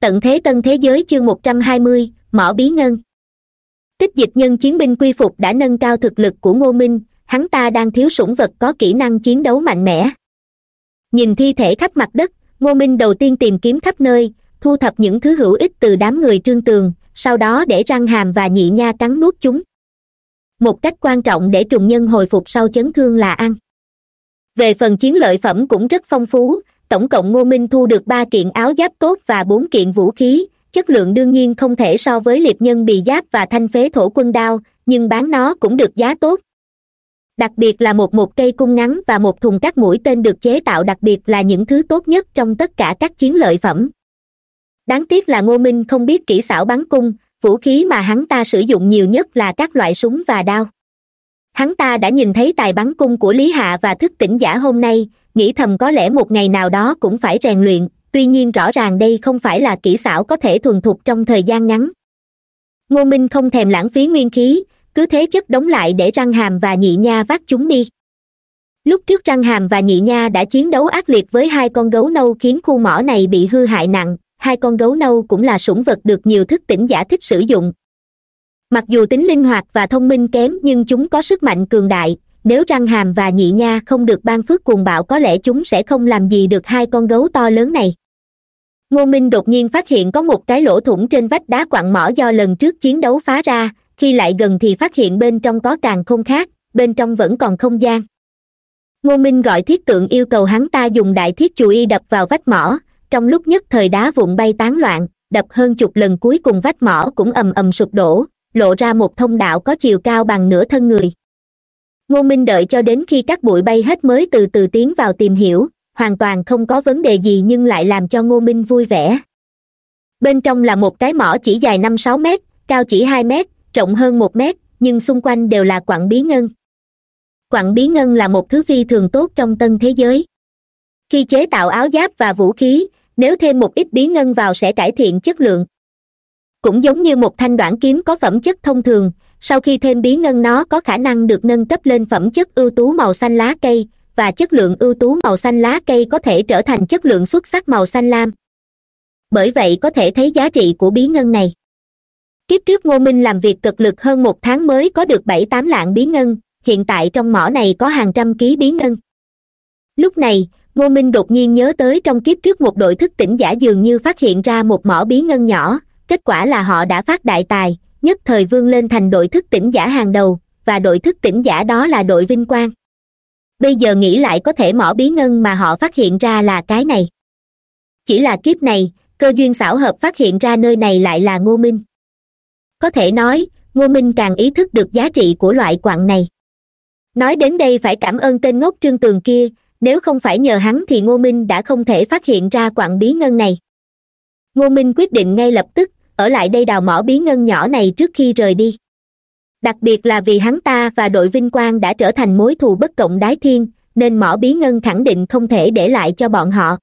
tận thế tân thế giới chương một trăm hai mươi, mỏ bí ngân. Tích dịch nhân chiến binh quy phục đã nâng cao thực lực của ngô minh, hắn ta đang thiếu sủng vật có kỹ năng chiến đấu mạnh mẽ. Nhìn thi thể khắp mặt đất, ngô minh đầu tiên tìm kiếm khắp nơi, thu thập những thứ hữu ích từ đám người trương tường, sau đó để răng hàm và nhị nha cắn nuốt chúng. Một cách quan trọng để trùng nhân hồi phục sau chấn thương là ăn. Về phần chiến lợi phẩm cũng rất phong phú tổng cộng ngô minh thu được ba kiện áo giáp tốt và bốn kiện vũ khí. Chất lượng đương nhiên không thể so với liệt nhân bì giáp và thanh phế thổ quân đao, nhưng bán nó cũng được giá tốt. Đặc biệt là một một cây cung ngắn và một thùng các mũi tên được chế tạo đặc biệt là những thứ tốt nhất trong tất cả các chiến lợi phẩm. Đáng tiếc là ngô minh không biết kỹ xảo bắn cung, vũ khí mà hắn ta sử dụng nhiều nhất là các loại súng và đao. Hắn ta đã nhìn thấy tài bắn cung của lý hạ và thức tỉnh giả hôm nay nghĩ thầm có lẽ một ngày nào đó cũng phải rèn luyện, tuy nhiên rõ ràng đây không phải là kỹ xảo có thể thuần thục trong thời gian ngắn. Ngô minh không thèm lãng phí nguyên khí, cứ thế chất đóng lại để răng hàm và nhị nha vác chúng đi. Lúc trước răng hàm và nhị nha đã chiến đấu ác liệt với hai con gấu nâu khiến khu mỏ này bị hư hại nặng, hai con gấu nâu cũng là sủng vật được nhiều thức tỉnh giả thích sử dụng. Mặc dù tính linh hoạt và thông minh kém nhưng chúng có sức mạnh cường đại nếu răng hàm và nhị nha không được ban phước cuồng bạo có lẽ chúng sẽ không làm gì được hai con gấu to lớn này. Ngô minh đột nhiên phát hiện có một cái lỗ thủng trên vách đá quặng mỏ do lần trước chiến đấu phá ra, khi lại gần thì phát hiện bên trong có càng không khác, bên trong vẫn còn không gian. Ngô minh gọi thiết tượng yêu cầu hắn ta dùng đại thiết chù y đập vào vách mỏ, trong lúc nhất thời đá vụn bay tán loạn, đập hơn chục lần cuối cùng vách mỏ cũng ầm ầm sụp đổ, lộ ra một thông đạo có chiều cao bằng nửa thân người ngô minh đợi cho đến khi các bụi bay hết mới từ từ tiến vào tìm hiểu, hoàn toàn không có vấn đề gì nhưng lại làm cho ngô minh vui vẻ. Bên trong là một cái mỏ chỉ dài năm sáu mét, cao chỉ hai mét, rộng hơn một mét, nhưng xung quanh đều là quặng bí ngân. Quặng bí ngân là một thứ phi thường tốt trong tân thế giới. Khi chế tạo áo giáp và vũ khí, nếu thêm một ít bí ngân vào sẽ cải thiện chất lượng. Cũng giống như một thanh đoạn kiếm có phẩm chất thông thường sau khi thêm bí ngân nó có khả năng được nâng cấp lên phẩm chất ưu tú màu xanh lá cây, và chất lượng ưu tú màu xanh lá cây có thể trở thành chất lượng xuất sắc màu xanh lam. Bởi vậy có thể thấy giá trị của bí ngân này. Kiếp trước ngô minh làm việc cực lực hơn một tháng mới có được bảy tám lạng bí ngân, hiện tại trong mỏ này có hàng trăm ký bí ngân. Lúc này, ngô minh đột nhiên nhớ tới trong kiếp trước một đội thức tỉnh giả dường như phát hiện ra một mỏ bí ngân nhỏ, kết quả là họ đã phát đại tài nhất thời vươn lên thành đội thức tỉnh giả hàng đầu, và đội thức tỉnh giả đó là đội vinh quang. Bây giờ nghĩ lại có thể mỏ bí ngân mà họ phát hiện ra là cái này. Chỉ là kiếp này, cơ duyên xảo hợp phát hiện ra nơi này lại là ngô minh. Có thể nói, ngô minh càng ý thức được giá trị của loại quặng này. Nói đến đây phải cảm ơn tên ngốc trương tường kia, nếu không phải nhờ hắn thì ngô minh đã không thể phát hiện ra quặng bí ngân này. Ngô minh quyết định ngay lập tức ở lại đây đào mỏ bí ngân nhỏ này trước khi rời đi. Đặc biệt là vì hắn ta và đội vinh quang đã trở thành mối thù bất cộng đái thiên, nên mỏ bí ngân khẳng định không thể để lại cho bọn họ.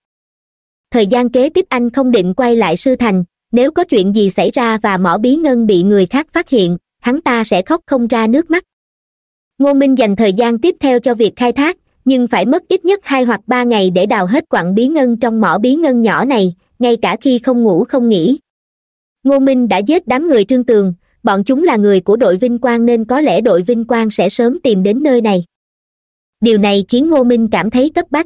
Thời gian kế tiếp anh không định quay lại sư thành, nếu có chuyện gì xảy ra và mỏ bí ngân bị người khác phát hiện, hắn ta sẽ khóc không ra nước mắt. Ngô minh dành thời gian tiếp theo cho việc khai thác, nhưng phải mất ít nhất hai hoặc ba ngày để đào hết quặng bí ngân trong mỏ bí ngân nhỏ này, ngay cả khi không ngủ không nghỉ ngô minh đã giết đám người trương tường. Bọn chúng là người của đội vinh quang nên có lẽ đội vinh quang sẽ sớm tìm đến nơi này. Điều này khiến ngô minh cảm thấy cấp bách.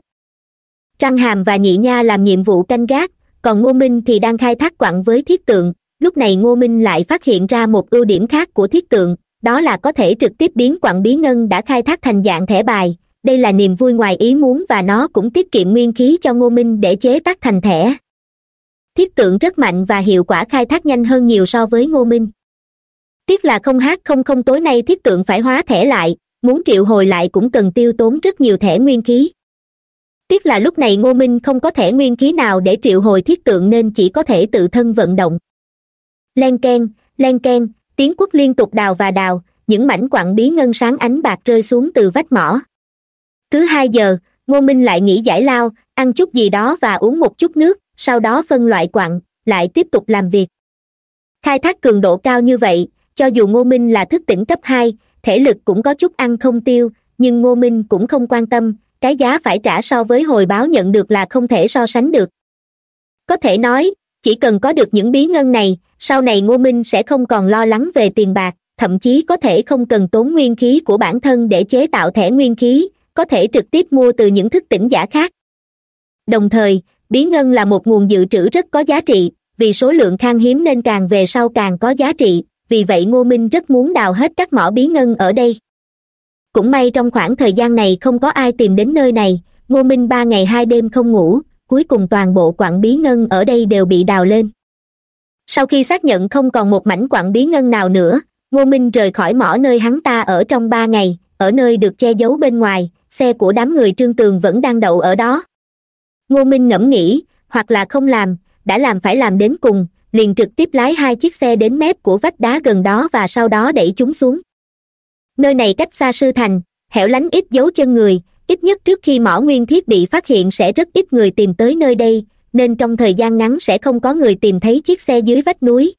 Trăng hàm và nhị nha làm nhiệm vụ canh gác, còn ngô minh thì đang khai thác quặng với thiết tượng. Lúc này ngô minh lại phát hiện ra một ưu điểm khác của thiết tượng, đó là có thể trực tiếp biến quặng bí ngân đã khai thác thành dạng thẻ bài. Đây là niềm vui ngoài ý muốn và nó cũng tiết kiệm nguyên khí cho ngô minh để chế tác thành thẻ thiết tượng rất mạnh và hiệu quả khai thác nhanh hơn nhiều so với ngô minh. Tiếc là không hát không không tối nay thiết tượng phải hóa thẻ lại, muốn triệu hồi lại cũng cần tiêu tốn rất nhiều thẻ nguyên khí. Tiếc là lúc này ngô minh không có thẻ nguyên khí nào để triệu hồi thiết tượng nên chỉ có thể tự thân vận động. Len k e n len k e n tiếng quốc liên tục đào và đào, những mảnh quặng bí ngân sáng ánh bạc rơi xuống từ vách mỏ. Cứ hai giờ, ngô minh lại nghỉ giải lao, ăn chút gì đó và uống một chút nước sau đó phân loại quặng, lại tiếp tục làm việc. Khai thác cường độ cao như vậy, cho dù ngô minh là thức tỉnh cấp hai, thể lực cũng có chút ăn không tiêu, nhưng ngô minh cũng không quan tâm, cái giá phải trả so với hồi báo nhận được là không thể so sánh được. Có thể nói, chỉ cần có được những bí ngân này, sau này ngô minh sẽ không còn lo lắng về tiền bạc, thậm chí có thể không cần tốn nguyên khí của bản thân để chế tạo thẻ nguyên khí, có thể trực tiếp mua từ những thức tỉnh giả khác. Đồng thời bí ngân là một nguồn dự trữ rất có giá trị, vì số lượng khan hiếm nên càng về sau càng có giá trị, vì vậy ngô minh rất muốn đào hết các mỏ bí ngân ở đây. Cũng may trong khoảng thời gian này không có ai tìm đến nơi này, ngô minh ba ngày hai đêm không ngủ, cuối cùng toàn bộ quặng bí ngân ở đây đều bị đào lên. Sau khi xác nhận không còn một mảnh quặng bí ngân nào nữa, ngô minh rời khỏi mỏ nơi hắn ta ở trong ba ngày, ở nơi được che giấu bên ngoài, xe của đám người trương tường vẫn đang đậu ở đó ngô minh ngẫm nghĩ, hoặc là không làm, đã làm phải làm đến cùng, liền trực tiếp lái hai chiếc xe đến mép của vách đá gần đó và sau đó đẩy chúng xuống. Nơi này cách xa sư thành, hẻo lánh ít dấu chân người, ít nhất trước khi mỏ nguyên thiết bị phát hiện sẽ rất ít người tìm tới nơi đây, nên trong thời gian ngắn sẽ không có người tìm thấy chiếc xe dưới vách núi.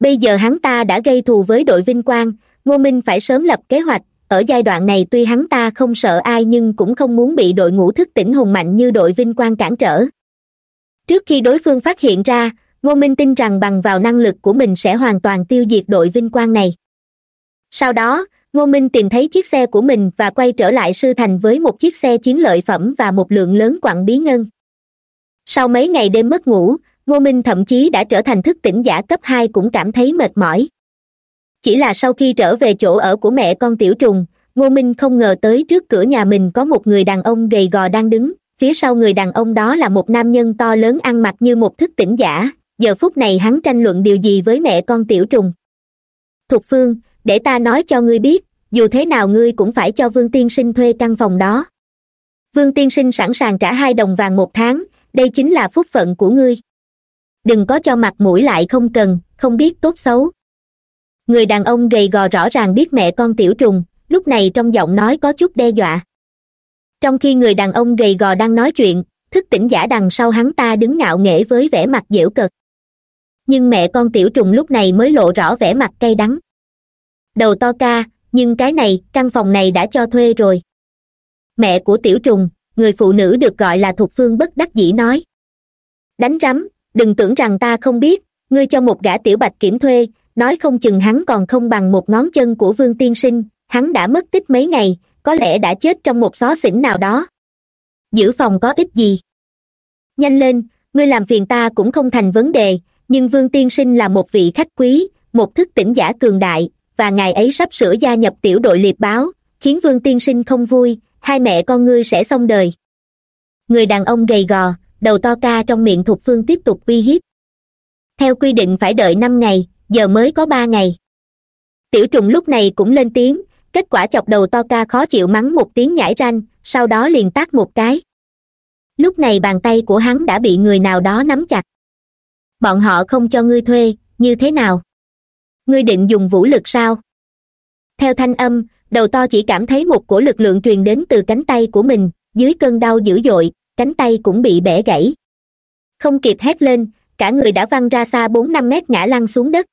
Bây giờ hắn ta đã gây thù với đội vinh quang, ngô minh phải sớm lập kế hoạch ở giai đoạn này tuy hắn ta không sợ ai nhưng cũng không muốn bị đội ngũ thức tỉnh hùng mạnh như đội vinh quang cản trở. Trước khi đối phương phát hiện ra, ngô minh tin rằng bằng vào năng lực của mình sẽ hoàn toàn tiêu diệt đội vinh quang này. Sau đó, ngô minh tìm thấy chiếc xe của mình và quay trở lại sư thành với một chiếc xe chiến lợi phẩm và một lượng lớn quặng bí ngân. Sau mấy ngày đêm mất ngủ, ngô minh thậm chí đã trở thành thức tỉnh giả cấp hai cũng cảm thấy mệt mỏi chỉ là sau khi trở về chỗ ở của mẹ con tiểu trùng, ngô minh không ngờ tới trước cửa nhà mình có một người đàn ông gầy gò đang đứng. Phía sau người đàn ông đó là một nam nhân to lớn ăn mặc như một thức tỉnh giả. Giờ phút này hắn tranh luận điều gì với mẹ con tiểu trùng? Thục phương, để ta nói cho ngươi biết, dù thế nào ngươi cũng phải cho vương tiên sinh thuê căn phòng đó. Vương tiên sinh sẵn sàng trả hai đồng vàng một tháng, đây chính là phúc phận của ngươi. Đừng có cho mặt mũi lại không cần, không biết tốt xấu người đàn ông gầy gò rõ ràng biết mẹ con tiểu trùng, lúc này trong giọng nói có chút đe dọa. Trong khi người đàn ông gầy gò đang nói chuyện, thức tỉnh giả đằng sau hắn ta đứng ngạo nghễ với vẻ mặt dễu cợt. Nhưng mẹ con tiểu trùng lúc này mới lộ rõ vẻ mặt cay đắng. Đầu to ca, nhưng cái này, căn phòng này đã cho thuê rồi. Mẹ của tiểu trùng, người phụ nữ được gọi là thục phương bất đắc dĩ nói. Đánh rắm, đừng tưởng rằng ta không biết, ngươi cho một gã tiểu bạch kiểm thuê nói không chừng hắn còn không bằng một ngón chân của vương tiên sinh, hắn đã mất tích mấy ngày, có lẽ đã chết trong một xó xỉnh nào đó. Giữ phòng có ích gì? Nhanh lên, ngươi làm phiền ta cũng không thành vấn đề, nhưng vương tiên sinh là một vị khách quý, một thức tỉnh giả cường đại, và ngài ấy sắp sửa gia nhập tiểu đội liệp báo, khiến vương tiên sinh không vui, hai mẹ con ngươi sẽ xong đời. Người đàn ông gầy gò, đầu to ca trong miệng thục phương tiếp tục uy hiếp. Theo quy định phải đợi năm ngày giờ mới có ba ngày. Tiểu trùng lúc này cũng lên tiếng, kết quả chọc đầu to ca khó chịu mắng một tiếng nhảy ranh, sau đó liền tát một cái. Lúc này bàn tay của hắn đã bị người nào đó nắm chặt. Bọn họ không cho ngươi thuê, như thế nào? Ngươi định dùng vũ lực sao? Theo thanh âm, đầu to chỉ cảm thấy một cổ lực lượng truyền đến từ cánh tay của mình, dưới cơn đau dữ dội, cánh tay cũng bị bẻ gãy. Không kịp hét lên, cả người đã văng ra xa bốn năm mét ngã lăn xuống đất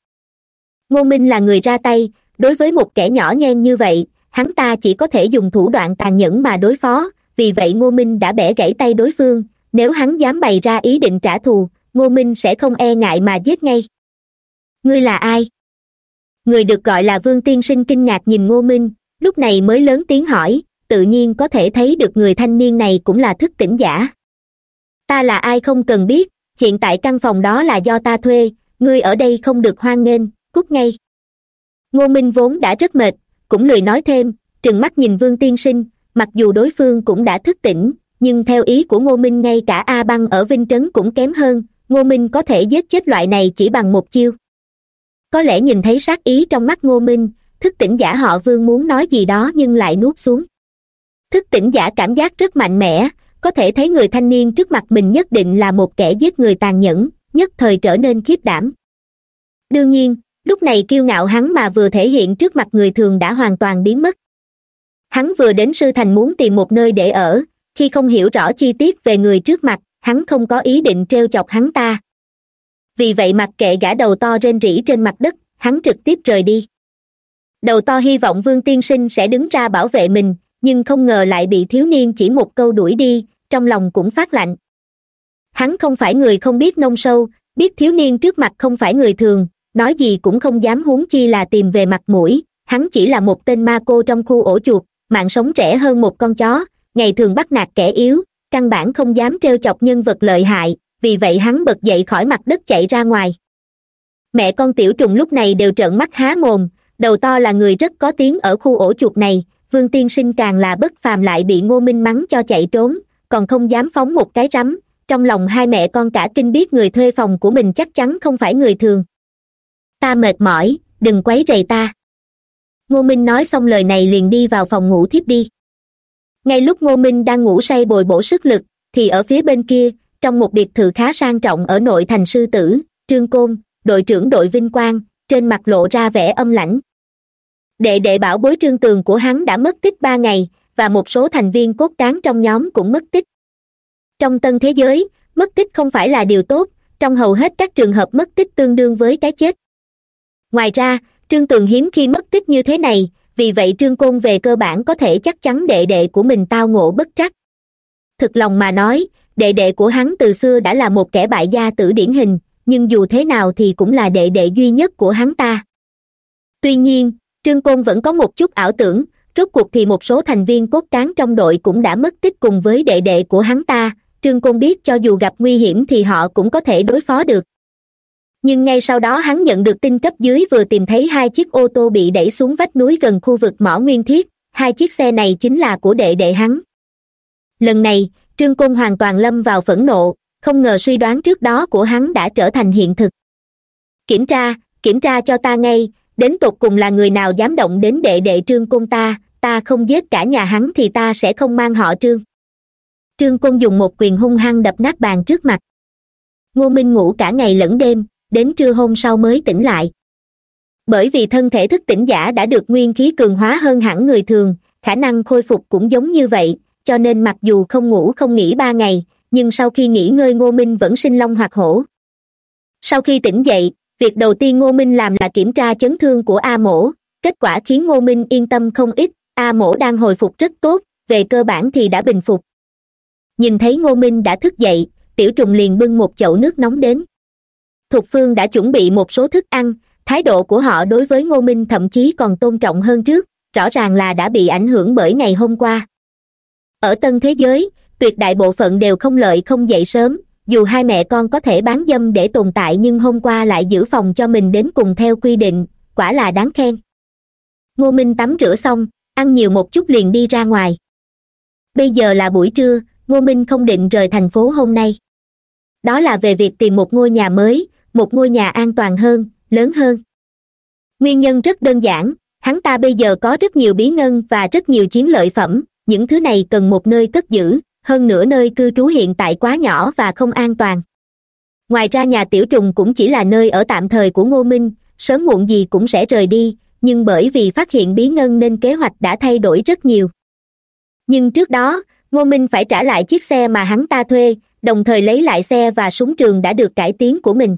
ngô minh là người ra tay, đối với một kẻ nhỏ nhen như vậy, hắn ta chỉ có thể dùng thủ đoạn tàn nhẫn mà đối phó, vì vậy ngô minh đã bẻ gãy tay đối phương, nếu hắn dám bày ra ý định trả thù, ngô minh sẽ không e ngại mà giết ngay. Ngươi là ai? Người được gọi là vương tiên sinh kinh ngạc nhìn ngô minh, lúc này mới lớn tiếng hỏi, tự nhiên có thể thấy được người thanh niên này cũng là thức tỉnh giả. Ta là ai không cần biết, hiện tại căn phòng đó là do ta thuê, ngươi ở đây không được hoan nghênh cút ngay. Ngô minh vốn đã rất mệt, cũng lười nói thêm, trừng mắt nhìn vương tiên sinh, mặc dù đối phương cũng đã thức tỉnh, nhưng theo ý của ngô minh ngay cả a băng ở vinh trấn cũng kém hơn, ngô minh có thể giết chết loại này chỉ bằng một chiêu. Có lẽ nhìn thấy sát ý trong mắt ngô minh, thức tỉnh giả họ vương muốn nói gì đó nhưng lại nuốt xuống. Thức tỉnh giả cảm giác rất mạnh mẽ, có thể thấy người thanh niên trước mặt mình nhất định là một kẻ giết người tàn nhẫn, nhất thời trở nên khiếp đảm. Đương nhiên lúc này kiêu ngạo hắn mà vừa thể hiện trước mặt người thường đã hoàn toàn biến mất. Hắn vừa đến sư thành muốn tìm một nơi để ở, khi không hiểu rõ chi tiết về người trước mặt, hắn không có ý định t chọc hắn ta. Vì vậy mặc kệ gã đầu to rên rỉ trên mặt đất, hắn trực tiếp rời đi. Đầu to hy vọng vương tiên sinh sẽ đứng ra bảo vệ mình, nhưng không ngờ lại bị thiếu niên chỉ một câu đuổi đi, trong lòng cũng phát lạnh. Hắn không phải người không biết nông sâu, biết thiếu niên trước mặt không phải người thường nói gì cũng không dám huống chi là tìm về mặt mũi, hắn chỉ là một tên ma cô trong khu ổ chuột, mạng sống trẻ hơn một con chó, ngày thường bắt nạt kẻ yếu, căn bản không dám trêu chọc nhân vật lợi hại, vì vậy hắn bật dậy khỏi mặt đất chạy ra ngoài. Mẹ con tiểu trùng lúc này đều trợn mắt há mồm, đầu to là người rất có tiếng ở khu ổ chuột này, vương tiên sinh càng là bất phàm lại bị ngô minh mắng cho chạy trốn, còn không dám phóng một cái rắm, trong lòng hai mẹ con cả kinh biết người thuê phòng của mình chắc chắn không phải người thường ta mệt mỏi, đừng quấy rầy ta. Ngô minh nói xong lời này liền đi vào phòng ngủ thiếp đi. Ngay lúc ngô minh đang ngủ say bồi bổ sức lực, thì ở phía bên kia, trong một biệt thự khá sang trọng ở nội thành sư tử, trương côn, đội trưởng đội vinh quang, trên mặt lộ ra vẻ âm lãnh. Đệ đệ bảo bối trương tường của hắn đã mất tích ba ngày, và một số thành viên cốt cán trong nhóm cũng mất tích. Trong tân thế giới, mất tích không phải là điều tốt, trong hầu hết các trường hợp mất tích tương đương với cái chết ngoài ra, trương tường hiếm khi mất tích như thế này, vì vậy trương côn về cơ bản có thể chắc chắn đệ đệ của mình tao ngộ bất trắc. Thực lòng mà nói, đệ đệ của hắn từ xưa đã là một kẻ bại gia tử điển hình, nhưng dù thế nào thì cũng là đệ đệ duy nhất của hắn ta. Tuy nhiên, trương côn vẫn có một chút ảo tưởng, rốt cuộc thì một số thành viên cốt cán trong đội cũng đã mất tích cùng với đệ đệ của hắn ta. Trương côn biết cho dù gặp nguy hiểm thì họ cũng có thể đối phó được nhưng ngay sau đó hắn nhận được tin cấp dưới vừa tìm thấy hai chiếc ô tô bị đẩy xuống vách núi gần khu vực mỏ nguyên thiết. Hai chiếc xe này chính là của đệ đệ hắn. Lần này, trương côn hoàn toàn lâm vào phẫn nộ, không ngờ suy đoán trước đó của hắn đã trở thành hiện thực. Kiểm tra kiểm tra cho ta ngay, đến tột cùng là người nào dám động đến đệ đệ trương côn ta ta không giết cả nhà hắn thì ta sẽ không mang họ trương. Trương côn dùng một quyền hung hăng đập nát bàn trước mặt. Ngô minh ngủ cả ngày lẫn đêm đến trưa hôm sau mới tỉnh lại. Bởi vì thân thể thức tỉnh giả đã được nguyên khí cường hóa hơn hẳn người thường, khả năng khôi phục cũng giống như vậy, cho nên mặc dù không ngủ không nghỉ ba ngày, nhưng sau khi nghỉ ngơi ngô minh vẫn sinh long hoặc hổ. Sau khi tỉnh dậy, việc đầu tiên ngô minh làm là kiểm tra chấn thương của a mổ. Kết quả khiến ngô minh yên tâm không ít, a mổ đang hồi phục rất tốt, về cơ bản thì đã bình phục. Nhìn thấy ngô minh đã thức dậy, tiểu trùng liền bưng một chậu nước nóng đến thục phương đã chuẩn bị một số thức ăn, thái độ của họ đối với ngô minh thậm chí còn tôn trọng hơn trước, rõ ràng là đã bị ảnh hưởng bởi ngày hôm qua. Ở tân thế giới, tuyệt đại bộ phận đều không lợi không dậy sớm, dù hai mẹ con có thể bán dâm để tồn tại nhưng hôm qua lại giữ phòng cho mình đến cùng theo quy định, quả là đáng khen. Ngô minh tắm rửa xong, ăn nhiều một chút liền đi ra ngoài. Bây giờ là buổi trưa, ngô minh không định rời thành phố hôm nay. Đó là về việc tìm một ngôi nhà mới một ngôi nhà an toàn hơn, lớn hơn. Nguyên nhân rất đơn giản, hắn ta bây giờ có rất nhiều bí ngân và rất nhiều chiến lợi phẩm, những thứ này cần một nơi cất giữ, hơn nữa nơi cư trú hiện tại quá nhỏ và không an toàn. Ngoài ra nhà tiểu trùng cũng chỉ là nơi ở tạm thời của ngô minh, sớm muộn gì cũng sẽ rời đi, nhưng bởi vì phát hiện bí ngân nên kế hoạch đã thay đổi rất nhiều. Nhưng trước đó, ngô minh phải trả lại chiếc xe mà hắn ta thuê, đồng thời lấy lại xe và súng trường đã được cải tiến của mình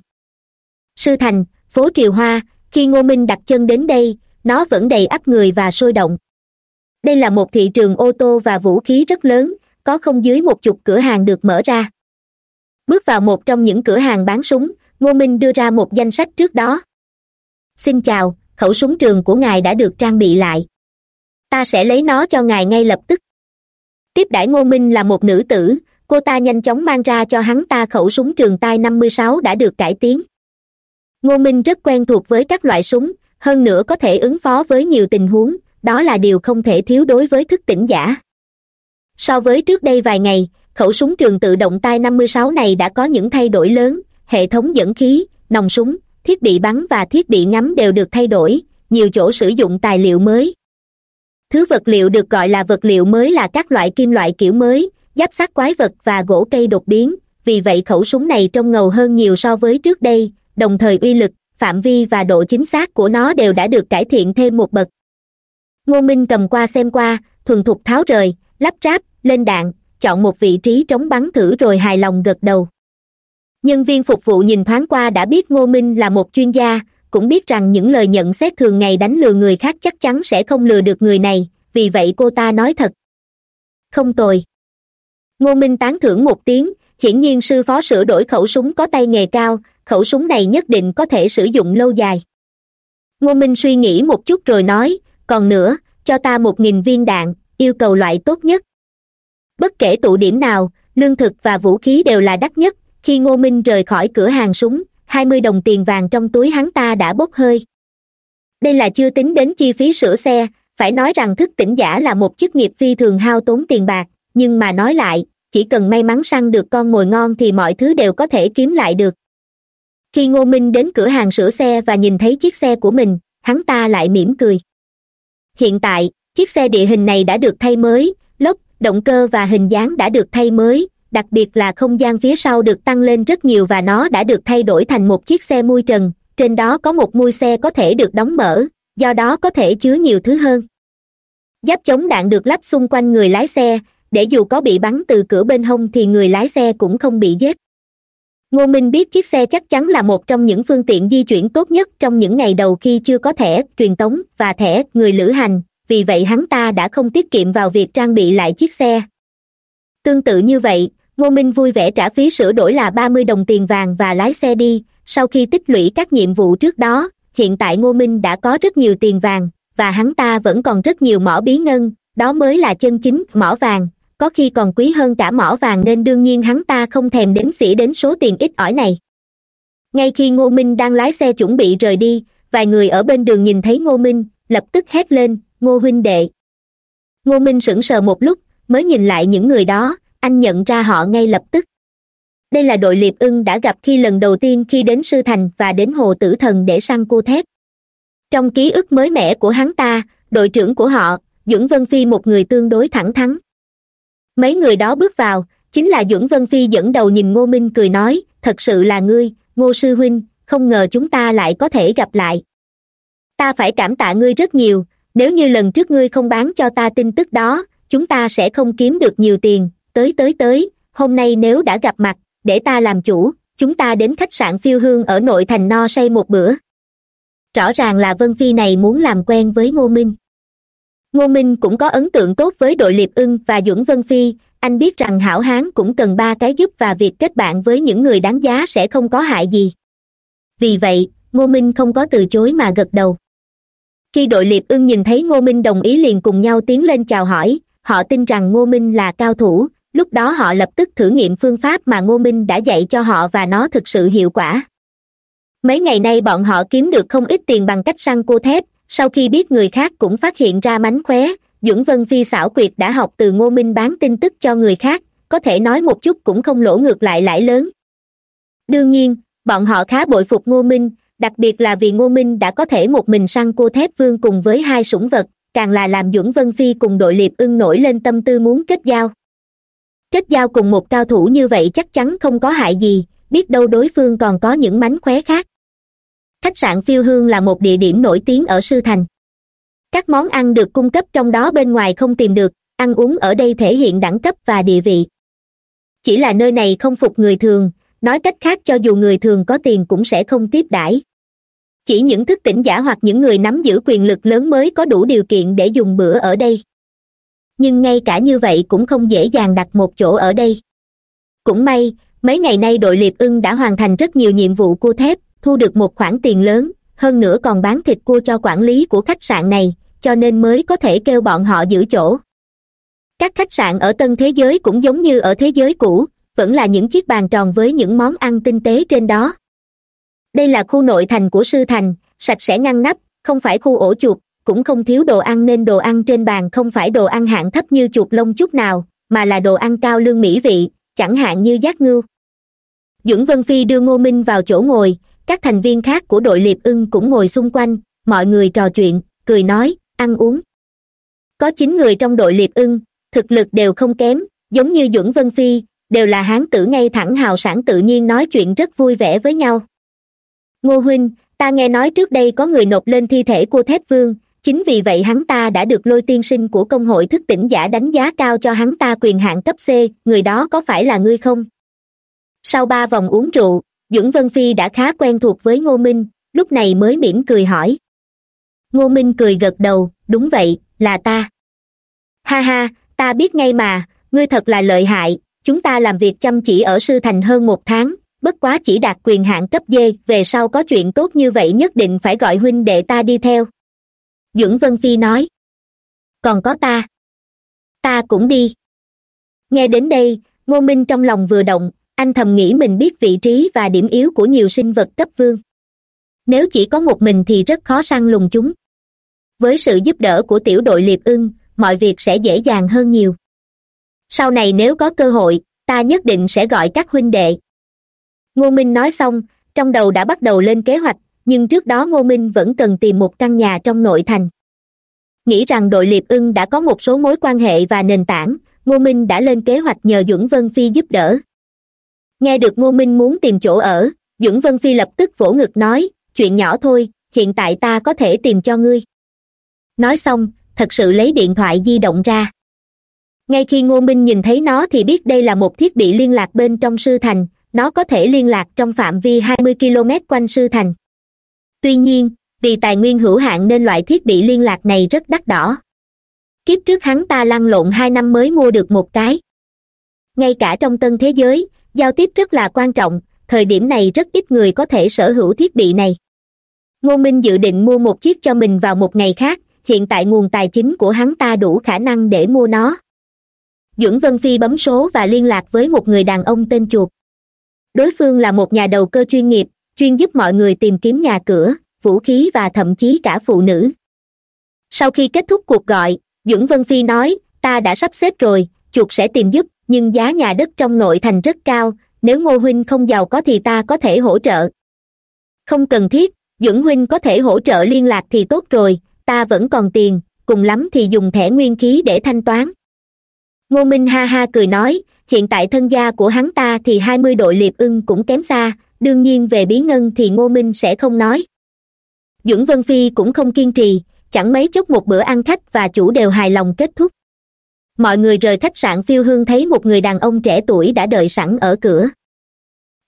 sư thành, phố triều hoa, khi ngô minh đặt chân đến đây, nó vẫn đầy ắp người và sôi động. Đây là một thị trường ô tô và vũ khí rất lớn, có không dưới một chục cửa hàng được mở ra. Bước vào một trong những cửa hàng bán súng, ngô minh đưa ra một danh sách trước đó. Xin chào, khẩu súng trường của ngài đã được trang bị lại. Ta sẽ lấy nó cho ngài ngay lập tức. Tiếp đãi ngô minh là một nữ tử, cô ta nhanh chóng mang ra cho hắn ta khẩu súng trường tai năm mươi sáu đã được cải tiến ngô minh rất quen thuộc với các loại súng, hơn nữa có thể ứng phó với nhiều tình huống, đó là điều không thể thiếu đối với thức tỉnh giả. So với trước đây vài ngày, khẩu súng trường tự động tai năm mươi sáu này đã có những thay đổi lớn, hệ thống dẫn khí, nòng súng, thiết bị bắn và thiết bị ngắm đều được thay đổi, nhiều chỗ sử dụng tài liệu mới. Thứ vật liệu được gọi là vật liệu mới là các loại kim loại kiểu mới, giáp sát quái vật và gỗ cây đột biến, vì vậy khẩu súng này trông ngầu hơn nhiều so với trước đây đồng thời uy lực, phạm vi và độ chính xác của nó đều đã được cải thiện thêm một bậc. Ngô minh cầm qua xem qua, thuần thục tháo rời, lắp ráp, lên đạn, chọn một vị trí trống bắn thử rồi hài lòng gật đầu. Nhân viên phục vụ nhìn thoáng qua đã biết ngô minh là một chuyên gia, cũng biết rằng những lời nhận xét thường ngày đánh lừa người khác chắc chắn sẽ không lừa được người này, vì vậy cô ta nói thật. Không tồi. Ngô minh tán thưởng một tiếng, hiển nhiên sư phó sửa đổi khẩu súng có tay nghề cao khẩu súng này nhất định có thể sử dụng lâu dài. Ngô minh suy nghĩ một chút rồi nói, còn nữa, cho ta một nghìn viên đạn, yêu cầu loại tốt nhất. Bất kể tụ điểm nào, lương thực và vũ khí đều là đắt nhất. Khi ngô minh rời khỏi cửa hàng súng, hai mươi đồng tiền vàng trong túi hắn ta đã bốc hơi. Đây là chưa tính đến chi phí sửa xe, phải nói rằng thức tỉnh giả là một chức nghiệp phi thường hao tốn tiền bạc. Nhưng mà nói lại, chỉ cần may mắn săn được con mồi ngon thì mọi thứ đều có thể kiếm lại được khi ngô minh đến cửa hàng sửa xe và nhìn thấy chiếc xe của mình, hắn ta lại mỉm cười. Hiện tại, chiếc xe địa hình này đã được thay mới, lốc, động cơ và hình dáng đã được thay mới, đặc biệt là không gian phía sau được tăng lên rất nhiều và nó đã được thay đổi thành một chiếc xe mui trần, trên đó có một mui xe có thể được đóng mở, do đó có thể chứa nhiều thứ hơn. Giáp chống đạn được lắp xung quanh người lái xe, để dù có bị bắn từ cửa bên hông thì người lái xe cũng không bị giết ngô minh biết chiếc xe chắc chắn là một trong những phương tiện di chuyển tốt nhất trong những ngày đầu khi chưa có thẻ, truyền tống và thẻ người lữ hành, vì vậy hắn ta đã không tiết kiệm vào việc trang bị lại chiếc xe. Tương tự như vậy, ngô minh vui vẻ trả phí sửa đổi là ba mươi đồng tiền vàng và lái xe đi. Sau khi tích lũy các nhiệm vụ trước đó, hiện tại ngô minh đã có rất nhiều tiền vàng và hắn ta vẫn còn rất nhiều mỏ bí ngân, đó mới là chân chính mỏ vàng có khi còn quý hơn cả mỏ vàng nên đương nhiên hắn ta không thèm đếm xỉa đến số tiền ít ỏi này. Ngay khi ngô minh đang lái xe chuẩn bị rời đi, vài người ở bên đường nhìn thấy ngô minh, lập tức hét lên, ngô huynh đệ. Ngô minh sững sờ một lúc, mới nhìn lại những người đó, anh nhận ra họ ngay lập tức. Đây là đội liệp ưng đã gặp khi lần đầu tiên khi đến sư thành và đến hồ tử thần để săn cua thép. Trong ký ức mới mẻ của hắn ta, đội trưởng của họ dưỡng vân phi một người tương đối thẳng thắn mấy người đó bước vào, chính là duẩn vân phi dẫn đầu nhìn ngô minh cười nói, thật sự là ngươi, ngô sư huynh, không ngờ chúng ta lại có thể gặp lại. Ta phải cảm tạ ngươi rất nhiều, nếu như lần trước ngươi không bán cho ta tin tức đó, chúng ta sẽ không kiếm được nhiều tiền. Tới tới tới, hôm nay nếu đã gặp mặt, để ta làm chủ, chúng ta đến khách sạn phiêu hương ở nội thành no say một bữa. Rõ ràng là vân phi này muốn làm quen với ngô minh ngô minh cũng có ấn tượng tốt với đội liệp ưng và duẩn vân phi. Anh biết rằng hảo hán cũng cần ba cái giúp và việc kết bạn với những người đáng giá sẽ không có hại gì. Vì vậy, ngô minh không có từ chối mà gật đầu. Khi đội liệp ưng nhìn thấy ngô minh đồng ý liền cùng nhau tiến lên chào hỏi, họ tin rằng ngô minh là cao thủ. Lúc đó họ lập tức thử nghiệm phương pháp mà ngô minh đã dạy cho họ và nó thực sự hiệu quả. Mấy ngày nay bọn họ kiếm được không ít tiền bằng cách săn cua thép sau khi biết người khác cũng phát hiện ra mánh khóe dưỡng vân phi xảo quyệt đã học từ ngô minh bán tin tức cho người khác, có thể nói một chút cũng không lỗ ngược lại lãi lớn. Đương nhiên, bọn họ khá bội phục ngô minh, đặc biệt là vì ngô minh đã có thể một mình săn cua thép vương cùng với hai sủng vật, càng là làm dưỡng vân phi cùng đội liệp ưng nổi lên tâm tư muốn kết giao. Kết giao cùng một cao thủ như vậy chắc chắn không có hại gì, biết đâu đối phương còn có những mánh khóe khác khách sạn phiêu hương là một địa điểm nổi tiếng ở sư thành. Các món ăn được cung cấp trong đó bên ngoài không tìm được, ăn uống ở đây thể hiện đẳng cấp và địa vị. Chỉ là nơi này không phục người thường, nói cách khác cho dù người thường có tiền cũng sẽ không tiếp đãi. Chỉ những thức tỉnh giả hoặc những người nắm giữ quyền lực lớn mới có đủ điều kiện để dùng bữa ở đây. Nhưng ngay cả như vậy cũng không dễ dàng đặt một chỗ ở đây. Cũng may, mấy ngày nay đội liệp ưng đã hoàn thành rất nhiều nhiệm vụ cua thép thu được một khoản tiền lớn, hơn nữa còn bán thịt cua cho quản lý của khách sạn này, cho nên mới có thể kêu bọn họ giữ chỗ. Các khách sạn ở tân thế giới cũng giống như ở thế giới cũ, vẫn là những chiếc bàn tròn với những món ăn tinh tế trên đó. Đây là khu nội thành của sư thành, sạch sẽ ngăn nắp, không phải khu ổ chuột, cũng không thiếu đồ ăn nên đồ ăn trên bàn không phải đồ ăn hạng thấp như chuột lông chút nào, mà là đồ ăn cao lương mỹ vị, chẳng hạn như giác ngưu dưỡng vân phi đưa ngô minh vào chỗ ngồi các thành viên khác của đội liệp ưng cũng ngồi xung quanh, mọi người trò chuyện, cười nói, ăn uống. Có chín người trong đội liệp ưng, thực lực đều không kém, giống như duẩn vân phi, đều là hán tử ngay thẳng hào sản tự nhiên nói chuyện rất vui vẻ với nhau. Ngô huynh, ta nghe nói trước đây có người nộp lên thi thể của thép vương, chính vì vậy hắn ta đã được lôi tiên sinh của công hội thức tỉnh giả đánh giá cao cho hắn ta quyền hạn cấp c, người đó có phải là ngươi không? Sau ba vòng uống rượu dưỡng vân phi đã khá quen thuộc với ngô minh, lúc này mới mỉm cười hỏi. Ngô minh cười gật đầu, đúng vậy, là ta. Ha ha, ta biết ngay mà, ngươi thật là lợi hại, chúng ta làm việc chăm chỉ ở sư thành hơn một tháng, bất quá chỉ đạt quyền hạn cấp dê về sau có chuyện tốt như vậy nhất định phải gọi huynh đệ ta đi theo. Dưỡng vân phi nói. Còn có ta. Ta cũng đi. Nghe đến đây, ngô minh trong lòng vừa động anh thầm nghĩ mình biết vị trí và điểm yếu của nhiều sinh vật cấp vương. Nếu chỉ có một mình thì rất khó săn lùng chúng. Với sự giúp đỡ của tiểu đội liệp ưng, mọi việc sẽ dễ dàng hơn nhiều. Sau này nếu có cơ hội, ta nhất định sẽ gọi các huynh đệ. Ngô minh nói xong, trong đầu đã bắt đầu lên kế hoạch, nhưng trước đó ngô minh vẫn cần tìm một căn nhà trong nội thành. Nghĩ rằng đội liệp ưng đã có một số mối quan hệ và nền tảng, ngô minh đã lên kế hoạch nhờ duẩn vân phi giúp đỡ nghe được ngô minh muốn tìm chỗ ở Dưỡng vân phi lập tức vỗ ngực nói, chuyện nhỏ thôi, hiện tại ta có thể tìm cho ngươi. Nói xong, thật sự lấy điện thoại di động ra. Ngay khi ngô minh nhìn thấy nó thì biết đây là một thiết bị liên lạc bên trong sư thành, nó có thể liên lạc trong phạm vi hai mươi km quanh sư thành. Tuy nhiên, vì tài nguyên hữu hạn nên loại thiết bị liên lạc này rất đắt đỏ. Kiếp trước hắn ta lăn lộn hai năm mới mua được một cái. Ngay cả trong tân thế giới giao tiếp rất là quan trọng, thời điểm này rất ít người có thể sở hữu thiết bị này. Ngô minh dự định mua một chiếc cho mình vào một ngày khác, hiện tại nguồn tài chính của hắn ta đủ khả năng để mua nó. Dưỡng vân phi bấm số và liên lạc với một người đàn ông tên chuột. Đối phương là một nhà đầu cơ chuyên nghiệp, chuyên giúp mọi người tìm kiếm nhà cửa, vũ khí và thậm chí cả phụ nữ. Sau khi kết thúc cuộc gọi dưỡng vân phi nói, ta đã sắp xếp rồi, chuột sẽ tìm giúp nhưng giá nhà đất trong nội thành rất cao, nếu ngô huynh không giàu có thì ta có thể hỗ trợ. Không cần thiết, dưỡng huynh có thể hỗ trợ liên lạc thì tốt rồi, ta vẫn còn tiền, cùng lắm thì dùng thẻ nguyên khí để thanh toán. Ngô minh ha ha cười nói, hiện tại thân gia của hắn ta thì hai mươi đội liệp ưng cũng kém xa, đương nhiên về bí ngân thì ngô minh sẽ không nói. Dưỡng vân phi cũng không kiên trì, chẳng mấy chốc một bữa ăn khách và chủ đều hài lòng kết thúc mọi người rời khách sạn phiêu hương thấy một người đàn ông trẻ tuổi đã đợi sẵn ở cửa.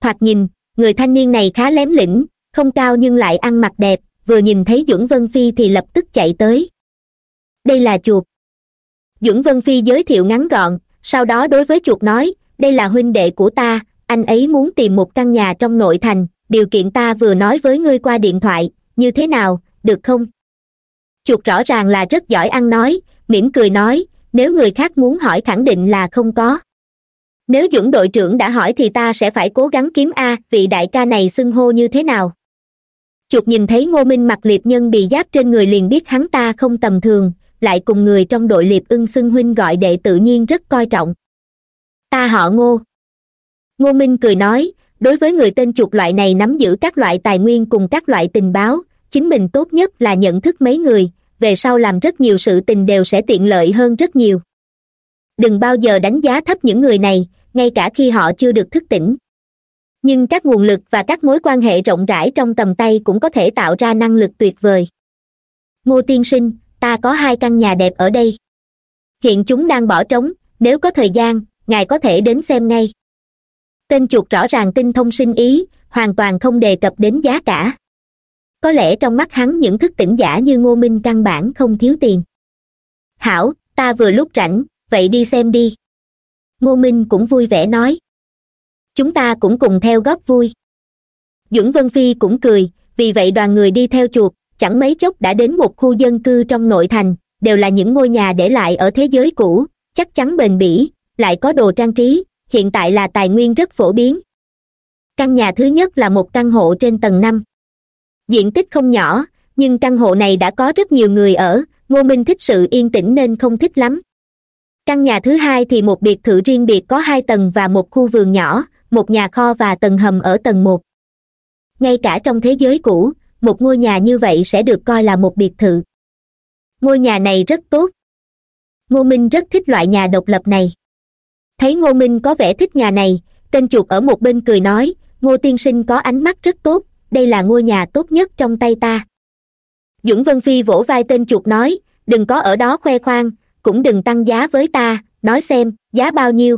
Thoạt nhìn, người thanh niên này khá lém lĩnh không cao nhưng lại ăn mặc đẹp, vừa nhìn thấy dưỡng vân phi thì lập tức chạy tới. Đây là chuột. Dưỡng vân phi giới thiệu ngắn gọn, sau đó đối với chuột nói, đây là huynh đệ của ta, anh ấy muốn tìm một căn nhà trong nội thành, điều kiện ta vừa nói với ngươi qua điện thoại, như thế nào, được không? Chuột rõ ràng là rất giỏi ăn nói, mỉm cười nói nếu người khác muốn hỏi khẳng định là không có. Nếu dưỡng đội trưởng đã hỏi thì ta sẽ phải cố gắng kiếm a vị đại ca này xưng hô như thế nào. Chuột nhìn thấy ngô minh mặc liệp nhân bị giáp trên người liền biết hắn ta không tầm thường, lại cùng người trong đội liệp ưng xưng huynh gọi đệ tự nhiên rất coi trọng. Ta họ ngô. Ngô minh cười nói, đối với người tên chuột loại này nắm giữ các loại tài nguyên cùng các loại tình báo, chính mình tốt nhất là nhận thức mấy người về sau làm rất nhiều sự tình đều sẽ tiện lợi hơn rất nhiều. Đừng bao giờ đánh giá thấp những người này, ngay cả khi họ chưa được thức tỉnh. Nhưng các nguồn lực và các mối quan hệ rộng rãi trong tầm tay cũng có thể tạo ra năng lực tuyệt vời. Ngô tiên sinh, ta có hai căn nhà đẹp ở đây. Hiện chúng đang bỏ trống, nếu có thời gian, ngài có thể đến xem ngay. Tên chuột rõ ràng tinh thông sinh ý, hoàn toàn không đề cập đến giá cả có lẽ trong mắt hắn những thức tỉnh giả như ngô minh căn bản không thiếu tiền. Hảo, ta vừa lúc rảnh, vậy đi xem đi. Ngô minh cũng vui vẻ nói. Chúng ta cũng cùng theo góp vui. Dưỡng vân phi cũng cười, vì vậy đoàn người đi theo chuột, chẳng mấy chốc đã đến một khu dân cư trong nội thành, đều là những ngôi nhà để lại ở thế giới cũ, chắc chắn bền bỉ, lại có đồ trang trí, hiện tại là tài nguyên rất phổ biến. Căn nhà thứ nhất là một căn hộ trên tầng năm diện tích không nhỏ, nhưng căn hộ này đã có rất nhiều người ở, ngô minh thích sự yên tĩnh nên không thích lắm. Căn nhà thứ hai thì một biệt thự riêng biệt có hai tầng và một khu vườn nhỏ, một nhà kho và tầng hầm ở tầng một. Ngay cả trong thế giới cũ, một ngôi nhà như vậy sẽ được coi là một biệt thự. Ngôi nhà này rất tốt. Ngô minh rất thích loại nhà độc lập này. Thấy ngô minh có vẻ thích nhà này, tên chuột ở một bên cười nói, ngô tiên sinh có ánh mắt rất tốt đây là ngôi nhà tốt nhất trong tay ta. Dưỡng vân phi vỗ vai tên chuột nói, đừng có ở đó khoe khoang, cũng đừng tăng giá với ta, nói xem, giá bao nhiêu.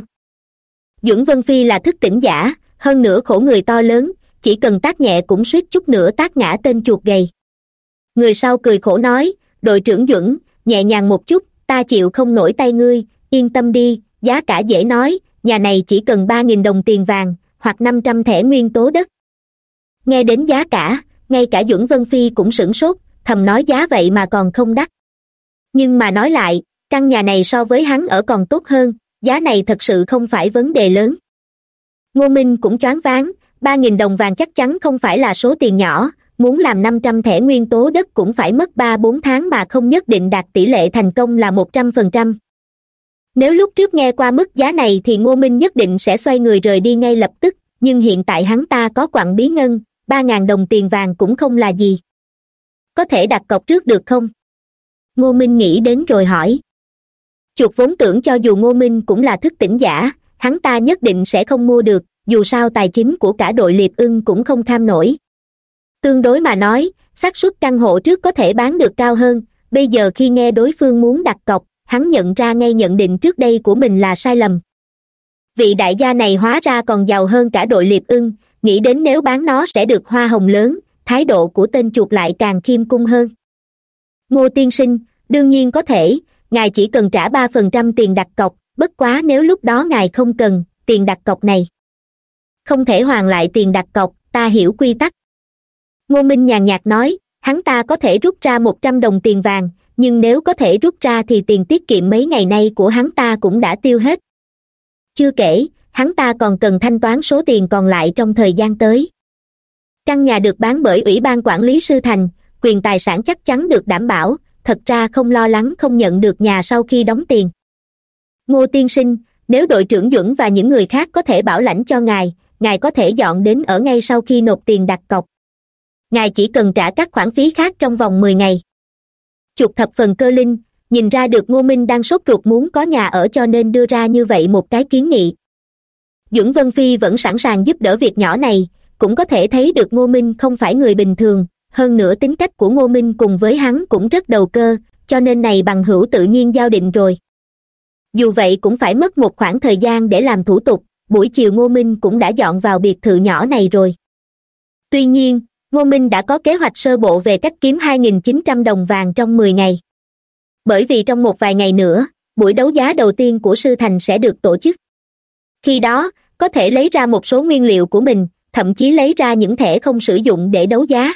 Dưỡng vân phi là thức tỉnh giả, hơn nữa khổ người to lớn, chỉ cần tác nhẹ cũng suýt chút nữa tác ngã tên chuột gầy. Người sau cười khổ nói, đội trưởng duẩn nhẹ nhàng một chút, ta chịu không nổi tay ngươi, yên tâm đi, giá cả dễ nói, nhà này chỉ cần ba nghìn đồng tiền vàng, hoặc năm trăm thẻ nguyên tố đất nghe đến giá cả, ngay cả duẩn vân phi cũng sửng sốt, thầm nói giá vậy mà còn không đắt. Nhưng mà nói lại, căn nhà này so với hắn ở còn tốt hơn, giá này thật sự không phải vấn đề lớn. Ngô minh cũng choáng váng, ba nghìn đồng vàng chắc chắn không phải là số tiền nhỏ, muốn làm năm trăm thẻ nguyên tố đất cũng phải mất ba bốn tháng mà không nhất định đạt tỷ lệ thành công là một trăm phần trăm. Nếu lúc trước nghe qua mức giá này thì ngô minh nhất định sẽ xoay người rời đi ngay lập tức, nhưng hiện tại hắn ta có quặng bí ngân ba ngàn đồng tiền vàng cũng không là gì. Có thể đặt cọc trước được không? Ngô minh nghĩ đến rồi hỏi. Chuột vốn tưởng cho dù ngô minh cũng là thức tỉnh giả, hắn ta nhất định sẽ không mua được, dù sao tài chính của cả đội liệp ưng cũng không tham nổi. Tương đối mà nói, xác suất căn hộ trước có thể bán được cao hơn, bây giờ khi nghe đối phương muốn đặt cọc, hắn nhận ra ngay nhận định trước đây của mình là sai lầm. Vị đại gia này hóa ra còn giàu hơn cả đội liệp ưng nghĩ đến nếu bán nó sẽ được hoa hồng lớn, thái độ của tên chuột lại càng khiêm cung hơn. Ngô tiên sinh, đương nhiên có thể, ngài chỉ cần trả ba phần trăm tiền đặt cọc, bất quá nếu lúc đó ngài không cần, tiền đặt cọc này không thể hoàn lại tiền đặt cọc, ta hiểu quy tắc. Ngô minh nhàn nhạt nói, hắn ta có thể rút ra một trăm đồng tiền vàng, nhưng nếu có thể rút ra thì tiền tiết kiệm mấy ngày nay của hắn ta cũng đã tiêu hết. Chưa kể hắn ta còn cần thanh toán số tiền còn lại trong thời gian tới. Căn nhà được bán bởi ủy ban quản lý sư thành, quyền tài sản chắc chắn được đảm bảo, thật ra không lo lắng không nhận được nhà sau khi đóng tiền. Ngô tiên sinh, nếu đội trưởng duẩn và những người khác có thể bảo lãnh cho ngài ngài có thể dọn đến ở ngay sau khi nộp tiền đặt cọc. Ngài chỉ cần trả các khoản phí khác trong vòng mười ngày. Chuột thập phần cơ linh, nhìn ra được ngô minh đang sốt ruột muốn có nhà ở cho nên đưa ra như vậy một cái kiến nghị. Dưỡng vân phi vẫn sẵn sàng giúp đỡ việc nhỏ này, cũng có thể thấy được ngô minh không phải người bình thường. Hơn nữa tính cách của ngô minh cùng với hắn cũng rất đầu cơ, cho nên này bằng hữu tự nhiên giao định rồi. Dù vậy cũng phải mất một khoảng thời gian để làm thủ tục, buổi chiều ngô minh cũng đã dọn vào biệt thự nhỏ này rồi. Tuy nhiên, ngô minh đã có kế hoạch sơ bộ về cách kiếm hai nghìn chín trăm đồng vàng trong mười ngày. Bởi vì trong một vài ngày nữa, buổi đấu giá đầu tiên của sư thành sẽ được tổ chức. Khi đó có thể lấy ra một số nguyên liệu của mình, thậm chí lấy ra những thẻ không sử dụng để đấu giá.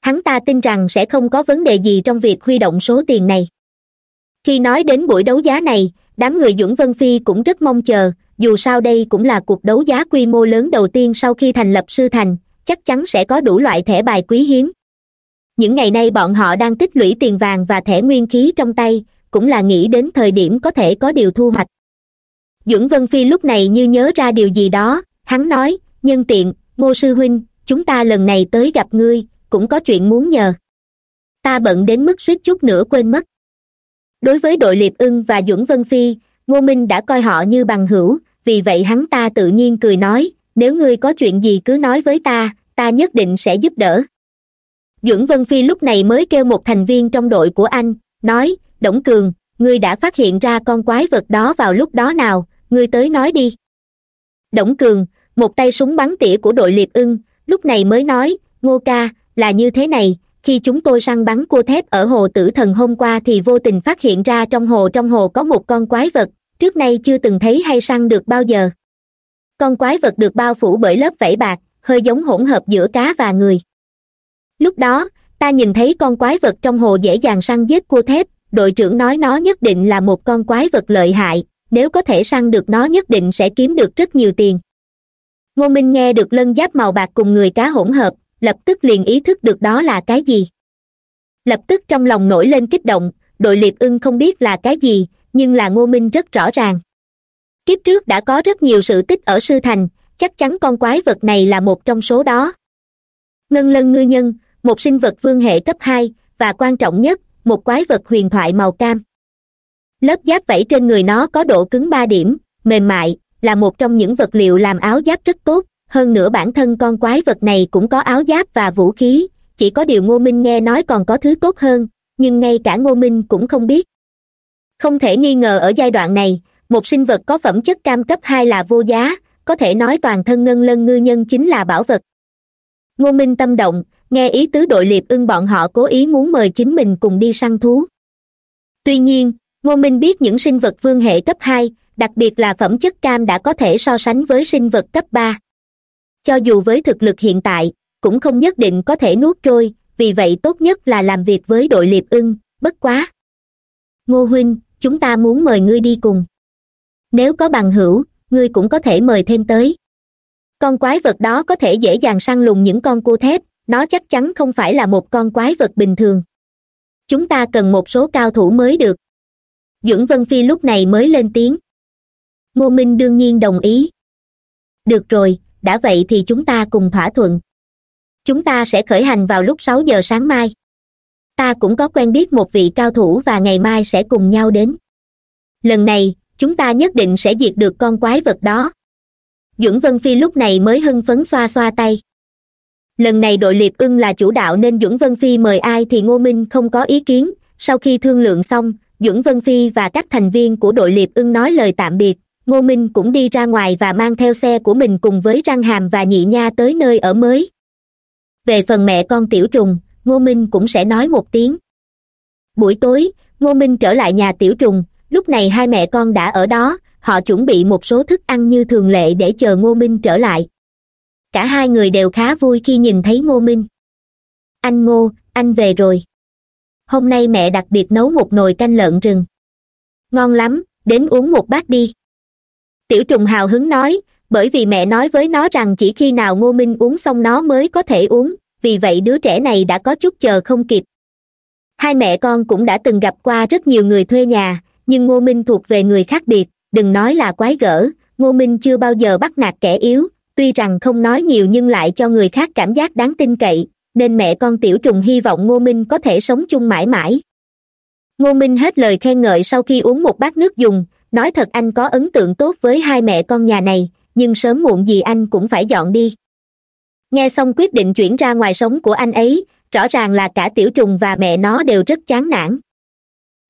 Hắn ta tin rằng sẽ không có vấn đề gì trong việc huy động số tiền này. Khi nói đến buổi đấu giá này, đám người dưỡng vân phi cũng rất mong chờ, dù sao đây cũng là cuộc đấu giá quy mô lớn đầu tiên sau khi thành lập sư thành, chắc chắn sẽ có đủ loại thẻ bài quý hiếm. Những ngày nay bọn họ đang tích lũy tiền vàng và thẻ nguyên khí trong tay, cũng là nghĩ đến thời điểm có thể có điều thu hoạch dưỡng vân phi lúc này như nhớ ra điều gì đó, hắn nói, nhân tiện, ngô sư huynh, chúng ta lần này tới gặp ngươi, cũng có chuyện muốn nhờ. Ta bận đến mức suýt chút nữa quên mất. Đối với đội liệp ưng và Dưỡng vân phi, ngô minh đã coi họ như bằng hữu, vì vậy hắn ta tự nhiên cười nói, nếu ngươi có chuyện gì cứ nói với ta ta nhất định sẽ giúp đỡ. Dưỡng vân phi lúc này mới kêu một thành viên trong đội của anh, nói, đổng cường, ngươi đã phát hiện ra con quái vật đó vào lúc đó nào ngươi tới nói đi. Đổng cường, một tay súng bắn tỉa của đội liệp ưng, lúc này mới nói, ngô ca, là như thế này, khi chúng tôi săn bắn cua thép ở hồ tử thần hôm qua thì vô tình phát hiện ra trong hồ trong hồ có một con quái vật, trước nay chưa từng thấy hay săn được bao giờ. Con quái vật được bao phủ bởi lớp vảy bạc, hơi giống hỗn hợp giữa cá và người. Lúc đó, ta nhìn thấy con quái vật trong hồ dễ dàng săn giết cua thép, đội trưởng nói nó nhất định là một con quái vật lợi hại nếu có thể săn được nó nhất định sẽ kiếm được rất nhiều tiền. Ngô minh nghe được lân giáp màu bạc cùng người cá hỗn hợp, lập tức liền ý thức được đó là cái gì. Lập tức trong lòng nổi lên kích động, đội liệp ưng không biết là cái gì, nhưng là ngô minh rất rõ ràng. Kiếp trước đã có rất nhiều sự tích ở sư thành, chắc chắn con quái vật này là một trong số đó. Ngân lân ngư nhân, một sinh vật vương hệ cấp hai, và quan trọng nhất, một quái vật huyền thoại màu cam lớp giáp vẫy trên người nó có độ cứng ba điểm, mềm mại, là một trong những vật liệu làm áo giáp rất tốt. Hơn nữa bản thân con quái vật này cũng có áo giáp và vũ khí, chỉ có điều ngô minh nghe nói còn có thứ tốt hơn, nhưng ngay cả ngô minh cũng không biết. Không thể nghi ngờ ở giai đoạn này, một sinh vật có phẩm chất cam cấp hai là vô giá, có thể nói toàn thân ngân lân ngư nhân chính là bảo vật. Ngô minh tâm động, nghe ý tứ đội liệp ưng bọn họ cố ý muốn mời chính mình cùng đi săn thú. Tuy nhiên ngô minh biết những sinh vật vương hệ cấp hai, đặc biệt là phẩm chất cam đã có thể so sánh với sinh vật cấp ba. Cho dù với thực lực hiện tại, cũng không nhất định có thể nuốt trôi, vì vậy tốt nhất là làm việc với đội liệp ưng, bất quá. Ngô huynh, chúng ta muốn mời ngươi đi cùng. Nếu có bằng hữu, ngươi cũng có thể mời thêm tới. Con quái vật đó có thể dễ dàng săn lùng những con cua thép, nó chắc chắn không phải là một con quái vật bình thường. Chúng ta cần một số cao thủ mới được dưỡng vân phi lúc này mới lên tiếng. Ngô minh đương nhiên đồng ý. Được rồi, đã vậy thì chúng ta cùng thỏa thuận. Chúng ta sẽ khởi hành vào lúc sáu giờ sáng mai. Ta cũng có quen biết một vị cao thủ và ngày mai sẽ cùng nhau đến. Lần này, chúng ta nhất định sẽ diệt được con quái vật đó. Dưỡng vân phi lúc này mới hưng phấn xoa xoa tay. Lần này đội liệp ưng là chủ đạo nên dưỡng vân phi mời ai thì ngô minh không có ý kiến. Sau khi thương lượng xong dưỡng vân phi và các thành viên của đội liệp ưng nói lời tạm biệt. Ngô minh cũng đi ra ngoài và mang theo xe của mình cùng với răng hàm và nhị nha tới nơi ở mới. Về phần mẹ con tiểu trùng, ngô minh cũng sẽ nói một tiếng. Buổi tối, ngô minh trở lại nhà tiểu trùng. Lúc này hai mẹ con đã ở đó, họ chuẩn bị một số thức ăn như thường lệ để chờ ngô minh trở lại. Cả hai người đều khá vui khi nhìn thấy ngô minh. Anh ngô, anh về rồi hôm nay mẹ đặc biệt nấu một nồi canh lợn rừng. Ngon lắm, đến uống một bát đi. Tiểu trùng hào hứng nói, bởi vì mẹ nói với nó rằng chỉ khi nào ngô minh uống xong nó mới có thể uống, vì vậy đứa trẻ này đã có chút chờ không kịp. Hai mẹ con cũng đã từng gặp qua rất nhiều người thuê nhà, nhưng ngô minh thuộc về người khác biệt, đừng nói là quái gở, ngô minh chưa bao giờ bắt nạt kẻ yếu, tuy rằng không nói nhiều nhưng lại cho người khác cảm giác đáng tin cậy nên mẹ con tiểu trùng hy vọng ngô minh có thể sống chung mãi mãi. Ngô minh hết lời khen ngợi sau khi uống một bát nước dùng, nói thật anh có ấn tượng tốt với hai mẹ con nhà này, nhưng sớm muộn gì anh cũng phải dọn đi. Nghe xong quyết định chuyển ra ngoài sống của anh ấy, rõ ràng là cả tiểu trùng và mẹ nó đều rất chán nản.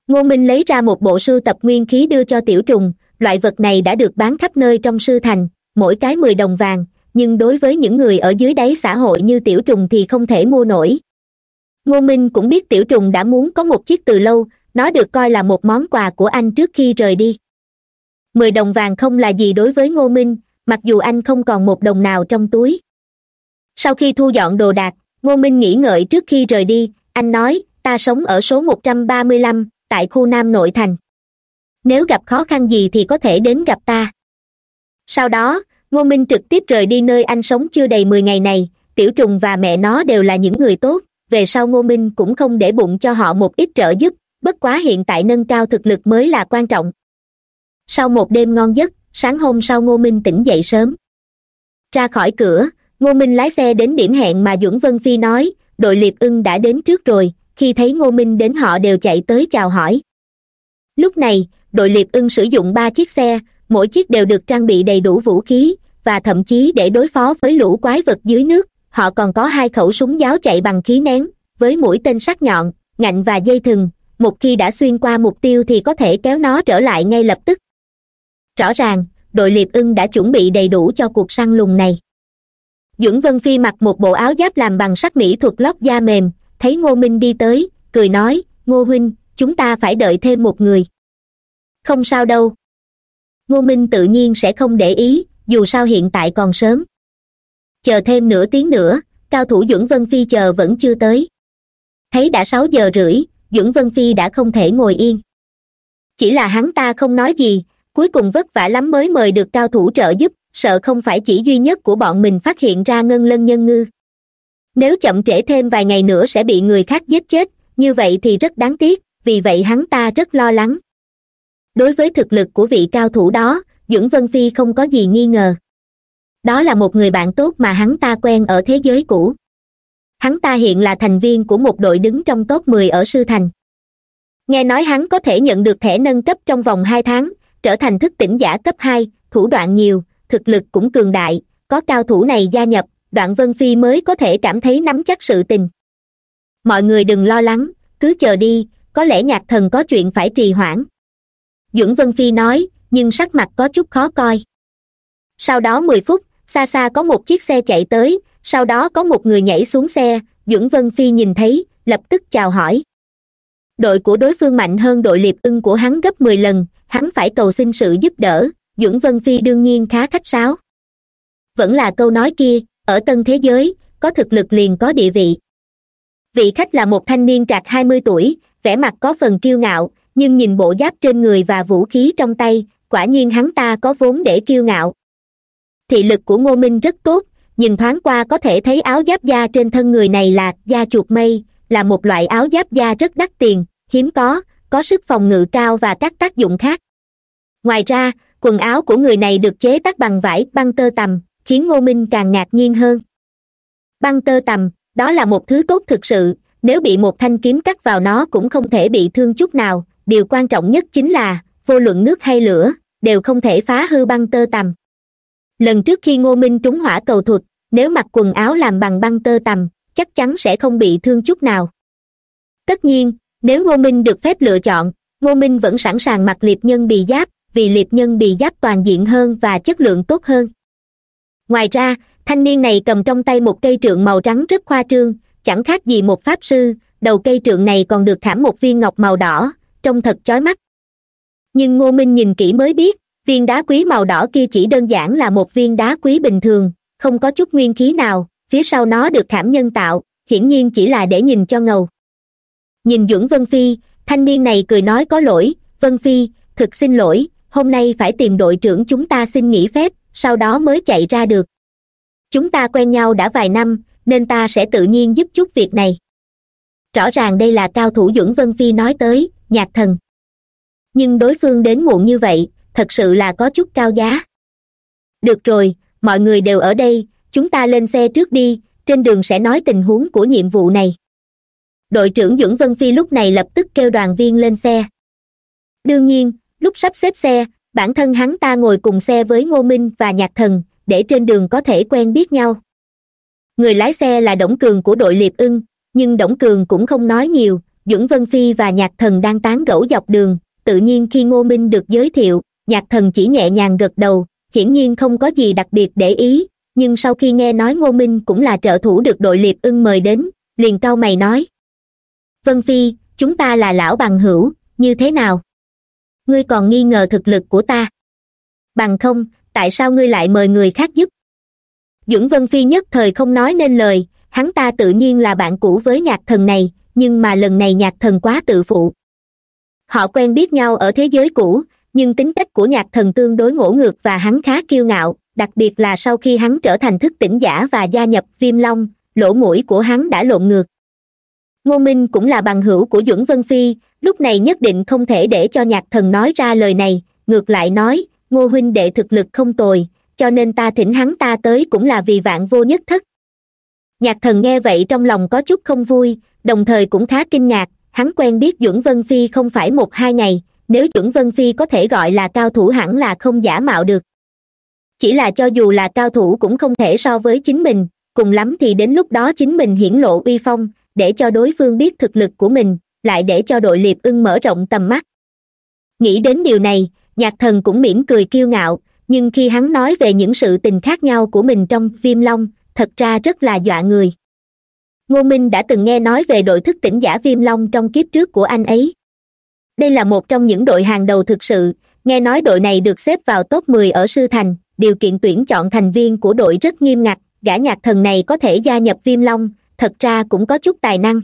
Ngô minh lấy ra một bộ sưu tập nguyên khí đưa cho tiểu trùng, loại vật này đã được bán khắp nơi trong sư thành, mỗi cái mười đồng vàng nhưng đối với những người ở dưới đáy xã hội như tiểu trùng thì không thể mua nổi. Ngô minh cũng biết tiểu trùng đã muốn có một chiếc từ lâu, nó được coi là một món quà của anh trước khi rời đi. Mười đồng vàng không là gì đối với ngô minh, mặc dù anh không còn một đồng nào trong túi. Sau khi thu dọn đồ đạc, ngô minh nghĩ ngợi trước khi rời đi, anh nói, ta sống ở số một trăm ba mươi lăm, tại khu nam nội thành. Nếu gặp khó khăn gì thì có thể đến gặp ta. Sau đó ngô minh trực tiếp rời đi nơi anh sống chưa đầy mười ngày này. Tiểu trùng và mẹ nó đều là những người tốt. Về sau ngô minh cũng không để bụng cho họ một ít trợ giúp. Bất quá hiện tại nâng cao thực lực mới là quan trọng. Sau một đêm ngon giấc, sáng hôm sau ngô minh tỉnh dậy sớm. Ra khỏi cửa, ngô minh lái xe đến điểm hẹn mà duẩn vân phi nói, đội liệp ưng đã đến trước rồi. Khi thấy ngô minh đến, họ đều chạy tới chào hỏi. Lúc này, đội liệp ưng sử dụng ba chiếc xe mỗi chiếc đều được trang bị đầy đủ vũ khí, và thậm chí để đối phó với lũ quái vật dưới nước, họ còn có hai khẩu súng giáo chạy bằng khí nén, với mũi tên sắc nhọn, ngạnh và dây thừng, một khi đã xuyên qua mục tiêu thì có thể kéo nó trở lại ngay lập tức. Rõ ràng, đội liệp ưng đã chuẩn bị đầy đủ cho cuộc săn lùng này. Dưỡng vân phi mặc một bộ áo giáp làm bằng sắt mỹ thuật lót da mềm, thấy ngô minh đi tới, cười nói, ngô huynh, chúng ta phải đợi thêm một người. Không sao đâu ngô minh tự nhiên sẽ không để ý, dù sao hiện tại còn sớm. Chờ thêm nửa tiếng nữa, cao thủ dưỡng vân phi chờ vẫn chưa tới. Thấy đã sáu giờ rưỡi dưỡng vân phi đã không thể ngồi yên. Chỉ là hắn ta không nói gì, cuối cùng vất vả lắm mới mời được cao thủ trợ giúp, sợ không phải chỉ duy nhất của bọn mình phát hiện ra ngân lân nhân ngư. Nếu chậm trễ thêm vài ngày nữa sẽ bị người khác giết chết, như vậy thì rất đáng tiếc, vì vậy hắn ta rất lo lắng đối với thực lực của vị cao thủ đó, dưỡng vân phi không có gì nghi ngờ. Đó là một người bạn tốt mà hắn ta quen ở thế giới cũ. Hắn ta hiện là thành viên của một đội đứng trong top mười ở sư thành. Nghe nói hắn có thể nhận được thẻ nâng cấp trong vòng hai tháng, trở thành thức tỉnh giả cấp hai, thủ đoạn nhiều, thực lực cũng cường đại, có cao thủ này gia nhập, đoạn vân phi mới có thể cảm thấy nắm chắc sự tình. Mọi người đừng lo lắng, cứ chờ đi, có lẽ nhạc thần có chuyện phải trì hoãn dưỡng vân phi nói, nhưng sắc mặt có chút khó coi. Sau đó mười phút xa xa có một chiếc xe chạy tới, sau đó có một người nhảy xuống xe, dưỡng vân phi nhìn thấy, lập tức chào hỏi. Đội của đối phương mạnh hơn đội liệp ưng của hắn gấp mười lần, hắn phải cầu xin sự giúp đỡ, dưỡng vân phi đương nhiên khá khách sáo. Vẫn là câu nói kia, ở tân thế giới, có thực lực liền có địa vị. Vị khách là một thanh niên trạc hai mươi tuổi, vẻ mặt có phần kiêu ngạo nhưng nhìn bộ giáp trên người và vũ khí trong tay, quả nhiên hắn ta có vốn để kiêu ngạo. Thị lực của ngô minh rất tốt, nhìn thoáng qua có thể thấy áo giáp da trên thân người này là da chuột mây, là một loại áo giáp da rất đắt tiền, hiếm có có sức phòng ngự cao và các tác dụng khác. Ngoài ra, quần áo của người này được chế tác bằng vải băng tơ tằm, khiến ngô minh càng ngạc nhiên hơn. Băng tơ tằm, đó là một thứ tốt thực sự, nếu bị một thanh kiếm cắt vào nó cũng không thể bị thương chút nào điều quan trọng nhất chính là, vô luận nước hay lửa, đều không thể phá hư băng tơ tằm. Lần trước khi ngô minh trúng hỏa cầu thuật, nếu mặc quần áo làm bằng băng tơ tằm, chắc chắn sẽ không bị thương chút nào. Tất nhiên, nếu ngô minh được phép lựa chọn, ngô minh vẫn sẵn sàng mặc liệp nhân bị giáp, vì liệp nhân bị giáp toàn diện hơn và chất lượng tốt hơn. Ngoài ra, thanh niên này cầm trong tay một cây trượng màu trắng rất khoa trương, chẳng khác gì một pháp sư, đầu cây trượng này còn được khảm một viên ngọc màu đỏ trông thật chói mắt. Nhưng ngô minh nhìn kỹ mới biết, viên đá quý màu đỏ kia chỉ đơn giản là một viên đá quý bình thường, không có chút nguyên khí nào, phía sau nó được khảm nhân tạo, hiển nhiên chỉ là để nhìn cho ngầu. Nhìn Dưỡng vân phi, thanh niên này cười nói có lỗi, vân phi, thực xin lỗi, hôm nay phải tìm đội trưởng chúng ta xin nghỉ phép, sau đó mới chạy ra được. Chúng ta quen nhau đã vài năm, nên ta sẽ tự nhiên giúp chút việc này. Rõ ràng đây là cao thủ Dưỡng vân phi nói tới nhạc thần. Nhưng đối phương đến muộn như vậy, thật sự là có chút cao giá. Được rồi, mọi người đều ở đây, chúng ta lên xe trước đi, trên đường sẽ nói tình huống của nhiệm vụ này. Đội trưởng dưỡng vân phi lúc này lập tức kêu đoàn viên lên xe. Đương nhiên, lúc sắp xếp xe, bản thân hắn ta ngồi cùng xe với ngô minh và nhạc thần, để trên đường có thể quen biết nhau. Người lái xe là đổng cường của đội liệp ưng, nhưng đổng cường cũng không nói nhiều Dưỡng vân phi và nhạc thần đang tán gẫu dọc đường. Tự nhiên khi ngô minh được giới thiệu, nhạc thần chỉ nhẹ nhàng gật đầu, hiển nhiên không có gì đặc biệt để ý. Nhưng sau khi nghe nói ngô minh cũng là trợ thủ được đội liệp ưng mời đến, liền cau mày nói. Vân phi, chúng ta là lão bằng hữu, như thế nào? Ngươi còn nghi ngờ thực lực của ta. Bằng không, tại sao ngươi lại mời người khác giúp? Dưỡng vân phi nhất thời không nói nên lời, hắn ta tự nhiên là bạn cũ với nhạc thần này nhưng mà lần này nhạc thần quá tự phụ. Họ quen biết nhau ở thế giới cũ, nhưng tính cách của nhạc thần tương đối ngỗ ngược và hắn khá kiêu ngạo, đặc biệt là sau khi hắn trở thành thức tỉnh giả và gia nhập viêm long, lỗ mũi của hắn đã lộn ngược. Ngô minh cũng là bằng hữu của duẩn vân phi, lúc này nhất định không thể để cho nhạc thần nói ra lời này, ngược lại nói, ngô huynh đệ thực lực không tồi, cho nên ta thỉnh hắn ta tới cũng là vì vạn vô nhất thất. Nhạc thần nghe vậy trong lòng có chút không vui đồng thời cũng khá kinh ngạc, hắn quen biết duẩn vân phi không phải một hai ngày, nếu duẩn vân phi có thể gọi là cao thủ hẳn là không giả mạo được. Chỉ là cho dù là cao thủ cũng không thể so với chính mình, cùng lắm thì đến lúc đó chính mình hiển lộ uy phong, để cho đối phương biết thực lực của mình, lại để cho đội liệp ưng mở rộng tầm mắt. Nghĩ đến điều này, nhạc thần cũng mỉm cười kiêu ngạo, nhưng khi hắn nói về những sự tình khác nhau của mình trong viêm long, thật ra rất là dọa người ngô minh đã từng nghe nói về đội thức tỉnh giả viêm long trong kiếp trước của anh ấy. Đây là một trong những đội hàng đầu thực sự, nghe nói đội này được xếp vào top mười ở sư thành, điều kiện tuyển chọn thành viên của đội rất nghiêm ngặt, gã nhạc thần này có thể gia nhập viêm long, thật ra cũng có chút tài năng.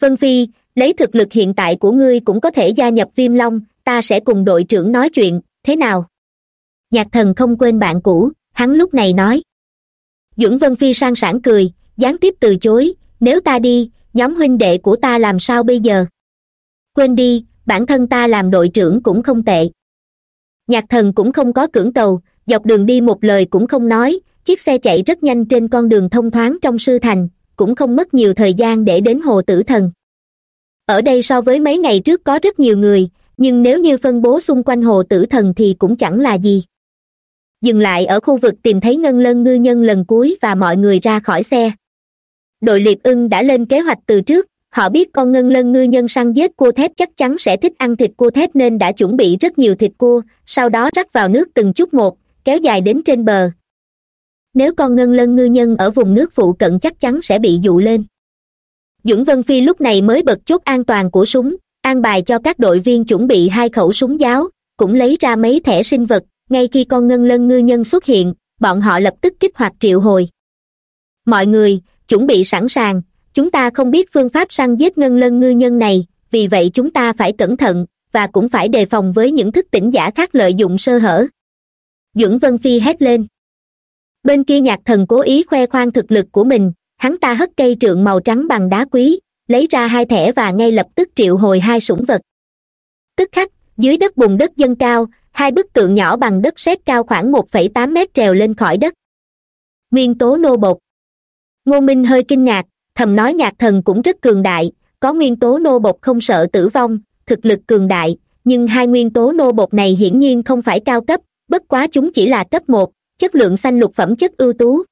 Vân phi, lấy thực lực hiện tại của ngươi cũng có thể gia nhập viêm long, ta sẽ cùng đội trưởng nói chuyện, thế nào? Nhạc thần không quên bạn cũ, hắn lúc này nói. Dưỡng vân phi sang sảng cười gián tiếp từ chối, nếu ta đi, nhóm huynh đệ của ta làm sao bây giờ? Quên đi, bản thân ta làm đội trưởng cũng không tệ. Nhạc thần cũng không có cưỡng cầu, dọc đường đi một lời cũng không nói, chiếc xe chạy rất nhanh trên con đường thông thoáng trong sư thành, cũng không mất nhiều thời gian để đến hồ tử thần. Ở đây so với mấy ngày trước có rất nhiều người, nhưng nếu như phân bố xung quanh hồ tử thần thì cũng chẳng là gì. Dừng lại ở khu vực tìm thấy ngân lân ngư nhân lần cuối và mọi người ra khỏi xe đội liệp ưng đã lên kế hoạch từ trước, họ biết con ngân lân ngư nhân săn giết cua thép chắc chắn sẽ thích ăn thịt cua thép nên đã chuẩn bị rất nhiều thịt cua, sau đó rắc vào nước từng chút một, kéo dài đến trên bờ. Nếu con ngân lân ngư nhân ở vùng nước phụ cận chắc chắn sẽ bị dụ lên. Dưỡng vân phi lúc này mới bật chốt an toàn của súng, an bài cho các đội viên chuẩn bị hai khẩu súng giáo, cũng lấy ra mấy thẻ sinh vật, ngay khi con ngân lân ngư nhân xuất hiện, bọn họ lập tức kích hoạt triệu hồi. Mọi người chuẩn bị sẵn sàng. Chúng ta không biết phương pháp săn giết ngân lân ngư nhân này, vì vậy chúng ta phải cẩn thận và cũng phải đề phòng với những thức tỉnh giả khác lợi dụng sơ hở. Dưỡng vân phi hét lên. Bên kia nhạc thần cố ý khoe khoang thực lực của mình, hắn ta hất cây trượng màu trắng bằng đá quý, lấy ra hai thẻ và ngay lập tức triệu hồi hai sủng vật. Tức khắc, dưới đất bùn đất dâng cao, hai bức tượng nhỏ bằng đất sét cao khoảng một phẩy tám mét trèo lên khỏi đất. Nguyên tố nô bột ngô minh hơi kinh ngạc, thầm nói nhạc thần cũng rất cường đại, có nguyên tố nô bột không sợ tử vong, thực lực cường đại, nhưng hai nguyên tố nô bột này hiển nhiên không phải cao cấp, bất quá chúng chỉ là cấp một, chất lượng xanh lục phẩm chất ưu tú.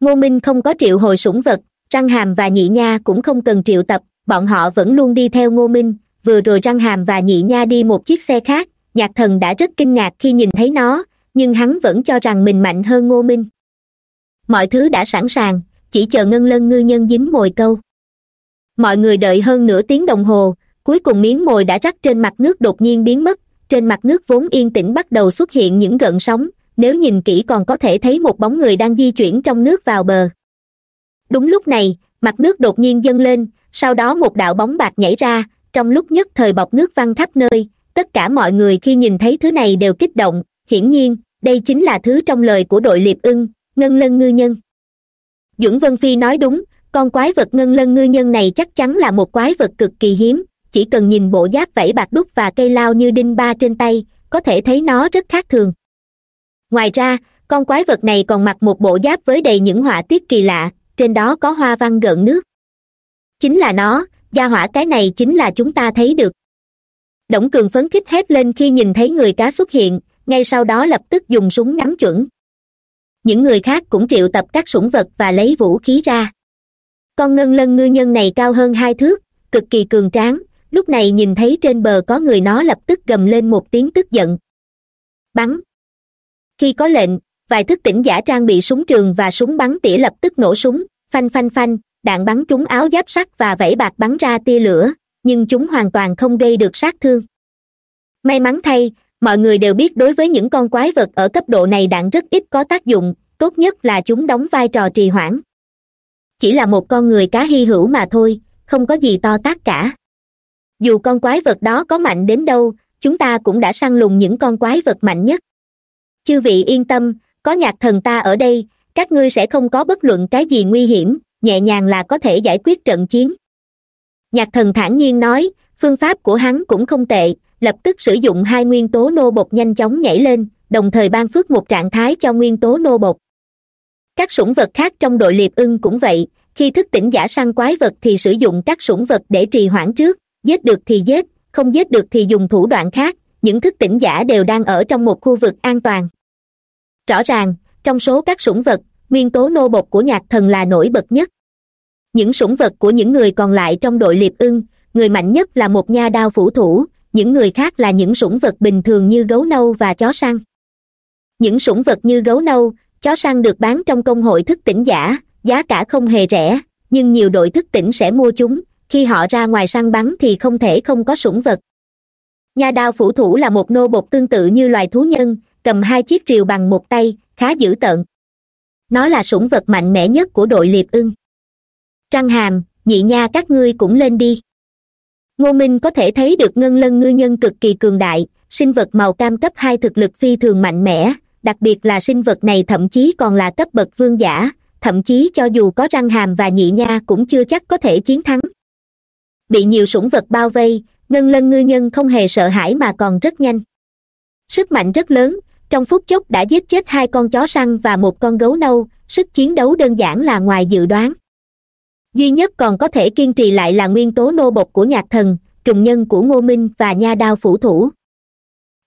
Ngô minh không có triệu hồi sủng vật, răng hàm và nhị nha cũng không cần triệu tập, bọn họ vẫn luôn đi theo ngô minh, vừa rồi răng hàm và nhị nha đi một chiếc xe khác, nhạc thần đã rất kinh ngạc khi nhìn thấy nó, nhưng hắn vẫn cho rằng mình mạnh hơn ngô minh. Mọi thứ đã sẵn sàng chỉ chờ ngân lân ngư nhân dính mồi câu. Mọi người đợi hơn nửa tiếng đồng hồ, cuối cùng miếng mồi đã rắc trên mặt nước đột nhiên biến mất, trên mặt nước vốn yên tĩnh bắt đầu xuất hiện những gợn sóng, nếu nhìn kỹ còn có thể thấy một bóng người đang di chuyển trong nước vào bờ. Đúng lúc này, mặt nước đột nhiên dâng lên, sau đó một đạo bóng bạc nhảy ra, trong lúc nhất thời bọc nước văng khắp nơi, tất cả mọi người khi nhìn thấy thứ này đều kích động, hiển nhiên, đây chính là thứ trong lời của đội liệp ưng, ngân lân ngư nhân dưỡng vân phi nói đúng, con quái vật ngân lân ngư nhân này chắc chắn là một quái vật cực kỳ hiếm, chỉ cần nhìn bộ giáp vảy bạc đúc và cây lao như đinh ba trên tay, có thể thấy nó rất khác thường. Ngoài ra, con quái vật này còn mặc một bộ giáp với đầy những họa tiết kỳ lạ, trên đó có hoa văn gợn nước. Chính là nó, gia hỏa cái này chính là chúng ta thấy được. Đổng cường phấn khích hét lên khi nhìn thấy người cá xuất hiện, ngay sau đó lập tức dùng súng ngắm chuẩn những người khác cũng triệu tập các sủng vật và lấy vũ khí ra. Con ngân lân ngư nhân này cao hơn hai thước, cực kỳ cường tráng, lúc này nhìn thấy trên bờ có người nó lập tức gầm lên một tiếng tức giận. Bắn. Khi có lệnh, vài thức tỉnh giả trang bị súng trường và súng bắn tỉa lập tức nổ súng, phanh phanh phanh, đạn bắn trúng áo giáp sắt và vẫy bạc bắn ra tia lửa, nhưng chúng hoàn toàn không gây được sát thương. May mắn thay mọi người đều biết đối với những con quái vật ở cấp độ này đạn rất ít có tác dụng, tốt nhất là chúng đóng vai trò trì hoãn. Chỉ là một con người cá hy hữu mà thôi, không có gì to tác cả. Dù con quái vật đó có mạnh đến đâu, chúng ta cũng đã săn lùng những con quái vật mạnh nhất. Chư vị yên tâm, có nhạc thần ta ở đây, các ngươi sẽ không có bất luận cái gì nguy hiểm, nhẹ nhàng là có thể giải quyết trận chiến. Nhạc thần thản nhiên nói, phương pháp của hắn cũng không tệ lập tức sử dụng hai nguyên tố nô bột nhanh chóng nhảy lên, đồng thời ban phước một trạng thái cho nguyên tố nô bột. Các sủng vật khác trong đội liệp ưng cũng vậy, khi thức tỉnh giả săn quái vật thì sử dụng các sủng vật để trì hoãn trước, giết được thì giết, không giết được thì dùng thủ đoạn khác, những thức tỉnh giả đều đang ở trong một khu vực an toàn. Rõ ràng, trong số các sủng vật, nguyên tố nô bột của nhạc thần là nổi bật nhất. Những sủng vật của những người còn lại trong đội liệp ưng, người mạnh nhất là một nha đao phủ thủ những người khác là những sủng vật bình thường như gấu nâu và chó săn. Những sủng vật như gấu nâu, chó săn được bán trong công hội thức tỉnh giả, giá cả không hề rẻ, nhưng nhiều đội thức tỉnh sẽ mua chúng, khi họ ra ngoài săn bắn thì không thể không có sủng vật. Nha đao phủ thủ là một nô bột tương tự như loài thú nhân, cầm hai chiếc rìu bằng một tay, khá dữ tợn. Nó là sủng vật mạnh mẽ nhất của đội liệp ưng. Trăng hàm, nhị nha các ngươi cũng lên đi ngô minh có thể thấy được ngân lân ngư nhân cực kỳ cường đại, sinh vật màu cam cấp hai thực lực phi thường mạnh mẽ, đặc biệt là sinh vật này thậm chí còn là cấp bậc vương giả, thậm chí cho dù có răng hàm và nhị nha cũng chưa chắc có thể chiến thắng. Bị nhiều sủng vật bao vây, ngân lân ngư nhân không hề sợ hãi mà còn rất nhanh. Sức mạnh rất lớn, trong phút chốc đã giết chết hai con chó săn và một con gấu nâu, sức chiến đấu đơn giản là ngoài dự đoán duy nhất còn có thể kiên trì lại là nguyên tố nô bộc của nhạc thần, trùng nhân của ngô minh và nha đao phủ thủ.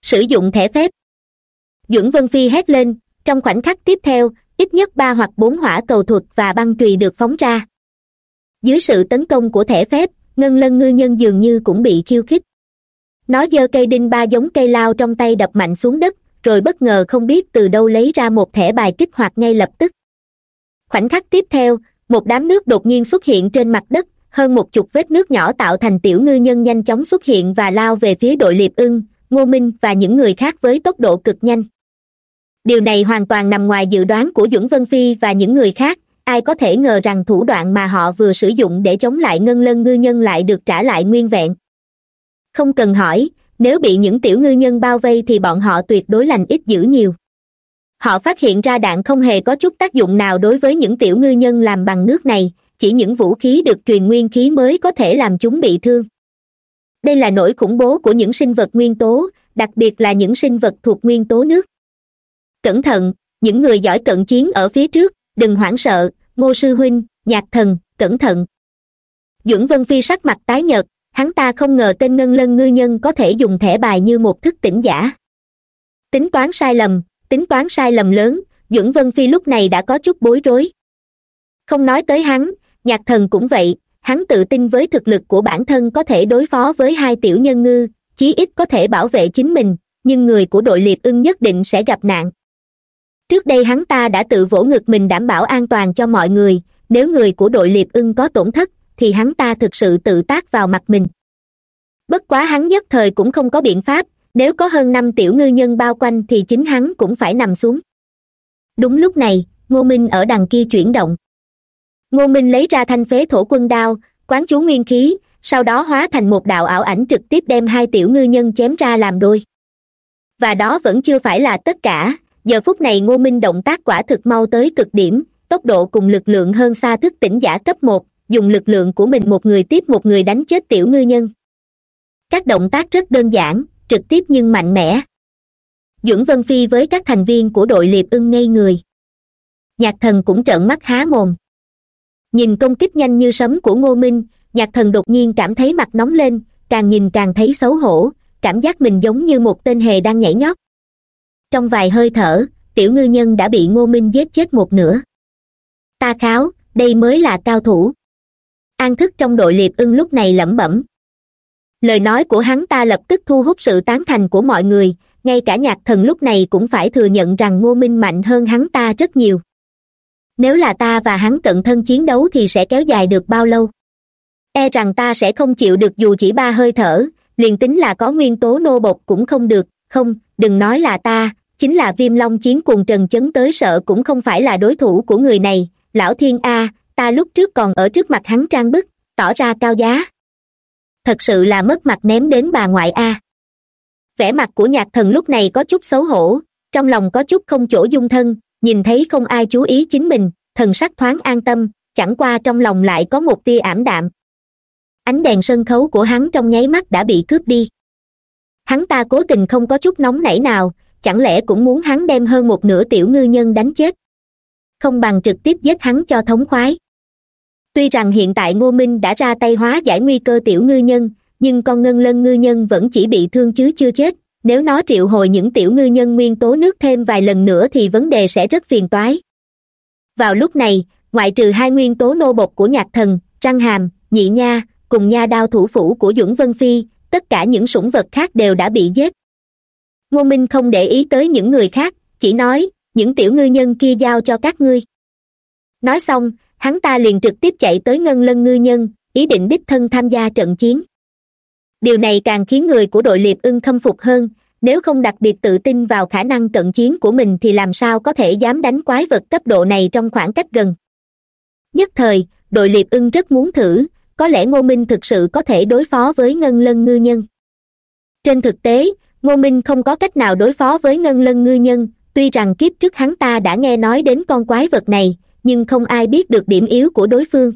Sử dụng thẻ phép. Dưỡng vân phi hét lên, trong khoảnh khắc tiếp theo, ít nhất ba hoặc bốn hỏa cầu thuật và băng trùy được phóng ra. Dưới sự tấn công của thẻ phép, ngân lân ngư nhân dường như cũng bị khiêu khích. Nó giơ cây đinh ba giống cây lao trong tay đập mạnh xuống đất, rồi bất ngờ không biết từ đâu lấy ra một thẻ bài kích hoạt ngay lập tức. Khoảnh khắc tiếp theo một đám nước đột nhiên xuất hiện trên mặt đất, hơn một chục vết nước nhỏ tạo thành tiểu ngư nhân nhanh chóng xuất hiện và lao về phía đội liệp ưng, ngô minh và những người khác với tốc độ cực nhanh. Điều này hoàn toàn nằm ngoài dự đoán của duẩn vân phi và những người khác, ai có thể ngờ rằng thủ đoạn mà họ vừa sử dụng để chống lại ngân lân ngư nhân lại được trả lại nguyên vẹn. Không cần hỏi, nếu bị những tiểu ngư nhân bao vây thì bọn họ tuyệt đối lành ít dữ nhiều họ phát hiện ra đạn không hề có chút tác dụng nào đối với những tiểu ngư nhân làm bằng nước này, chỉ những vũ khí được truyền nguyên khí mới có thể làm chúng bị thương. Đây là nỗi khủng bố của những sinh vật nguyên tố, đặc biệt là những sinh vật thuộc nguyên tố nước. Cẩn thận, những người giỏi cận chiến ở phía trước, đừng hoảng sợ, ngô sư huynh, nhạc thần, cẩn thận. Dưỡng vân phi sắc mặt tái nhợt, hắn ta không ngờ tên ngân lân ngư nhân có thể dùng thẻ bài như một thức tỉnh giả. Tính toán sai lầm tính toán sai lầm lớn dưỡng vân phi lúc này đã có chút bối rối. Không nói tới hắn, nhạc thần cũng vậy, hắn tự tin với thực lực của bản thân có thể đối phó với hai tiểu nhân ngư, chí ít có thể bảo vệ chính mình, nhưng người của đội liệp ưng nhất định sẽ gặp nạn. Trước đây hắn ta đã tự vỗ ngực mình đảm bảo an toàn cho mọi người, nếu người của đội liệp ưng có tổn thất, thì hắn ta thực sự tự tác vào mặt mình. Bất quá hắn nhất thời cũng không có biện pháp nếu có hơn năm tiểu ngư nhân bao quanh thì chính hắn cũng phải nằm xuống. Đúng lúc này, ngô minh ở đằng kia chuyển động. Ngô minh lấy ra thanh phế thổ quân đao, quán chú nguyên khí, sau đó hóa thành một đạo ảo ảnh trực tiếp đem hai tiểu ngư nhân chém ra làm đôi. Và đó vẫn chưa phải là tất cả, giờ phút này ngô minh động tác quả thực mau tới cực điểm, tốc độ cùng lực lượng hơn xa thức tỉnh giả cấp một, dùng lực lượng của mình một người tiếp một người đánh chết tiểu ngư nhân. Các động tác rất đơn giản trực tiếp nhưng mạnh mẽ. Dưỡng vân phi với các thành viên của đội liệp ưng ngây người. Nhạc thần cũng trợn mắt há mồm. Nhìn công kích nhanh như sấm của ngô minh, nhạc thần đột nhiên cảm thấy mặt nóng lên, càng nhìn càng thấy xấu hổ, cảm giác mình giống như một tên hề đang nhảy nhót. Trong vài hơi thở, tiểu ngư nhân đã bị ngô minh giết chết một nửa. Ta kháo, đây mới là cao thủ. An thức trong đội liệp ưng lúc này lẩm bẩm lời nói của hắn ta lập tức thu hút sự tán thành của mọi người, ngay cả nhạc thần lúc này cũng phải thừa nhận rằng ngô minh mạnh hơn hắn ta rất nhiều. Nếu là ta và hắn cận thân chiến đấu thì sẽ kéo dài được bao lâu? E rằng ta sẽ không chịu được dù chỉ ba hơi thở, liền tính là có nguyên tố nô bộc cũng không được, không, đừng nói là ta, chính là viêm long chiến cùng trần chấn tới sợ cũng không phải là đối thủ của người này, lão thiên a, ta lúc trước còn ở trước mặt hắn trang bức, tỏ ra cao giá thật sự là mất mặt ném đến bà ngoại a. Vẻ mặt của nhạc thần lúc này có chút xấu hổ, trong lòng có chút không chỗ dung thân, nhìn thấy không ai chú ý chính mình, thần sắc thoáng an tâm, chẳng qua trong lòng lại có một tia ảm đạm. Ánh đèn sân khấu của hắn trong nháy mắt đã bị cướp đi. Hắn ta cố tình không có chút nóng nảy nào, chẳng lẽ cũng muốn hắn đem hơn một nửa tiểu ngư nhân đánh chết? Không bằng trực tiếp giết hắn cho thống khoái tuy rằng hiện tại ngô minh đã ra tay hóa giải nguy cơ tiểu ngư nhân, nhưng con ngân lân ngư nhân vẫn chỉ bị thương chứ chưa chết. Nếu nó triệu hồi những tiểu ngư nhân nguyên tố nước thêm vài lần nữa thì vấn đề sẽ rất phiền toái. Vào lúc này, ngoại trừ hai nguyên tố nô bột của nhạc thần, răng hàm, nhị nha, cùng nha đao thủ phủ của duẩn vân phi, tất cả những sủng vật khác đều đã bị giết. Ngô minh không để ý tới những người khác, chỉ nói, những tiểu ngư nhân kia giao cho các ngươi. Nói xong hắn ta liền trực tiếp chạy tới ngân lân ngư nhân, ý định đích thân tham gia trận chiến. Điều này càng khiến người của đội liệp ưng khâm phục hơn, nếu không đặc biệt tự tin vào khả năng cận chiến của mình thì làm sao có thể dám đánh quái vật cấp độ này trong khoảng cách gần. Nhất thời, đội liệp ưng rất muốn thử, có lẽ ngô minh thực sự có thể đối phó với ngân lân ngư nhân. Trên thực tế, ngô minh không có cách nào đối phó với ngân lân ngư nhân, tuy rằng kiếp trước hắn ta đã nghe nói đến con quái vật này nhưng không ai biết được điểm yếu của đối phương.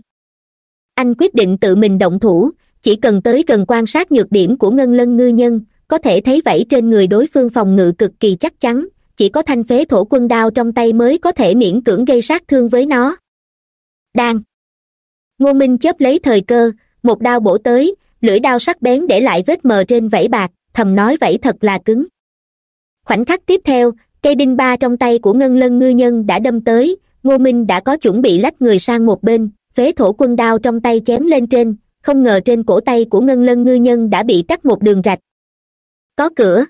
Anh quyết định tự mình động thủ, chỉ cần tới gần quan sát nhược điểm của ngân lân ngư nhân, có thể thấy vẫy trên người đối phương phòng ngự cực kỳ chắc chắn, chỉ có thanh phế thổ quân đao trong tay mới có thể miễn cưỡng gây sát thương với nó. Đang ngô minh chớp lấy thời cơ, một đao bổ tới, lưỡi đao sắc bén để lại vết mờ trên vẫy bạc, thầm nói vẫy thật là cứng. Khoảnh khắc tiếp theo, cây đinh ba trong tay của ngân lân ngư nhân đã đâm tới ngô minh đã có chuẩn bị lách người sang một bên, phế thổ quân đao trong tay chém lên trên, không ngờ trên cổ tay của ngân lân ngư nhân đã bị cắt một đường rạch. Có cửa.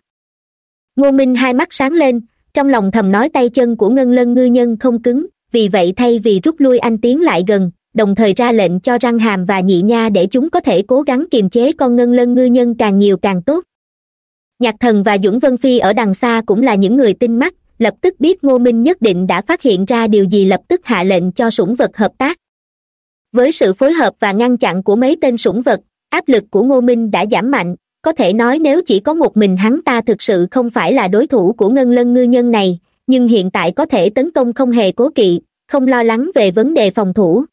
Ngô minh hai mắt sáng lên, trong lòng thầm nói tay chân của ngân lân ngư nhân không cứng, vì vậy thay vì rút lui anh tiến lại gần, đồng thời ra lệnh cho răng hàm và nhị nha để chúng có thể cố gắng kiềm chế con ngân lân ngư nhân càng nhiều càng tốt. Nhạc thần và duẩn vân phi ở đằng xa cũng là những người tinh mắt lập tức biết ngô minh nhất định đã phát hiện ra điều gì lập tức hạ lệnh cho sủng vật hợp tác. Với sự phối hợp và ngăn chặn của mấy tên sủng vật, áp lực của ngô minh đã giảm mạnh, có thể nói nếu chỉ có một mình hắn ta thực sự không phải là đối thủ của ngân lân ngư nhân này, nhưng hiện tại có thể tấn công không hề cố kỵ, không lo lắng về vấn đề phòng thủ.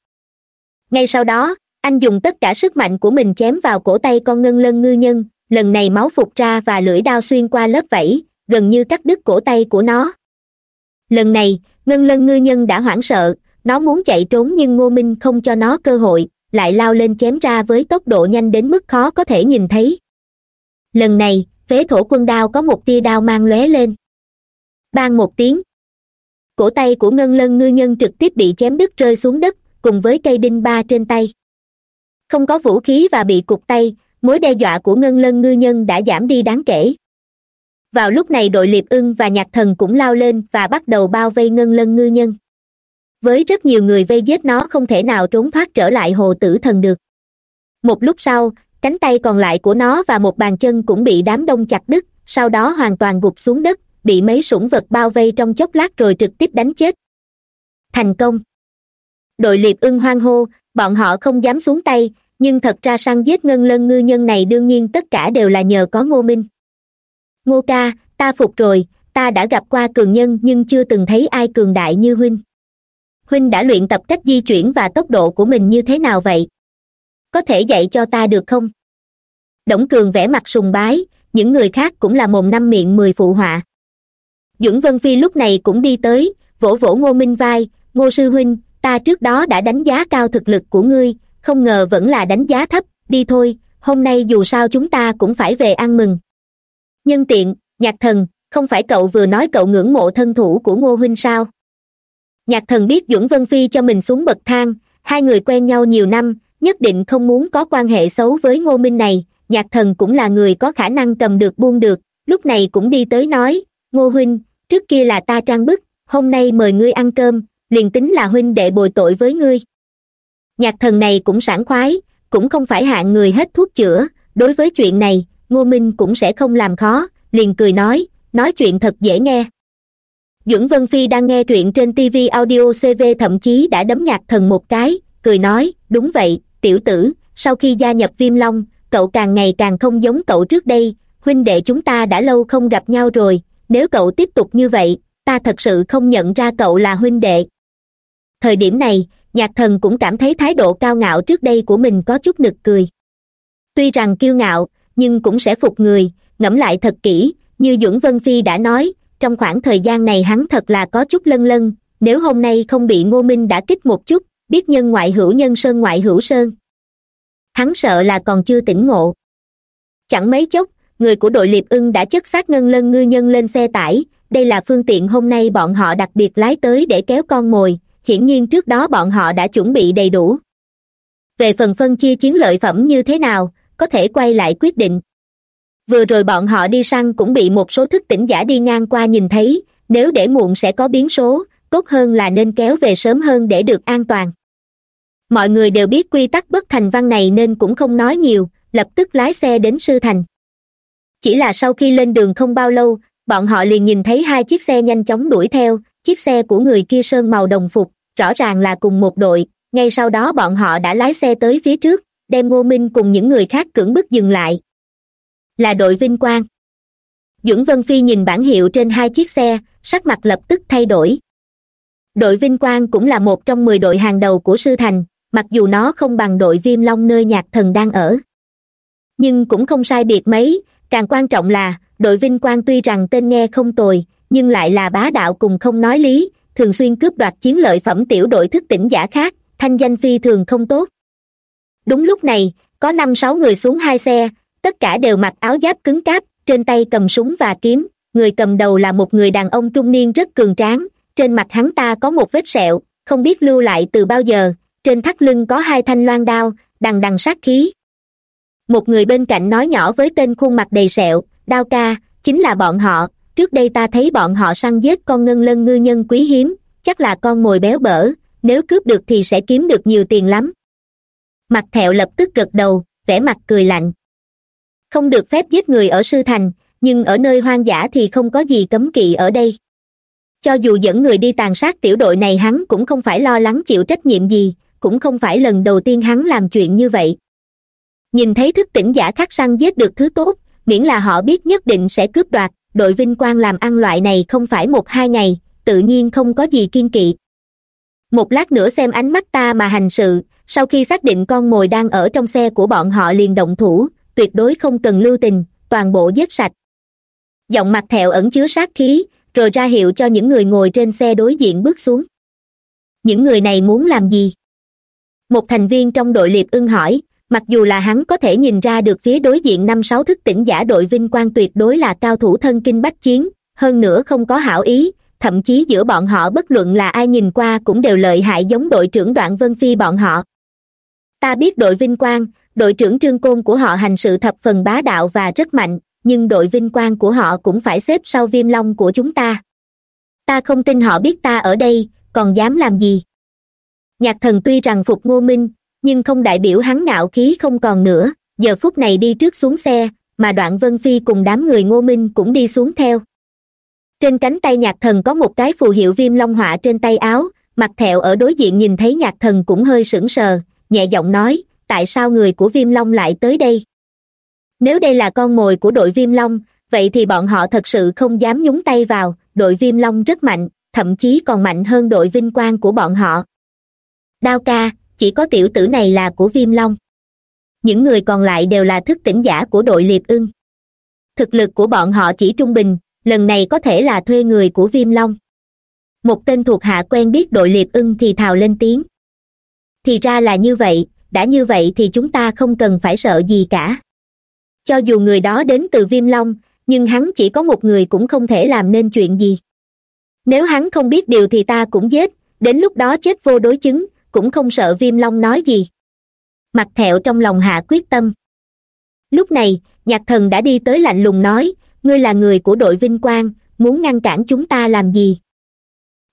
Ngay sau đó, anh dùng tất cả sức mạnh của mình chém vào cổ tay con ngân lân ngư nhân, lần này máu phục ra và lưỡi đao xuyên qua lớp vảy gần như cắt đứt cổ tay của nó. Lần này, ngân lân ngư nhân đã hoảng sợ, nó muốn chạy trốn nhưng ngô minh không cho nó cơ hội, lại lao lên chém ra với tốc độ nhanh đến mức khó có thể nhìn thấy. Lần này, phế thổ quân đao có một tia đao mang lóe lên. Ban một tiếng. Cổ tay của ngân lân ngư nhân trực tiếp bị chém đứt rơi xuống đất, cùng với cây đinh ba trên tay. Không có vũ khí và bị cụt tay, mối đe dọa của ngân lân ngư nhân đã giảm đi đáng kể vào lúc này đội liệp ưng và nhạc thần cũng lao lên và bắt đầu bao vây ngân lân ngư nhân. Với rất nhiều người vây giết nó không thể nào trốn thoát trở lại hồ tử thần được. Một lúc sau, cánh tay còn lại của nó và một bàn chân cũng bị đám đông chặt đứt, sau đó hoàn toàn gục xuống đất, bị mấy sủng vật bao vây trong chốc lát rồi trực tiếp đánh chết. Thành công! Đội liệp ưng hoang hô, bọn họ không dám xuống tay, nhưng thật ra săn giết ngân lân ngư nhân này đương nhiên tất cả đều là nhờ có ngô minh ngô ca, ta phục rồi, ta đã gặp qua cường nhân nhưng chưa từng thấy ai cường đại như huynh. Huynh đã luyện tập cách di chuyển và tốc độ của mình như thế nào vậy? Có thể dạy cho ta được không? Đổng cường vẽ mặt sùng bái, những người khác cũng là mồm năm miệng mười phụ họa. Dưỡng vân phi lúc này cũng đi tới, vỗ vỗ ngô minh vai, ngô sư huynh, ta trước đó đã đánh giá cao thực lực của ngươi, không ngờ vẫn là đánh giá thấp, đi thôi, hôm nay dù sao chúng ta cũng phải về ăn mừng nhân tiện, nhạc thần, không phải cậu vừa nói cậu ngưỡng mộ thân thủ của ngô huynh sao? Nhạc thần biết duẩn vân phi cho mình xuống bậc thang, hai người quen nhau nhiều năm, nhất định không muốn có quan hệ xấu với ngô minh này, nhạc thần cũng là người có khả năng cầm được buông được, lúc này cũng đi tới nói, ngô huynh, trước kia là ta trang bức, hôm nay mời ngươi ăn cơm, liền tính là huynh đệ bồi tội với ngươi. Nhạc thần này cũng sảng khoái, cũng không phải hạng người hết thuốc chữa, đối với chuyện này ngô minh cũng sẽ không làm khó, liền cười nói nói chuyện thật dễ nghe. Dưỡng vân phi đang nghe truyện trên tv audio cv thậm chí đã đấm nhạc thần một cái, cười nói, đúng vậy, tiểu tử, sau khi gia nhập viêm long, cậu càng ngày càng không giống cậu trước đây, huynh đệ chúng ta đã lâu không gặp nhau rồi, nếu cậu tiếp tục như vậy, ta thật sự không nhận ra cậu là huynh đệ. Thời điểm này, nhạc thần cũng cảm thấy thái độ cao ngạo trước đây của mình có chút nực cười. Tuy rằng kiêu ngạo nhưng cũng sẽ phục người. Ngẫm lại thật kỹ, như dưỡng vân phi đã nói, trong khoảng thời gian này hắn thật là có chút lân lân. Nếu hôm nay không bị ngô minh đã kích một chút, biết nhân ngoại hữu nhân sơn ngoại hữu sơn. Hắn sợ là còn chưa tỉnh ngộ. Chẳng mấy chốc, người của đội liệp ưng đã chất xác ngân lân ngư nhân lên xe tải. Đây là phương tiện hôm nay bọn họ đặc biệt lái tới để kéo con mồi. Hiển nhiên trước đó bọn họ đã chuẩn bị đầy đủ. Về phần phân chia chiến lợi phẩm như thế nào có thể quay lại quyết định. Vừa rồi bọn họ đi săn cũng bị một số thức tỉnh giả đi ngang qua nhìn thấy, nếu để muộn sẽ có biến số, tốt hơn là nên kéo về sớm hơn để được an toàn. Mọi người đều biết quy tắc bất thành văn này nên cũng không nói nhiều, lập tức lái xe đến sư thành. Chỉ là sau khi lên đường không bao lâu, bọn họ liền nhìn thấy hai chiếc xe nhanh chóng đuổi theo, chiếc xe của người kia sơn màu đồng phục, rõ ràng là cùng một đội, ngay sau đó bọn họ đã lái xe tới phía trước đem ngô minh cùng những người khác cưỡng bức dừng lại. Là đội vinh quang. Dưỡng vân phi nhìn bản hiệu trên hai chiếc xe, sắc mặt lập tức thay đổi. Đội vinh quang cũng là một trong mười đội hàng đầu của sư thành, mặc dù nó không bằng đội viêm long nơi nhạc thần đang ở. Nhưng cũng không sai biệt mấy, càng quan trọng là, đội vinh quang tuy rằng tên nghe không tồi, nhưng lại là bá đạo cùng không nói lý, thường xuyên cướp đoạt chiến lợi phẩm tiểu đội thức tỉnh giả khác, thanh danh phi thường không tốt đúng lúc này, có năm sáu người xuống hai xe, tất cả đều mặc áo giáp cứng cáp, trên tay cầm súng và kiếm. Người cầm đầu là một người đàn ông trung niên rất cường tráng, trên mặt hắn ta có một vết sẹo, không biết lưu lại từ bao giờ. Trên thắt lưng có hai thanh loan đao, đằng đằng sát khí. Một người bên cạnh nói nhỏ với tên khuôn mặt đầy sẹo, đao ca, chính là bọn họ. Trước đây ta thấy bọn họ săn giết con ngân lân ngư nhân quý hiếm, chắc là con mồi béo bở. Nếu cướp được thì sẽ kiếm được nhiều tiền lắm mặt thẹo lập tức gật đầu, vẻ mặt cười lạnh. Không được phép giết người ở sư thành, nhưng ở nơi hoang dã thì không có gì cấm kỵ ở đây. Cho dù dẫn người đi tàn sát tiểu đội này hắn cũng không phải lo lắng chịu trách nhiệm gì, cũng không phải lần đầu tiên hắn làm chuyện như vậy. Nhìn thấy thức tỉnh giả khắc săn giết được thứ tốt, miễn là họ biết nhất định sẽ cướp đoạt, đội vinh quang làm ăn loại này không phải một hai ngày, tự nhiên không có gì kiên kỵ. Một lát nữa xem ánh mắt ta mà hành sự sau khi xác định con mồi đang ở trong xe của bọn họ liền động thủ, tuyệt đối không cần lưu tình, toàn bộ giết sạch. Giọng mặt thẹo ẩn chứa sát khí, rồi ra hiệu cho những người ngồi trên xe đối diện bước xuống. Những người này muốn làm gì? Một thành viên trong đội liệp ưng hỏi, mặc dù là hắn có thể nhìn ra được phía đối diện năm sáu thức tỉnh giả đội vinh quang tuyệt đối là cao thủ thân kinh bách chiến, hơn nữa không có hảo ý thậm chí giữa bọn họ bất luận là ai nhìn qua cũng đều lợi hại giống đội trưởng đoạn vân phi bọn họ. Ta biết đội vinh quang, đội trưởng trương côn của họ hành sự thập phần bá đạo và rất mạnh, nhưng đội vinh quang của họ cũng phải xếp sau viêm long của chúng ta. Ta không tin họ biết ta ở đây, còn dám làm gì? Nhạc thần tuy rằng phục ngô minh, nhưng không đại biểu hắn ngạo khí không còn nữa. Giờ phút này đi trước xuống xe, mà đoạn vân phi cùng đám người ngô minh cũng đi xuống theo trên cánh tay nhạc thần có một cái phù hiệu viêm long họa trên tay áo, mặt thẹo ở đối diện nhìn thấy nhạc thần cũng hơi sững sờ, nhẹ giọng nói, tại sao người của viêm long lại tới đây? Nếu đây là con mồi của đội viêm long, vậy thì bọn họ thật sự không dám nhúng tay vào, đội viêm long rất mạnh, thậm chí còn mạnh hơn đội vinh quang của bọn họ. Đao ca, chỉ có tiểu tử này là của viêm long. Những người còn lại đều là thức tỉnh giả của đội liệp ưng. Thực lực của bọn họ chỉ trung bình lần này có thể là thuê người của viêm long. Một tên thuộc hạ quen biết đội liệp ưng thì thào lên tiếng. Thì ra là như vậy, đã như vậy thì chúng ta không cần phải sợ gì cả. Cho dù người đó đến từ viêm long, nhưng hắn chỉ có một người cũng không thể làm nên chuyện gì. Nếu hắn không biết điều thì ta cũng giết, đến lúc đó chết vô đối chứng, cũng không sợ viêm long nói gì. Mặt thẹo trong lòng hạ quyết tâm. Lúc này, nhạc thần đã đi tới lạnh lùng nói ngươi là người của đội vinh quang, muốn ngăn cản chúng ta làm gì?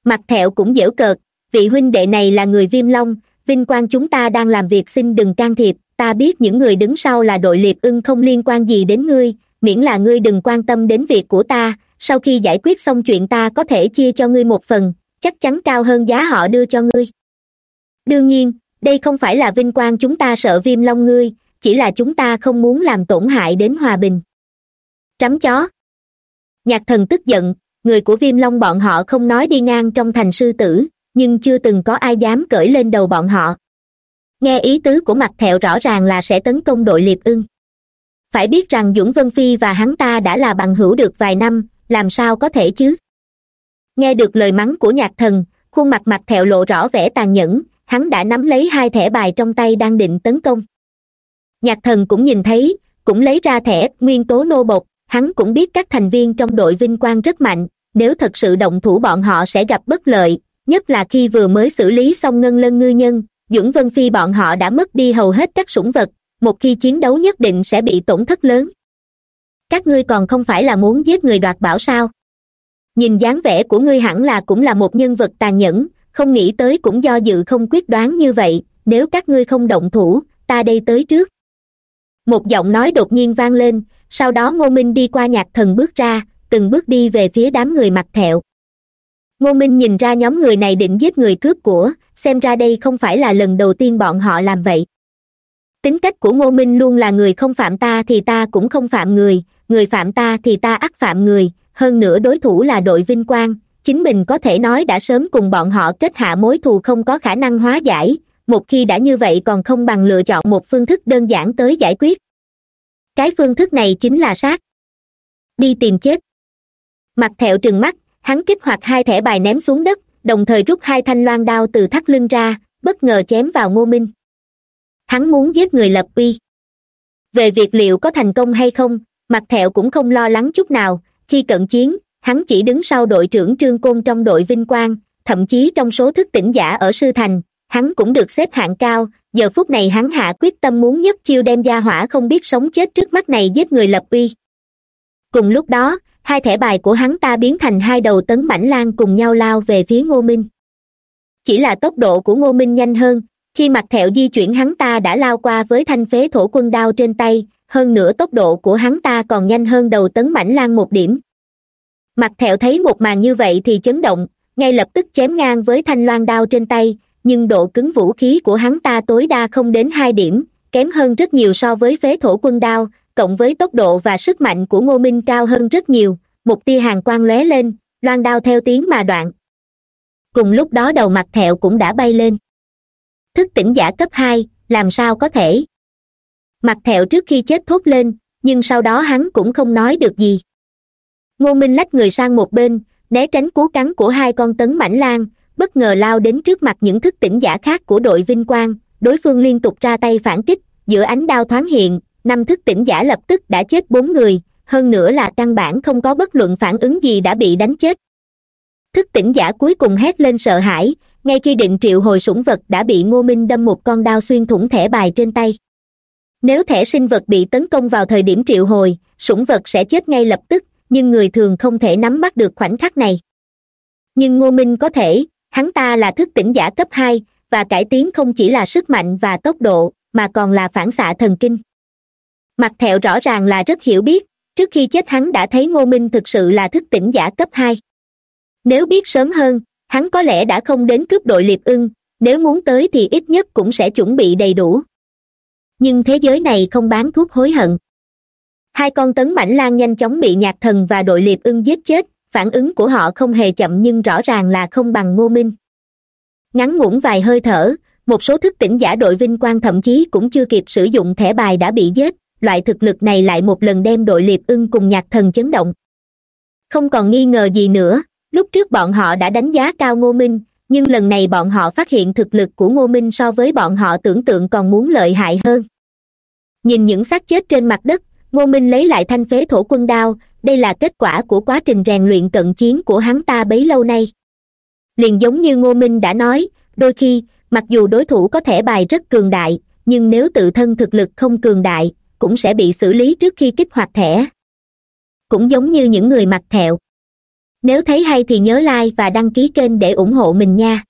Mặt thẹo cũng dễu cợt, vị huynh đệ này là người viêm long, vinh quang chúng ta đang làm việc xin đừng can thiệp, ta biết những người đứng sau là đội liệp ưng không liên quan gì đến ngươi, miễn là ngươi đừng quan tâm đến việc của ta, sau khi giải quyết xong chuyện ta có thể chia cho ngươi một phần, chắc chắn cao hơn giá họ đưa cho ngươi. Đương nhiên, đây không phải là vinh quang chúng ta sợ viêm long ngươi, chỉ là chúng ta không muốn làm tổn hại đến hòa bình trắm chó. Nhạc thần tức giận, người của viêm long bọn họ không nói đi ngang trong thành sư tử, nhưng chưa từng có ai dám cởi lên đầu bọn họ. Nghe ý tứ của mặt thẹo rõ ràng là sẽ tấn công đội liệp ưng. Phải biết rằng dũng vân phi và hắn ta đã là bằng hữu được vài năm, làm sao có thể chứ? Nghe được lời mắng của nhạc thần, khuôn mặt mặt thẹo lộ rõ vẻ tàn nhẫn, hắn đã nắm lấy hai thẻ bài trong tay đang định tấn công. Nhạc thần cũng nhìn thấy, cũng lấy ra thẻ nguyên tố nô bột hắn cũng biết các thành viên trong đội vinh quang rất mạnh, nếu thật sự động thủ bọn họ sẽ gặp bất lợi, nhất là khi vừa mới xử lý xong ngân lân ngư nhân, dưỡng vân phi bọn họ đã mất đi hầu hết các sủng vật, một khi chiến đấu nhất định sẽ bị tổn thất lớn. Các ngươi còn không phải là muốn giết người đoạt bảo sao? Nhìn dáng vẻ của ngươi hẳn là cũng là một nhân vật tàn nhẫn, không nghĩ tới cũng do dự không quyết đoán như vậy, nếu các ngươi không động thủ, ta đây tới trước. Một giọng nói đột nhiên vang lên sau đó ngô minh đi qua nhạc thần bước ra, từng bước đi về phía đám người mặt thẹo. Ngô minh nhìn ra nhóm người này định giết người cướp của, xem ra đây không phải là lần đầu tiên bọn họ làm vậy. Tính cách của ngô minh luôn là người không phạm ta thì ta cũng không phạm người người phạm ta thì ta ắt phạm người, hơn nữa đối thủ là đội vinh quang, chính mình có thể nói đã sớm cùng bọn họ kết hạ mối thù không có khả năng hóa giải, một khi đã như vậy còn không bằng lựa chọn một phương thức đơn giản tới giải quyết cái phương thức này chính là sát. Đi tìm chết. Mặt thẹo trừng mắt, hắn kích hoạt hai thẻ bài ném xuống đất, đồng thời rút hai thanh loan đao từ thắt lưng ra, bất ngờ chém vào ngô minh. Hắn muốn giết người lập uy. Về việc liệu có thành công hay không, mặt thẹo cũng không lo lắng chút nào, khi cận chiến, hắn chỉ đứng sau đội trưởng trương côn trong đội vinh quang, thậm chí trong số thức tỉnh giả ở sư thành, hắn cũng được xếp hạng cao giờ phút này hắn hạ quyết tâm muốn nhất chiêu đem gia hỏa không biết sống chết trước mắt này giết người lập uy. Cùng lúc đó, hai thẻ bài của hắn ta biến thành hai đầu tấn mãnh lan cùng nhau lao về phía ngô minh. Chỉ là tốc độ của ngô minh nhanh hơn, khi mặt thẹo di chuyển hắn ta đã lao qua với thanh phế thổ quân đao trên tay, hơn nữa tốc độ của hắn ta còn nhanh hơn đầu tấn mãnh lan một điểm. Mặt thẹo thấy một màn như vậy thì chấn động, ngay lập tức chém ngang với thanh loan đao trên tay nhưng độ cứng vũ khí của hắn ta tối đa không đến hai điểm, kém hơn rất nhiều so với phế thổ quân đao, cộng với tốc độ và sức mạnh của ngô minh cao hơn rất nhiều, một tia hàng quang lóe lên, loan đao theo tiếng mà đoạn. Cùng lúc đó đầu mặt thẹo cũng đã bay lên. Thức tỉnh giả cấp hai, làm sao có thể? Mặt thẹo trước khi chết thốt lên, nhưng sau đó hắn cũng không nói được gì. Ngô minh lách người sang một bên, né tránh cú cắn của hai con tấn mãnh lan bất ngờ lao đến trước mặt những thức tỉnh giả khác của đội vinh quang, đối phương liên tục ra tay phản kích, giữa ánh đao thoáng hiện, năm thức tỉnh giả lập tức đã chết bốn người, hơn nữa là căn bản không có bất luận phản ứng gì đã bị đánh chết. Thức tỉnh giả cuối cùng hét lên sợ hãi, ngay khi định triệu hồi sủng vật đã bị ngô minh đâm một con đao xuyên thủng thẻ bài trên tay. Nếu thẻ sinh vật bị tấn công vào thời điểm triệu hồi, sủng vật sẽ chết ngay lập tức, nhưng người thường không thể nắm bắt được khoảnh khắc này. Nhưng ngô minh có thể hắn ta là thức tỉnh giả cấp hai, và cải tiến không chỉ là sức mạnh và tốc độ, mà còn là phản xạ thần kinh. Mặt thẹo rõ ràng là rất hiểu biết, trước khi chết hắn đã thấy ngô minh thực sự là thức tỉnh giả cấp hai. Nếu biết sớm hơn, hắn có lẽ đã không đến cướp đội liệp ưng, nếu muốn tới thì ít nhất cũng sẽ chuẩn bị đầy đủ. Nhưng thế giới này không bán thuốc hối hận. Hai con tấn mãnh lan nhanh chóng bị nhạc thần và đội liệp ưng giết chết phản ứng của họ không hề chậm nhưng rõ ràng là không bằng ngô minh. Ngắn ngủn vài hơi thở, một số thức tỉnh giả đội vinh quang thậm chí cũng chưa kịp sử dụng thẻ bài đã bị giết, loại thực lực này lại một lần đem đội liệp ưng cùng nhạc thần chấn động. Không còn nghi ngờ gì nữa, lúc trước bọn họ đã đánh giá cao ngô minh, nhưng lần này bọn họ phát hiện thực lực của ngô minh so với bọn họ tưởng tượng còn muốn lợi hại hơn. Nhìn những xác chết trên mặt đất, ngô minh lấy lại thanh phế thổ quân đao đây là kết quả của quá trình rèn luyện cận chiến của hắn ta bấy lâu nay. Liền giống như ngô minh đã nói, đôi khi, mặc dù đối thủ có thể bài rất cường đại, nhưng nếu tự thân thực lực không cường đại, cũng sẽ bị xử lý trước khi kích hoạt thẻ. Cũng giống như những người mặc thẹo. Nếu thấy hay thì nhớ like và đăng ký kênh để ủng hộ mình nha.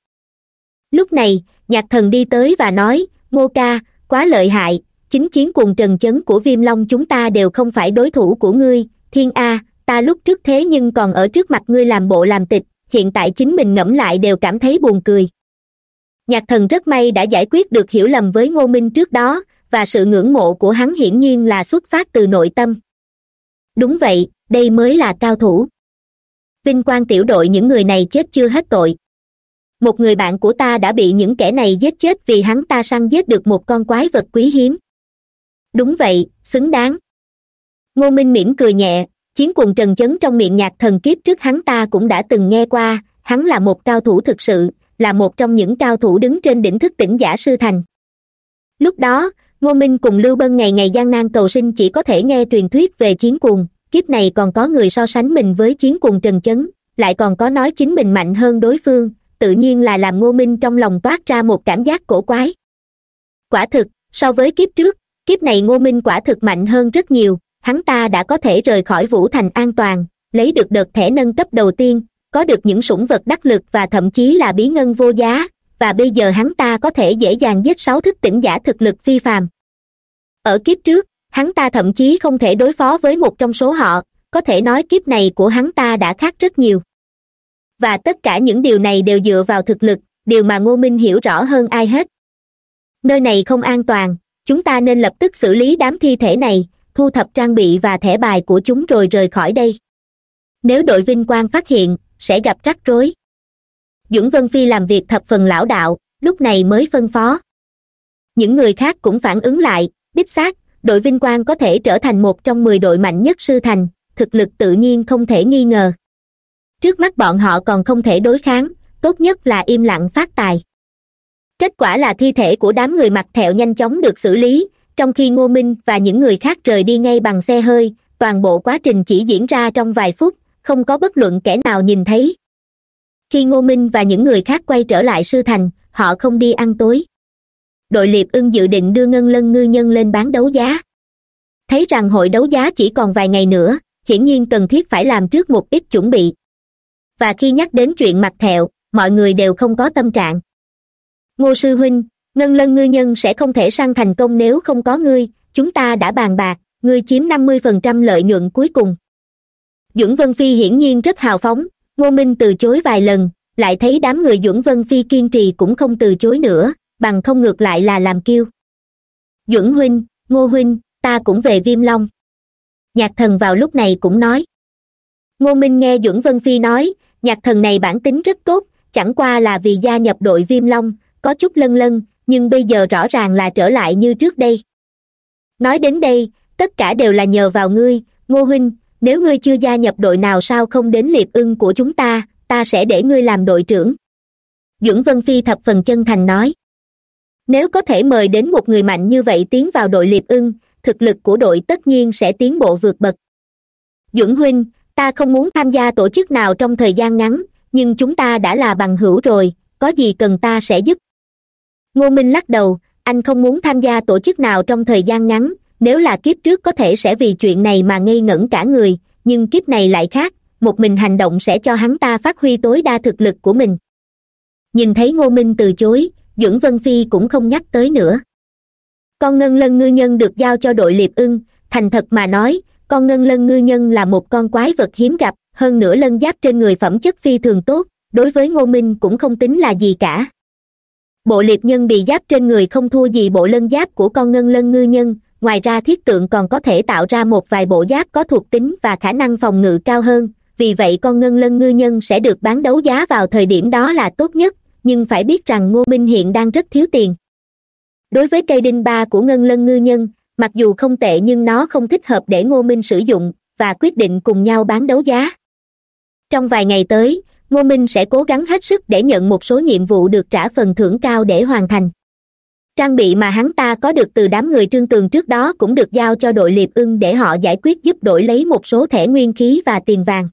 Lúc này, nhạc thần đi tới và nói, ngô ca, quá lợi hại, chính chiến cùng trần chấn của viêm long chúng ta đều không phải đối thủ của ngươi thiên a, ta lúc trước thế nhưng còn ở trước mặt ngươi làm bộ làm tịch, hiện tại chính mình ngẫm lại đều cảm thấy buồn cười. Nhạc thần rất may đã giải quyết được hiểu lầm với ngô minh trước đó, và sự ngưỡng mộ của hắn hiển nhiên là xuất phát từ nội tâm. Đúng vậy, đây mới là cao thủ. Vinh quang tiểu đội những người này chết chưa hết tội. Một người bạn của ta đã bị những kẻ này giết chết vì hắn ta săn giết được một con quái vật quý hiếm. Đúng vậy, xứng đáng ngô minh mỉm cười nhẹ, chiến quần trần chấn trong miệng nhạc thần kiếp trước hắn ta cũng đã từng nghe qua, hắn là một cao thủ thực sự, là một trong những cao thủ đứng trên đỉnh thức tỉnh giả sư thành. Lúc đó, ngô minh cùng lưu bân ngày ngày gian nan cầu sinh chỉ có thể nghe truyền thuyết về chiến cuồng kiếp này còn có người so sánh mình với chiến cuồng trần chấn, lại còn có nói chính mình mạnh hơn đối phương, tự nhiên là làm ngô minh trong lòng toát ra một cảm giác cổ quái. Quả thực, so với kiếp trước, kiếp này ngô minh quả thực mạnh hơn rất nhiều hắn ta đã có thể rời khỏi vũ thành an toàn, lấy được đợt thẻ nâng cấp đầu tiên, có được những sủng vật đắc lực và thậm chí là bí ngân vô giá, và bây giờ hắn ta có thể dễ dàng giết sáu thức tỉnh giả thực lực phi phàm. Ở kiếp trước, hắn ta thậm chí không thể đối phó với một trong số họ, có thể nói kiếp này của hắn ta đã khác rất nhiều. Và tất cả những điều này đều dựa vào thực lực, điều mà ngô minh hiểu rõ hơn ai hết. Nơi này không an toàn, chúng ta nên lập tức xử lý đám thi thể này thu thập trang bị và thẻ bài của chúng rồi rời khỏi đây. Nếu đội vinh quang phát hiện, sẽ gặp rắc rối. Dưỡng vân phi làm việc thập phần lão đạo, lúc này mới phân phó. Những người khác cũng phản ứng lại, đích xác, đội vinh quang có thể trở thành một trong mười đội mạnh nhất sư thành, thực lực tự nhiên không thể nghi ngờ. Trước mắt bọn họ còn không thể đối kháng, tốt nhất là im lặng phát tài. Kết quả là thi thể của đám người mặc thẹo nhanh chóng được xử lý trong khi ngô minh và những người khác rời đi ngay bằng xe hơi, toàn bộ quá trình chỉ diễn ra trong vài phút, không có bất luận kẻ nào nhìn thấy. Khi ngô minh và những người khác quay trở lại sư thành, họ không đi ăn tối. Đội liệp ưng dự định đưa ngân lân, ngư nhân lên bán đấu giá. Thấy rằng hội đấu giá chỉ còn vài ngày nữa, hiển nhiên cần thiết phải làm trước một ít chuẩn bị. Và khi nhắc đến chuyện mặt thẹo, mọi người đều không có tâm trạng. Ngô sư huynh ngân lân ngư nhân sẽ không thể săn thành công nếu không có ngươi, chúng ta đã bàn bạc, ngươi chiếm năm mươi phần trăm lợi nhuận cuối cùng. Dưỡng vân phi hiển nhiên rất hào phóng, ngô minh từ chối vài lần, lại thấy đám người dưỡng vân phi kiên trì cũng không từ chối nữa, bằng không ngược lại là làm kiêu. Dưỡng huynh, ngô huynh, ta cũng về viêm long. Nhạc thần vào lúc này cũng nói. Ngô minh nghe dưỡng vân phi nói, nhạc thần này bản tính rất tốt, chẳng qua là vì gia nhập đội viêm long, có chút lân lân nhưng bây giờ rõ ràng là trở lại như trước đây. Nói đến đây, tất cả đều là nhờ vào ngươi, ngô huynh, nếu ngươi chưa gia nhập đội nào sao không đến liệp ưng của chúng ta ta sẽ để ngươi làm đội trưởng. Dưỡng vân phi thập phần chân thành nói. Nếu có thể mời đến một người mạnh như vậy tiến vào đội liệp ưng, thực lực của đội tất nhiên sẽ tiến bộ vượt bậc. Dưỡng huynh, ta không muốn tham gia tổ chức nào trong thời gian ngắn, nhưng chúng ta đã là bằng hữu rồi, có gì cần ta sẽ giúp ngô minh lắc đầu, anh không muốn tham gia tổ chức nào trong thời gian ngắn, nếu là kiếp trước có thể sẽ vì chuyện này mà ngây ngẩn cả người, nhưng kiếp này lại khác, một mình hành động sẽ cho hắn ta phát huy tối đa thực lực của mình. Nhìn thấy ngô minh từ chối, dưỡng vân phi cũng không nhắc tới nữa. Con ngân lân ngư nhân được giao cho đội liệp ưng, thành thật mà nói, con ngân lân ngư nhân là một con quái vật hiếm gặp, hơn nữa lân giáp trên người phẩm chất phi thường tốt, đối với ngô minh cũng không tính là gì cả bộ liệp nhân bị giáp trên người không thua gì bộ lân giáp của con ngân lân ngư nhân, ngoài ra thiết tượng còn có thể tạo ra một vài bộ giáp có thuộc tính và khả năng phòng ngự cao hơn, vì vậy con ngân lân ngư nhân sẽ được bán đấu giá vào thời điểm đó là tốt nhất, nhưng phải biết rằng ngô minh hiện đang rất thiếu tiền. Đối với cây đinh ba của ngân lân ngư nhân, mặc dù không tệ nhưng nó không thích hợp để ngô minh sử dụng và quyết định cùng nhau bán đấu giá. Trong vài ngày tới ngô minh sẽ cố gắng hết sức để nhận một số nhiệm vụ được trả phần thưởng cao để hoàn thành. Trang bị mà hắn ta có được từ đám người trương tường trước đó cũng được giao cho đội liệp ưng để họ giải quyết giúp đổi lấy một số thẻ nguyên khí và tiền vàng.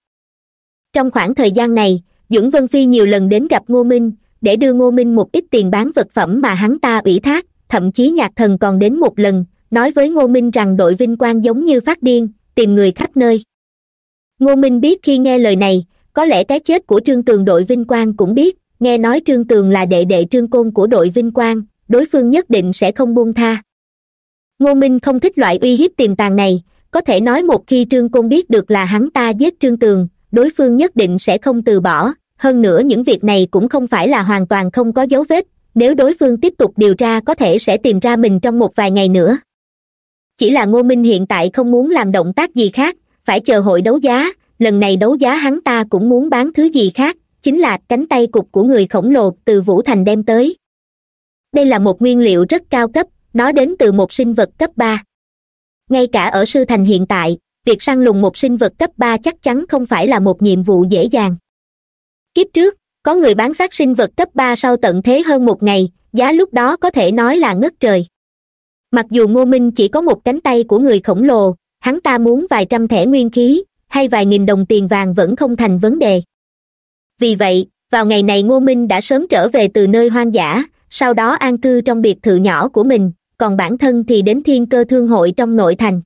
Trong khoảng thời gian này, dưỡng vân phi nhiều lần đến gặp ngô minh, để đưa ngô minh một ít tiền bán vật phẩm mà hắn ta ủy thác, thậm chí nhạc thần còn đến một lần, nói với ngô minh rằng đội vinh quang giống như phát điên, tìm người khắp nơi. Ngô minh biết khi nghe lời này có lẽ cái chết của trương tường đội vinh quang cũng biết, nghe nói trương tường là đệ đệ trương côn của đội vinh quang, đối phương nhất định sẽ không buông tha. Ngô minh không thích loại uy hiếp tiềm tàng này, có thể nói một khi trương côn biết được là hắn ta giết trương tường, đối phương nhất định sẽ không từ bỏ, hơn nữa những việc này cũng không phải là hoàn toàn không có dấu vết, nếu đối phương tiếp tục điều tra có thể sẽ tìm ra mình trong một vài ngày nữa. Chỉ là ngô minh hiện tại không muốn làm động tác gì khác, phải chờ hội đấu giá lần này đấu giá hắn ta cũng muốn bán thứ gì khác, chính là cánh tay cục của người khổng lồ từ vũ thành đem tới. Đây là một nguyên liệu rất cao cấp, nó đến từ một sinh vật cấp ba. Ngay cả ở sư thành hiện tại, việc săn lùng một sinh vật cấp ba chắc chắn không phải là một nhiệm vụ dễ dàng. Kiếp trước, có người bán xác sinh vật cấp ba sau tận thế hơn một ngày, giá lúc đó có thể nói là ngất trời. Mặc dù ngô minh chỉ có một cánh tay của người khổng lồ, hắn ta muốn vài trăm thẻ nguyên khí hay vài nghìn đồng tiền vàng vẫn không thành vấn đề. Vì vậy, vào ngày này ngô minh đã sớm trở về từ nơi hoang dã, sau đó an cư trong biệt thự nhỏ của mình, còn bản thân thì đến thiên cơ thương hội trong nội thành.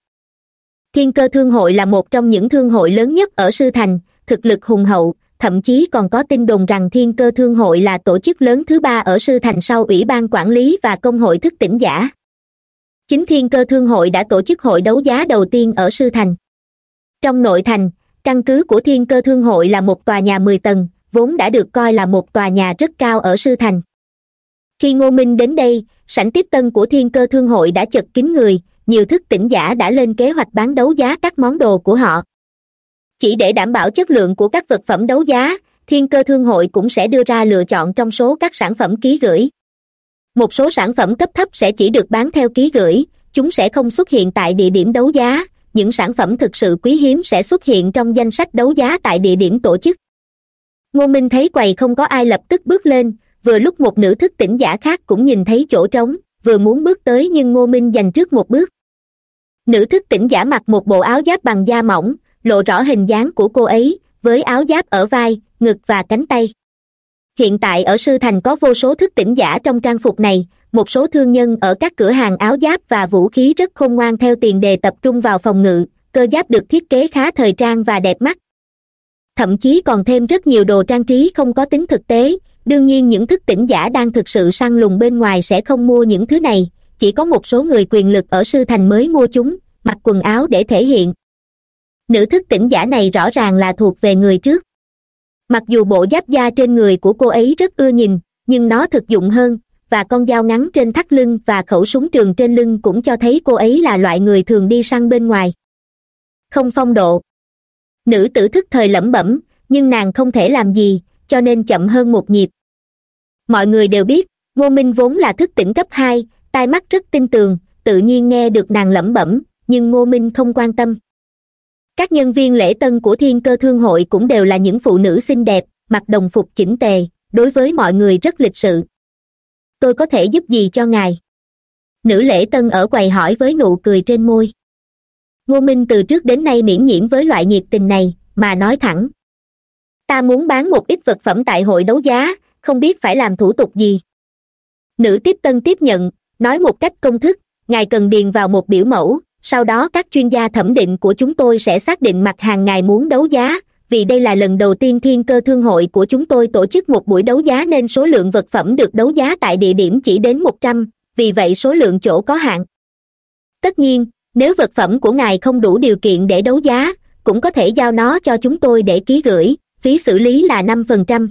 Thiên cơ thương hội là một trong những thương hội lớn nhất ở sư thành, thực lực hùng hậu, thậm chí còn có tin đồn rằng thiên cơ thương hội là tổ chức lớn thứ ba ở sư thành sau ủy ban quản lý và công hội thức tỉnh giả. Chính thiên cơ thương hội đã tổ chức hội đấu giá đầu tiên ở sư thành trong nội thành, căn cứ của thiên cơ thương hội là một tòa nhà mười tầng, vốn đã được coi là một tòa nhà rất cao ở sư thành. Khi ngô minh đến đây, sảnh tiếp tân của thiên cơ thương hội đã chật kín người, nhiều thức tỉnh giả đã lên kế hoạch bán đấu giá các món đồ của họ. Chỉ để đảm bảo chất lượng của các vật phẩm đấu giá, thiên cơ thương hội cũng sẽ đưa ra lựa chọn trong số các sản phẩm ký gửi. Một số sản phẩm cấp thấp sẽ chỉ được bán theo ký gửi, chúng sẽ không xuất hiện tại địa điểm đấu giá những sản phẩm thực sự quý hiếm sẽ xuất hiện trong danh sách đấu giá tại địa điểm tổ chức. Ngô minh thấy quầy không có ai lập tức bước lên, vừa lúc một nữ thức tỉnh giả khác cũng nhìn thấy chỗ trống, vừa muốn bước tới nhưng ngô minh dành trước một bước. Nữ thức tỉnh giả mặc một bộ áo giáp bằng da mỏng, lộ rõ hình dáng của cô ấy, với áo giáp ở vai, ngực và cánh tay. Hiện tại ở sư thành có vô số thức tỉnh giả trong trang phục này một số thương nhân ở các cửa hàng áo giáp và vũ khí rất khôn ngoan theo tiền đề tập trung vào phòng ngự, cơ giáp được thiết kế khá thời trang và đẹp mắt. Thậm chí còn thêm rất nhiều đồ trang trí không có tính thực tế, đương nhiên những thức tỉnh giả đang thực sự săn lùng bên ngoài sẽ không mua những thứ này, chỉ có một số người quyền lực ở sư thành mới mua chúng, mặc quần áo để thể hiện. Nữ thức tỉnh giả này rõ ràng là thuộc về người trước. Mặc dù bộ giáp da trên người của cô ấy rất ưa nhìn, nhưng nó thực dụng hơn và con dao ngắn trên thắt lưng và khẩu súng trường trên lưng cũng cho thấy cô ấy là loại người thường đi săn bên ngoài. Không phong độ. Nữ tử thức thời lẩm bẩm, nhưng nàng không thể làm gì, cho nên chậm hơn một nhịp. Mọi người đều biết, ngô minh vốn là thức tỉnh cấp hai, tai mắt rất tin tường, tự nhiên nghe được nàng lẩm bẩm, nhưng ngô minh không quan tâm. Các nhân viên lễ tân của thiên cơ thương hội cũng đều là những phụ nữ xinh đẹp, mặc đồng phục chỉnh tề, đối với mọi người rất lịch sự tôi có thể giúp gì cho ngài? Nữ lễ tân ở quầy hỏi với nụ cười trên môi. Ngô minh từ trước đến nay miễn nhiễm với loại nhiệt tình này, mà nói thẳng. Ta muốn bán một ít vật phẩm tại hội đấu giá, không biết phải làm thủ tục gì. Nữ tiếp tân tiếp nhận, nói một cách công thức, ngài cần điền vào một biểu mẫu, sau đó các chuyên gia thẩm định của chúng tôi sẽ xác định mặt hàng ngài muốn đấu giá vì đây là lần đầu tiên thiên cơ thương hội của chúng tôi tổ chức một buổi đấu giá nên số lượng vật phẩm được đấu giá tại địa điểm chỉ đến một trăm, vì vậy số lượng chỗ có hạn. Tất nhiên, nếu vật phẩm của ngài không đủ điều kiện để đấu giá, cũng có thể giao nó cho chúng tôi để ký gửi, phí xử lý là năm phần trăm.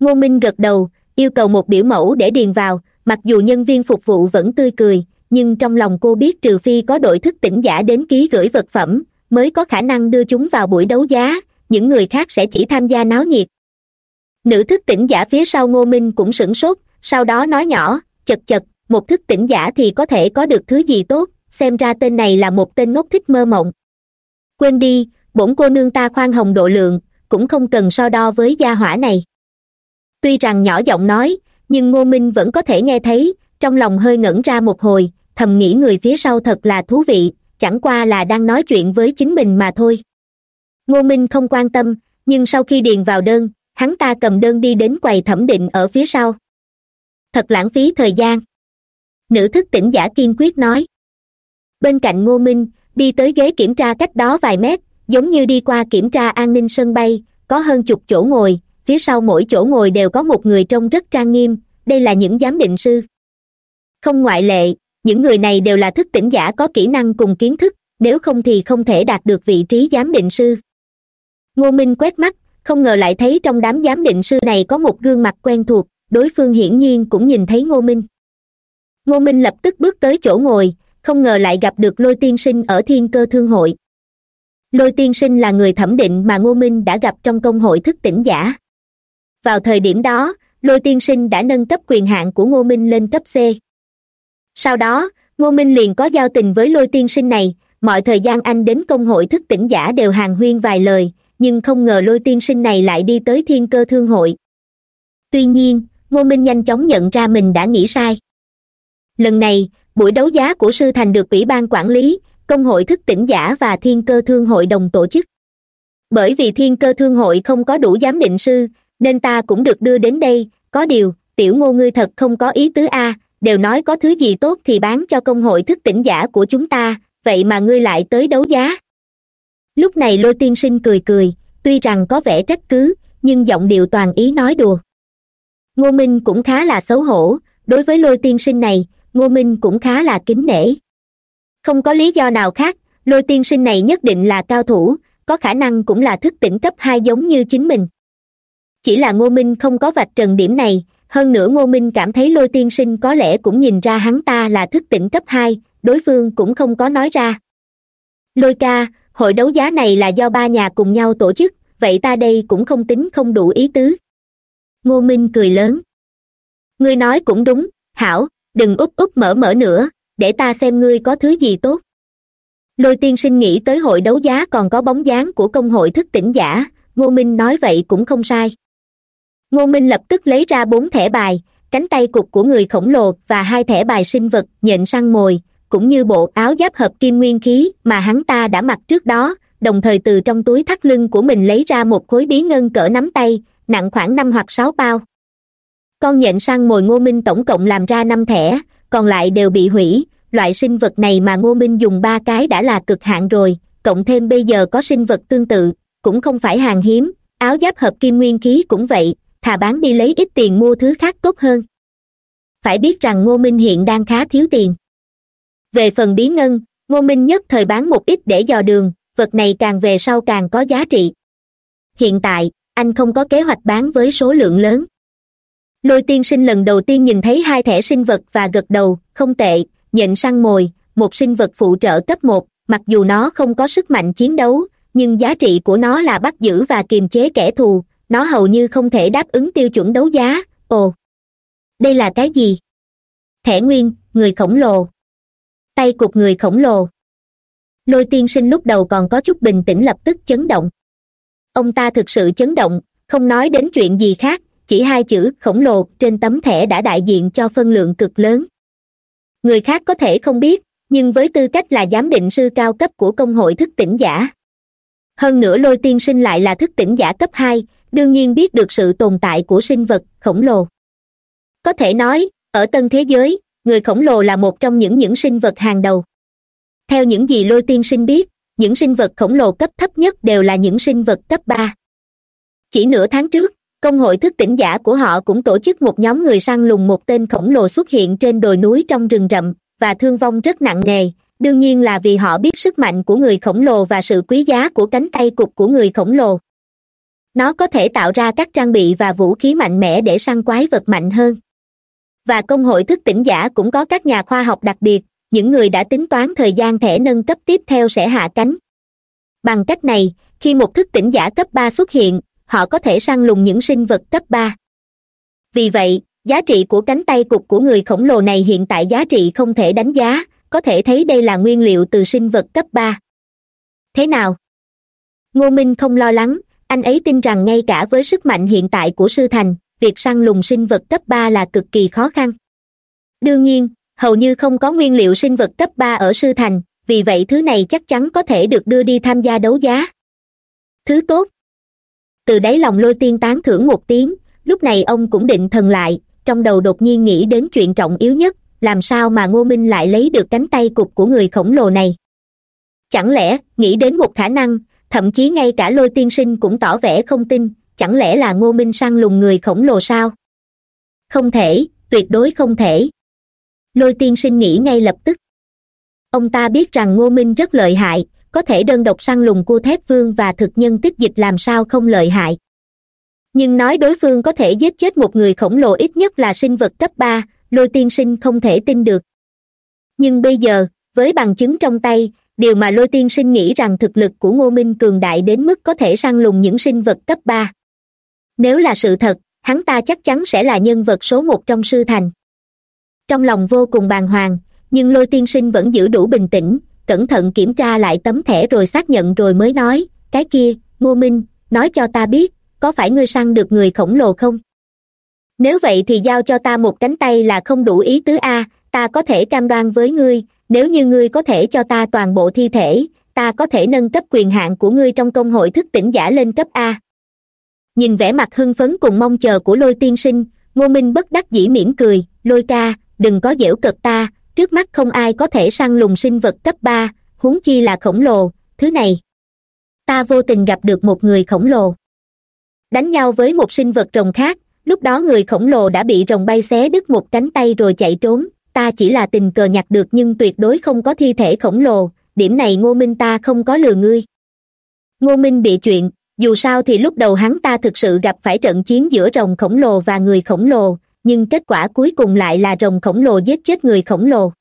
Ngô minh gật đầu, yêu cầu một biểu mẫu để điền vào, mặc dù nhân viên phục vụ vẫn tươi cười, nhưng trong lòng cô biết trừ phi có đội thức tỉnh giả đến ký gửi vật phẩm, mới có khả năng đưa chúng vào buổi đấu giá những người khác sẽ chỉ tham gia náo nhiệt. Nữ thức tỉnh giả phía sau ngô minh cũng sửng sốt, sau đó nói nhỏ, chật chật, một thức tỉnh giả thì có thể có được thứ gì tốt, xem ra tên này là một tên ngốc thích mơ mộng. Quên đi, bổn cô nương ta khoan hồng độ lượng, cũng không cần so đo với gia hỏa này. Tuy rằng nhỏ giọng nói, nhưng ngô minh vẫn có thể nghe thấy, trong lòng hơi ngẩn ra một hồi, thầm nghĩ người phía sau thật là thú vị, chẳng qua là đang nói chuyện với chính mình mà thôi ngô minh không quan tâm, nhưng sau khi điền vào đơn, hắn ta cầm đơn đi đến quầy thẩm định ở phía sau. Thật lãng phí thời gian. Nữ thức tỉnh giả kiên quyết nói. Bên cạnh ngô minh, đi tới ghế kiểm tra cách đó vài mét, giống như đi qua kiểm tra an ninh sân bay, có hơn chục chỗ ngồi, phía sau mỗi chỗ ngồi đều có một người trông rất trang nghiêm, đây là những giám định sư. Không ngoại lệ, những người này đều là thức tỉnh giả có kỹ năng cùng kiến thức, nếu không thì không thể đạt được vị trí giám định sư ngô minh quét mắt, không ngờ lại thấy trong đám giám định sư này có một gương mặt quen thuộc, đối phương hiển nhiên cũng nhìn thấy ngô minh. Ngô minh lập tức bước tới chỗ ngồi, không ngờ lại gặp được lôi tiên sinh ở thiên cơ thương hội. Lôi tiên sinh là người thẩm định mà ngô minh đã gặp trong công hội thức tỉnh giả. Vào thời điểm đó, lôi tiên sinh đã nâng cấp quyền hạn của ngô minh lên cấp c. Sau đó, ngô minh liền có giao tình với lôi tiên sinh này, mọi thời gian anh đến công hội thức tỉnh giả đều hàng huyên vài lời nhưng không ngờ lôi tiên sinh này lại đi tới thiên cơ thương hội. Tuy nhiên, ngô minh nhanh chóng nhận ra mình đã nghĩ sai. Lần này, buổi đấu giá của sư thành được ủy ban quản lý, công hội thức tỉnh giả và thiên cơ thương hội đồng tổ chức. Bởi vì thiên cơ thương hội không có đủ giám định sư, nên ta cũng được đưa đến đây, có điều, tiểu ngô ngươi thật không có ý tứ a, đều nói có thứ gì tốt thì bán cho công hội thức tỉnh giả của chúng ta, vậy mà ngươi lại tới đấu giá lúc này lôi tiên sinh cười cười, tuy rằng có vẻ trách cứ, nhưng giọng điệu toàn ý nói đùa. Ngô minh cũng khá là xấu hổ, đối với lôi tiên sinh này, ngô minh cũng khá là kính nể. Không có lý do nào khác, lôi tiên sinh này nhất định là cao thủ, có khả năng cũng là thức tỉnh cấp hai giống như chính mình. Chỉ là ngô minh không có vạch trần điểm này, hơn nữa ngô minh cảm thấy lôi tiên sinh có lẽ cũng nhìn ra hắn ta là thức tỉnh cấp hai, đối phương cũng không có nói ra. Lôi ca hội đấu giá này là do ba nhà cùng nhau tổ chức, vậy ta đây cũng không tính không đủ ý tứ. Ngô minh cười lớn. Ngươi nói cũng đúng, hảo, đừng úp úp mở mở nữa, để ta xem ngươi có thứ gì tốt. Lôi tiên sinh nghĩ tới hội đấu giá còn có bóng dáng của công hội thức tỉnh giả, ngô minh nói vậy cũng không sai. Ngô minh lập tức lấy ra bốn thẻ bài, cánh tay cục của người khổng lồ và hai thẻ bài sinh vật nhện săn mồi cũng như bộ áo giáp hợp kim nguyên khí mà hắn ta đã mặc trước đó, đồng thời từ trong túi thắt lưng của mình lấy ra một khối bí ngân cỡ nắm tay, nặng khoảng năm hoặc sáu bao. Con nhện săn mồi ngô minh tổng cộng làm ra năm thẻ, còn lại đều bị hủy. Loại sinh vật này mà ngô minh dùng ba cái đã là cực hạn rồi, cộng thêm bây giờ có sinh vật tương tự, cũng không phải hàng hiếm. Áo giáp hợp kim nguyên khí cũng vậy, thà bán đi lấy ít tiền mua thứ khác tốt hơn. Phải biết rằng ngô minh hiện đang khá thiếu tiền về phần bí ngân, ngô minh nhất thời bán một ít để dò đường, vật này càng về sau càng có giá trị. Hiện tại, anh không có kế hoạch bán với số lượng lớn. Lôi tiên sinh lần đầu tiên nhìn thấy hai thẻ sinh vật và gật đầu, không tệ, nhện săn mồi, một sinh vật phụ trợ cấp một, mặc dù nó không có sức mạnh chiến đấu, nhưng giá trị của nó là bắt giữ và kiềm chế kẻ thù, nó hầu như không thể đáp ứng tiêu chuẩn đấu giá, ồ. Đây là cái gì? Thẻ nguyên, người khổng lồ tay cục người khổng lồ. Lôi tiên sinh lúc đầu còn có chút bình tĩnh lập tức chấn động. Ông ta thực sự chấn động, không nói đến chuyện gì khác, chỉ hai chữ khổng lồ trên tấm thẻ đã đại diện cho phân lượng cực lớn. Người khác có thể không biết, nhưng với tư cách là giám định sư cao cấp của công hội thức tỉnh giả. Hơn nữa lôi tiên sinh lại là thức tỉnh giả cấp hai, đương nhiên biết được sự tồn tại của sinh vật khổng lồ. Có thể nói, ở tân thế giới người khổng lồ là một trong những những sinh vật hàng đầu. Theo những gì lôi tiên sinh biết, những sinh vật khổng lồ cấp thấp nhất đều là những sinh vật cấp ba. Chỉ nửa tháng trước, công hội thức tỉnh giả của họ cũng tổ chức một nhóm người săn lùng một tên khổng lồ xuất hiện trên đồi núi trong rừng rậm, và thương vong rất nặng nề. Đương nhiên là vì họ biết sức mạnh của người khổng lồ và sự quý giá của cánh tay cụt của người khổng lồ. Nó có thể tạo ra các trang bị và vũ khí mạnh mẽ để săn quái vật mạnh hơn và công hội thức tỉnh giả cũng có các nhà khoa học đặc biệt, những người đã tính toán thời gian thẻ nâng cấp tiếp theo sẽ hạ cánh. Bằng cách này, khi một thức tỉnh giả cấp ba xuất hiện, họ có thể săn lùng những sinh vật cấp ba. Vì vậy, giá trị của cánh tay cục của người khổng lồ này hiện tại giá trị không thể đánh giá, có thể thấy đây là nguyên liệu từ sinh vật cấp ba. Thế nào? Ngô minh không lo lắng, anh ấy tin rằng ngay cả với sức mạnh hiện tại của sư thành việc săn lùng sinh vật cấp ba là cực kỳ khó khăn. Đương nhiên, hầu như không có nguyên liệu sinh vật cấp ba ở sư thành, vì vậy thứ này chắc chắn có thể được đưa đi tham gia đấu giá. Thứ tốt. Từ đáy lòng lôi tiên tán thưởng một tiếng, lúc này ông cũng định thần lại, trong đầu đột nhiên nghĩ đến chuyện trọng yếu nhất, làm sao mà ngô minh lại lấy được cánh tay cục của người khổng lồ này? Chẳng lẽ, nghĩ đến một khả năng, thậm chí ngay cả lôi tiên sinh cũng tỏ vẻ không tin chẳng lẽ là ngô minh săn lùng người khổng lồ sao? Không thể, tuyệt đối không thể. Lôi tiên sinh nghĩ ngay lập tức. Ông ta biết rằng ngô minh rất lợi hại, có thể đơn độc săn lùng cua thép vương và thực nhân tích dịch làm sao không lợi hại. Nhưng nói đối phương có thể giết chết một người khổng lồ ít nhất là sinh vật cấp ba, lôi tiên sinh không thể tin được. Nhưng bây giờ, với bằng chứng trong tay, điều mà lôi tiên sinh nghĩ rằng thực lực của ngô minh cường đại đến mức có thể săn lùng những sinh vật cấp ba nếu là sự thật, hắn ta chắc chắn sẽ là nhân vật số một trong sư thành. Trong lòng vô cùng bàng hoàng, nhưng lôi tiên sinh vẫn giữ đủ bình tĩnh, cẩn thận kiểm tra lại tấm thẻ rồi xác nhận rồi mới nói, cái kia, ngô minh, nói cho ta biết, có phải ngươi săn được người khổng lồ không? Nếu vậy thì giao cho ta một cánh tay là không đủ ý tứ a, ta có thể cam đoan với ngươi, nếu như ngươi có thể cho ta toàn bộ thi thể, ta có thể nâng cấp quyền hạn của ngươi trong công hội thức tỉnh giả lên cấp a nhìn vẻ mặt hưng phấn cùng mong chờ của lôi tiên sinh, ngô minh bất đắc dĩ mỉm cười, lôi ca, đừng có dễu cợt ta, trước mắt không ai có thể săn lùng sinh vật cấp ba, huống chi là khổng lồ, thứ này. Ta vô tình gặp được một người khổng lồ. Đánh nhau với một sinh vật rồng khác, lúc đó người khổng lồ đã bị rồng bay xé đứt một cánh tay rồi chạy trốn, ta chỉ là tình cờ nhặt được nhưng tuyệt đối không có thi thể khổng lồ, điểm này ngô minh ta không có lừa ngươi. Ngô minh bị chuyện dù sao thì lúc đầu hắn ta thực sự gặp phải trận chiến giữa rồng khổng lồ và người khổng lồ, nhưng kết quả cuối cùng lại là rồng khổng lồ giết chết người khổng lồ.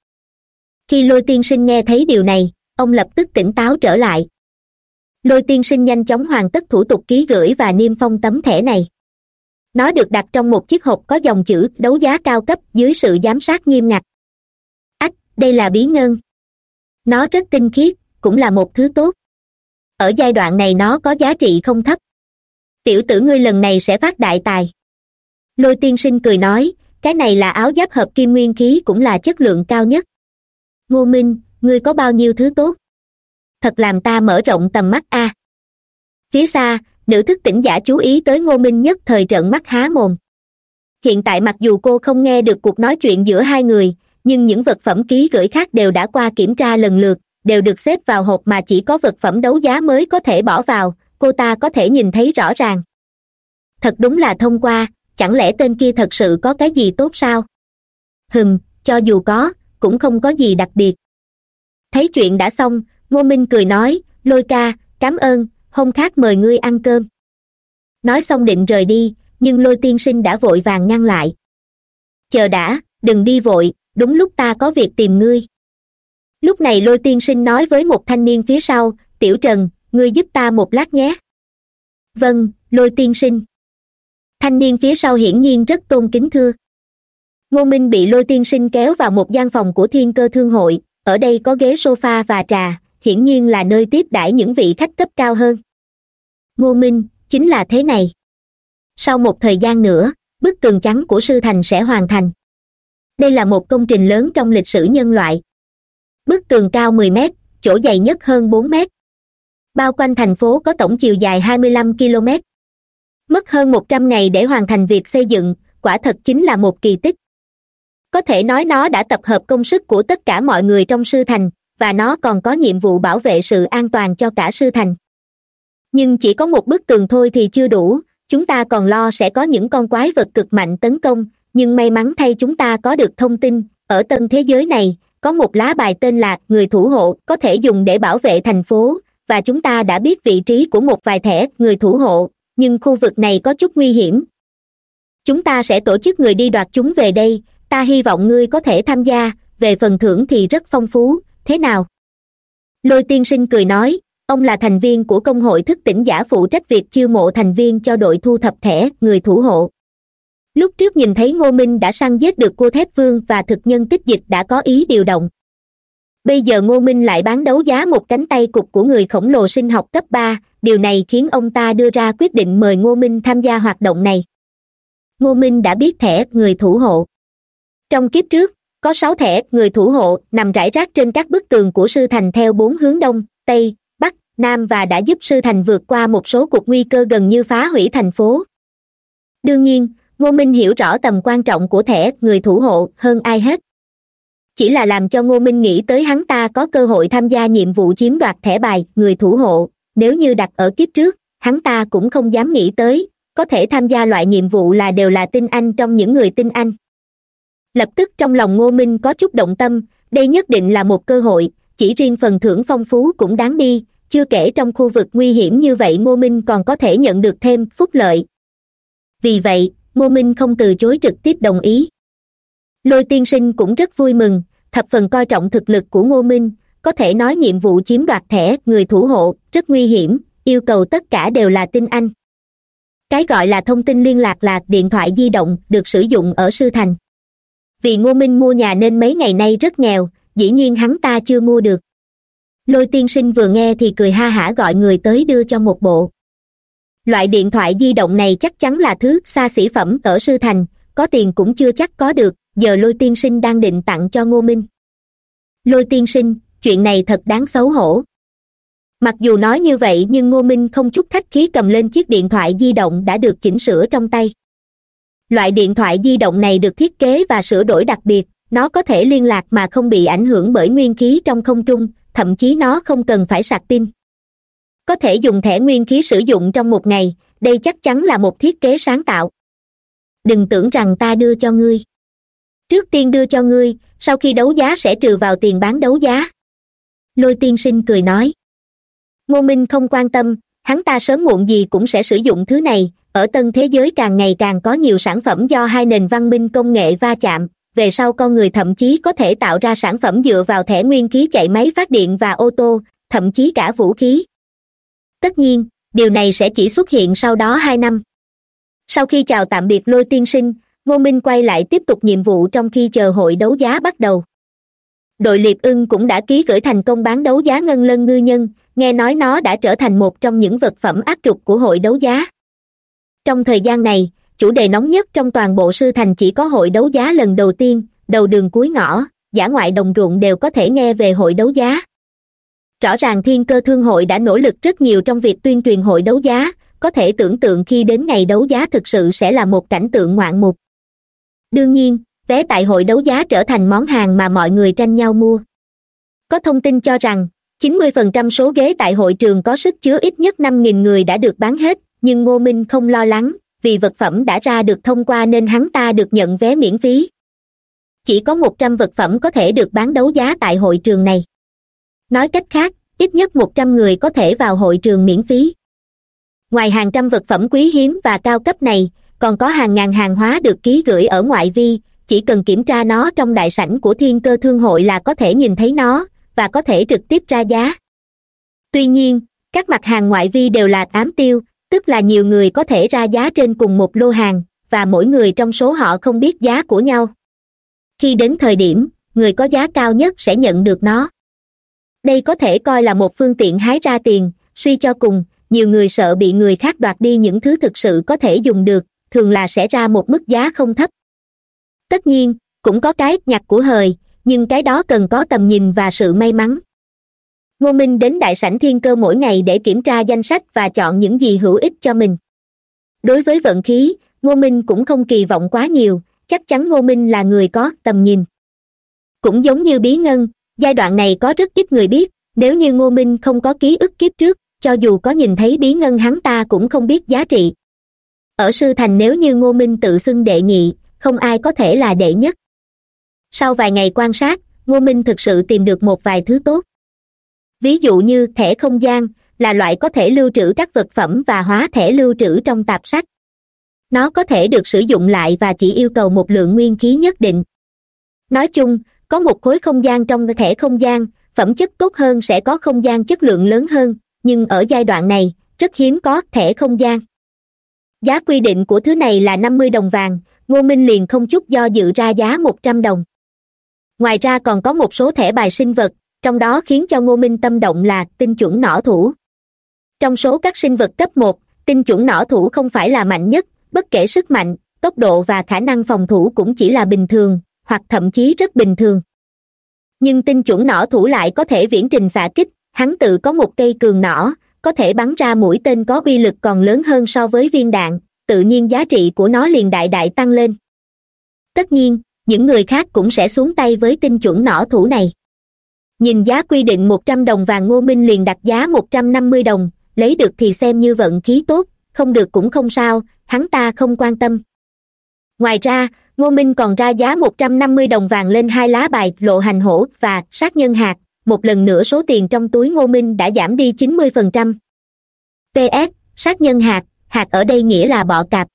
Khi lôi tiên sinh nghe thấy điều này, ông lập tức tỉnh táo trở lại. Lôi tiên sinh nhanh chóng hoàn tất thủ tục ký gửi và niêm phong tấm thẻ này. Nó được đặt trong một chiếc hộp có dòng chữ đấu giá cao cấp dưới sự giám sát nghiêm ngặt. Ách, đây là bí ngân. Nó rất tinh khiết, cũng là một thứ tốt ở giai đoạn này nó có giá trị không thấp. Tiểu tử ngươi lần này sẽ phát đại tài. Lôi tiên sinh cười nói, cái này là áo giáp hợp kim nguyên khí cũng là chất lượng cao nhất. Ngô minh, ngươi có bao nhiêu thứ tốt? Thật làm ta mở rộng tầm mắt a. Phía xa, nữ thức tỉnh giả chú ý tới ngô minh nhất thời trợn mắt há mồm. Hiện tại mặc dù cô không nghe được cuộc nói chuyện giữa hai người, nhưng những vật phẩm ký gửi khác đều đã qua kiểm tra lần lượt đều được xếp vào hộp mà chỉ có vật phẩm đấu giá mới có thể bỏ vào, cô ta có thể nhìn thấy rõ ràng. Thật đúng là thông qua, chẳng lẽ tên kia thật sự có cái gì tốt sao? Hừm, cho dù có, cũng không có gì đặc biệt. Thấy chuyện đã xong, ngô minh cười nói, lôi ca, cảm ơn, hôm khác mời ngươi ăn cơm. Nói xong định rời đi, nhưng lôi tiên sinh đã vội vàng ngăn lại. Chờ đã, đừng đi vội, đúng lúc ta có việc tìm ngươi lúc này lôi tiên sinh nói với một thanh niên phía sau, tiểu trần, ngươi giúp ta một lát nhé. Vâng lôi tiên sinh. Thanh niên phía sau hiển nhiên rất tôn kính thưa. Ngô minh bị lôi tiên sinh kéo vào một gian phòng của thiên cơ thương hội, ở đây có ghế sofa và trà, hiển nhiên là nơi tiếp đãi những vị khách cấp cao hơn. Ngô minh, chính là thế này. Sau một thời gian nữa, bức tường trắng của sư thành sẽ hoàn thành. Đây là một công trình lớn trong lịch sử nhân loại bức tường cao mười mét, chỗ dày nhất hơn bốn mét. Bao quanh thành phố có tổng chiều dài hai mươi lăm km mất hơn một trăm ngày để hoàn thành việc xây dựng, quả thật chính là một kỳ tích. Có thể nói nó đã tập hợp công sức của tất cả mọi người trong sư thành, và nó còn có nhiệm vụ bảo vệ sự an toàn cho cả sư thành. Nhưng chỉ có một bức tường thôi thì chưa đủ, chúng ta còn lo sẽ có những con quái vật cực mạnh tấn công, nhưng may mắn thay chúng ta có được thông tin, ở tân thế giới này có một lá bài tên là người thủ hộ, có thể dùng để bảo vệ thành phố, và chúng ta đã biết vị trí của một vài thẻ người thủ hộ, nhưng khu vực này có chút nguy hiểm. Chúng ta sẽ tổ chức người đi đoạt chúng về đây, ta hy vọng ngươi có thể tham gia, về phần thưởng thì rất phong phú, thế nào? Lôi tiên sinh cười nói, ông là thành viên của công hội thức tỉnh giả phụ trách việc chiêu mộ thành viên cho đội thu thập thẻ người thủ hộ lúc trước nhìn thấy ngô minh đã săn giết được cô thép vương và thực nhân tích dịch đã có ý điều động. Bây giờ ngô minh lại bán đấu giá một cánh tay cục của người khổng lồ sinh học cấp ba, điều này khiến ông ta đưa ra quyết định mời ngô minh tham gia hoạt động này. Ngô minh đã biết thẻ người thủ hộ. Trong kiếp trước, có sáu thẻ người thủ hộ nằm rải rác trên các bức tường của sư thành theo bốn hướng đông, tây, bắc, nam và đã giúp sư thành vượt qua một số cuộc nguy cơ gần như phá hủy thành phố. Đương nhiên ngô minh hiểu rõ tầm quan trọng của thẻ, người thủ hộ, hơn ai hết. Chỉ là làm cho ngô minh nghĩ tới hắn ta có cơ hội tham gia nhiệm vụ chiếm đoạt thẻ bài, người thủ hộ. Nếu như đặt ở kiếp trước, hắn ta cũng không dám nghĩ tới. Có thể tham gia loại nhiệm vụ là đều là tinh anh trong những người tinh anh. Lập tức trong lòng ngô minh có chút động tâm, đây nhất định là một cơ hội, chỉ riêng phần thưởng phong phú cũng đáng đi. Chưa kể trong khu vực nguy hiểm như vậy ngô minh còn có thể nhận được thêm phúc lợi. Vì vậy ngô minh không từ chối trực tiếp đồng ý. Lôi tiên sinh cũng rất vui mừng, thập phần coi trọng thực lực của ngô minh, có thể nói nhiệm vụ chiếm đoạt thẻ, người thủ hộ, rất nguy hiểm, yêu cầu tất cả đều là tin anh. Cái gọi là thông tin liên lạc là điện thoại di động, được sử dụng ở sư thành. Vì ngô minh mua nhà nên mấy ngày nay rất nghèo, dĩ nhiên hắn ta chưa mua được. Lôi tiên sinh vừa nghe thì cười ha hả gọi người tới đưa cho một bộ loại điện thoại di động này chắc chắn là thứ xa xỉ phẩm ở sư thành, có tiền cũng chưa chắc có được, giờ lôi tiên sinh đang định tặng cho ngô minh. Lôi tiên sinh, chuyện này thật đáng xấu hổ. Mặc dù nói như vậy nhưng ngô minh không chút khách khí cầm lên chiếc điện thoại di động đã được chỉnh sửa trong tay. Loại điện thoại di động này được thiết kế và sửa đổi đặc biệt, nó có thể liên lạc mà không bị ảnh hưởng bởi nguyên khí trong không trung, thậm chí nó không cần phải sạc pin có thể dùng thẻ nguyên khí sử dụng trong một ngày, đây chắc chắn là một thiết kế sáng tạo. Đừng tưởng rằng ta đưa cho ngươi. Trước tiên đưa cho ngươi, sau khi đấu giá sẽ trừ vào tiền bán đấu giá. Lôi tiên sinh cười nói. Ngô minh không quan tâm, hắn ta sớm muộn gì cũng sẽ sử dụng thứ này, ở tân thế giới càng ngày càng có nhiều sản phẩm do hai nền văn minh công nghệ va chạm, về sau con người thậm chí có thể tạo ra sản phẩm dựa vào thẻ nguyên khí chạy máy phát điện và ô tô, thậm chí cả vũ khí tất nhiên, điều này sẽ chỉ xuất hiện sau đó hai năm. Sau khi chào tạm biệt lôi tiên sinh, ngô minh quay lại tiếp tục nhiệm vụ trong khi chờ hội đấu giá bắt đầu. Đội liệp ưng cũng đã ký gửi thành công bán đấu giá ngân lân ngư nhân, nghe nói nó đã trở thành một trong những vật phẩm áp trục của hội đấu giá. Trong thời gian này, chủ đề nóng nhất trong toàn bộ sư thành chỉ có hội đấu giá lần đầu tiên, đầu đường cuối ngõ, giả ngoại đồng ruộng đều có thể nghe về hội đấu giá rõ ràng thiên cơ thương hội đã nỗ lực rất nhiều trong việc tuyên truyền hội đấu giá, có thể tưởng tượng khi đến ngày đấu giá thực sự sẽ là một cảnh tượng ngoạn mục. Đương nhiên, vé tại hội đấu giá trở thành món hàng mà mọi người tranh nhau mua. Có thông tin cho rằng, chín mươi phần trăm số ghế tại hội trường có sức chứa ít nhất năm nghìn người đã được bán hết, nhưng ngô minh không lo lắng, vì vật phẩm đã ra được thông qua nên hắn ta được nhận vé miễn phí. Chỉ có một trăm vật phẩm có thể được bán đấu giá tại hội trường này nói cách khác, ít nhất một trăm người có thể vào hội trường miễn phí. Ngoài hàng trăm vật phẩm quý hiếm và cao cấp này, còn có hàng ngàn hàng hóa được ký gửi ở ngoại vi, chỉ cần kiểm tra nó trong đại sảnh của thiên cơ thương hội là có thể nhìn thấy nó, và có thể trực tiếp ra giá. Tuy nhiên, các mặt hàng ngoại vi đều là ám tiêu, tức là nhiều người có thể ra giá trên cùng một lô hàng, và mỗi người trong số họ không biết giá của nhau. Khi đến thời điểm, người có giá cao nhất sẽ nhận được nó đây có thể coi là một phương tiện hái ra tiền, suy cho cùng, nhiều người sợ bị người khác đoạt đi những thứ thực sự có thể dùng được, thường là sẽ ra một mức giá không thấp. Tất nhiên, cũng có cái nhặt của hời, nhưng cái đó cần có tầm nhìn và sự may mắn. Ngô minh đến đại sảnh thiên cơ mỗi ngày để kiểm tra danh sách và chọn những gì hữu ích cho mình. Đối với vận khí, ngô minh cũng không kỳ vọng quá nhiều, chắc chắn ngô minh là người có tầm nhìn. Cũng giống như bí ngân giai đoạn này có rất ít người biết, nếu như ngô minh không có ký ức kiếp trước, cho dù có nhìn thấy bí ngân hắn ta cũng không biết giá trị. Ở sư thành nếu như ngô minh tự xưng đệ nhị, không ai có thể là đệ nhất. Sau vài ngày quan sát, ngô minh thực sự tìm được một vài thứ tốt. Ví dụ như thẻ không gian, là loại có thể lưu trữ các vật phẩm và hóa thẻ lưu trữ trong tạp sách. Nó có thể được sử dụng lại và chỉ yêu cầu một lượng nguyên khí nhất định. Nói chung có một khối không gian trong thẻ không gian, phẩm chất tốt hơn sẽ có không gian chất lượng lớn hơn, nhưng ở giai đoạn này, rất hiếm có thẻ không gian. Giá quy định của thứ này là năm mươi đồng vàng, ngô minh liền không chút do dự ra giá một trăm đồng. Ngoài ra còn có một số thẻ bài sinh vật, trong đó khiến cho ngô minh tâm động là tinh chuẩn nỏ thủ. Trong số các sinh vật cấp một, tinh chuẩn nỏ thủ không phải là mạnh nhất, bất kể sức mạnh, tốc độ và khả năng phòng thủ cũng chỉ là bình thường hoặc thậm chí rất bình thường. Nhưng tinh chuẩn nỏ thủ lại có thể viễn trình xạ kích, hắn tự có một cây cường nỏ, có thể bắn ra mũi tên có uy lực còn lớn hơn so với viên đạn, tự nhiên giá trị của nó liền đại đại tăng lên. Tất nhiên, những người khác cũng sẽ xuống tay với tinh chuẩn nỏ thủ này. Nhìn giá quy định một trăm đồng vàng ngô minh liền đặt giá một trăm năm mươi đồng, lấy được thì xem như vận khí tốt, không được cũng không sao, hắn ta không quan tâm. Ngoài ra ngô minh còn ra giá một trăm năm mươi đồng vàng lên hai lá bài, lộ hành hổ và sát nhân hạt một lần nữa số tiền trong túi ngô minh đã giảm đi chín mươi phần trăm. Ps sát nhân hạt hạt ở đây nghĩa là bọ cạp.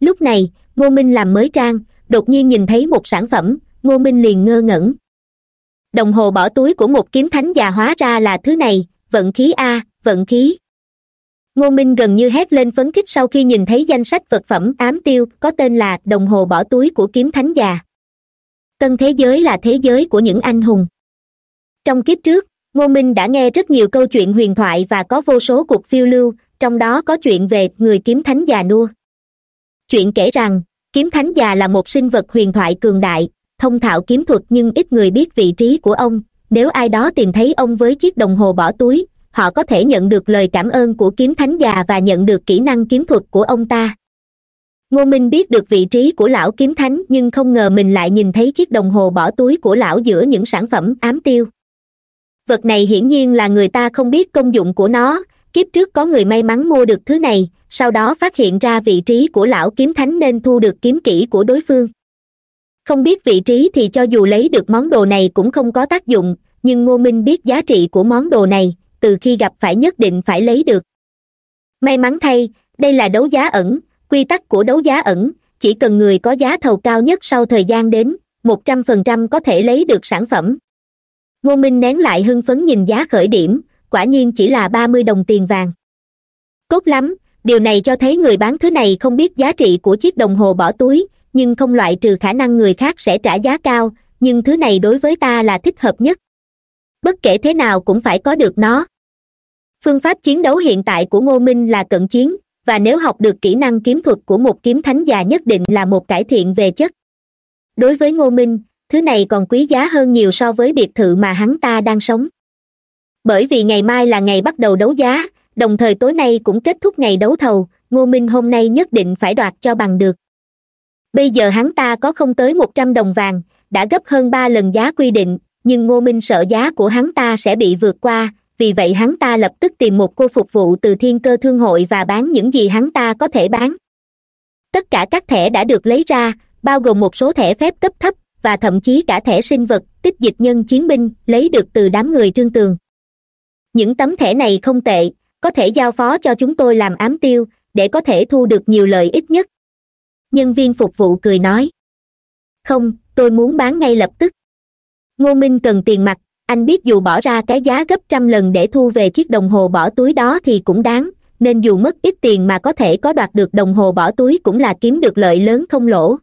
Lúc này, ngô minh làm mới trang, đột nhiên nhìn thấy một sản phẩm, ngô minh liền ngơ ngẩn. Đồng hồ bỏ túi của một kiếm thánh già hóa ra là thứ này, vận khí a, vận khí ngô minh gần như hét lên phấn khích sau khi nhìn thấy danh sách vật phẩm ám tiêu, có tên là đồng hồ bỏ túi của kiếm thánh già. Tân thế giới là thế giới của những anh hùng. Trong kiếp trước, ngô minh đã nghe rất nhiều câu chuyện huyền thoại và có vô số cuộc phiêu lưu, trong đó có chuyện về người kiếm thánh già nua. Chuyện kể rằng, kiếm thánh già là một sinh vật huyền thoại cường đại, thông thạo kiếm thuật nhưng ít người biết vị trí của ông, nếu ai đó tìm thấy ông với chiếc đồng hồ bỏ túi họ có thể nhận được lời cảm ơn của kiếm thánh già và nhận được kỹ năng kiếm thuật của ông ta. Ngô minh biết được vị trí của lão kiếm thánh, nhưng không ngờ mình lại nhìn thấy chiếc đồng hồ bỏ túi của lão giữa những sản phẩm ám tiêu. Vật này hiển nhiên là người ta không biết công dụng của nó. Kiếp trước có người may mắn mua được thứ này, sau đó phát hiện ra vị trí của lão kiếm thánh nên thu được kiếm kỹ của đối phương. Không biết vị trí thì cho dù lấy được món đồ này cũng không có tác dụng, nhưng ngô minh biết giá trị của món đồ này từ khi gặp phải nhất định phải lấy được. May mắn thay, đây là đấu giá ẩn, quy tắc của đấu giá ẩn, chỉ cần người có giá thầu cao nhất sau thời gian đến, một trăm phần trăm có thể lấy được sản phẩm. Ngô minh nén lại hưng phấn nhìn giá khởi điểm, quả nhiên chỉ là ba mươi đồng tiền vàng. Tốt lắm, điều này cho thấy người bán thứ này không biết giá trị của chiếc đồng hồ bỏ túi, nhưng không loại trừ khả năng người khác sẽ trả giá cao, nhưng thứ này đối với ta là thích hợp nhất. Bất kể thế nào cũng phải có được nó phương pháp chiến đấu hiện tại của ngô minh là cận chiến, và nếu học được kỹ năng kiếm thuật của một kiếm thánh già nhất định là một cải thiện về chất. Đối với ngô minh, thứ này còn quý giá hơn nhiều so với biệt thự mà hắn ta đang sống. Bởi vì ngày mai là ngày bắt đầu đấu giá, đồng thời tối nay cũng kết thúc ngày đấu thầu, ngô minh hôm nay nhất định phải đoạt cho bằng được. Bây giờ hắn ta có không tới một trăm đồng vàng, đã gấp hơn ba lần giá quy định, nhưng ngô minh sợ giá của hắn ta sẽ bị vượt qua vì vậy hắn ta lập tức tìm một cô phục vụ từ thiên cơ thương hội và bán những gì hắn ta có thể bán. Tất cả các thẻ đã được lấy ra, bao gồm một số thẻ phép cấp thấp và thậm chí cả thẻ sinh vật, tích dịch nhân chiến binh, lấy được từ đám người trương tường. Những tấm thẻ này không tệ, có thể giao phó cho chúng tôi làm ám tiêu, để có thể thu được nhiều lợi ích nhất. Nhân viên phục vụ cười nói. Không, tôi muốn bán ngay lập tức. Ngô minh cần tiền mặt anh biết dù bỏ ra cái giá gấp trăm lần để thu về chiếc đồng hồ bỏ túi đó thì cũng đáng, nên dù mất ít tiền mà có thể có đoạt được đồng hồ bỏ túi cũng là kiếm được lợi lớn không lỗ.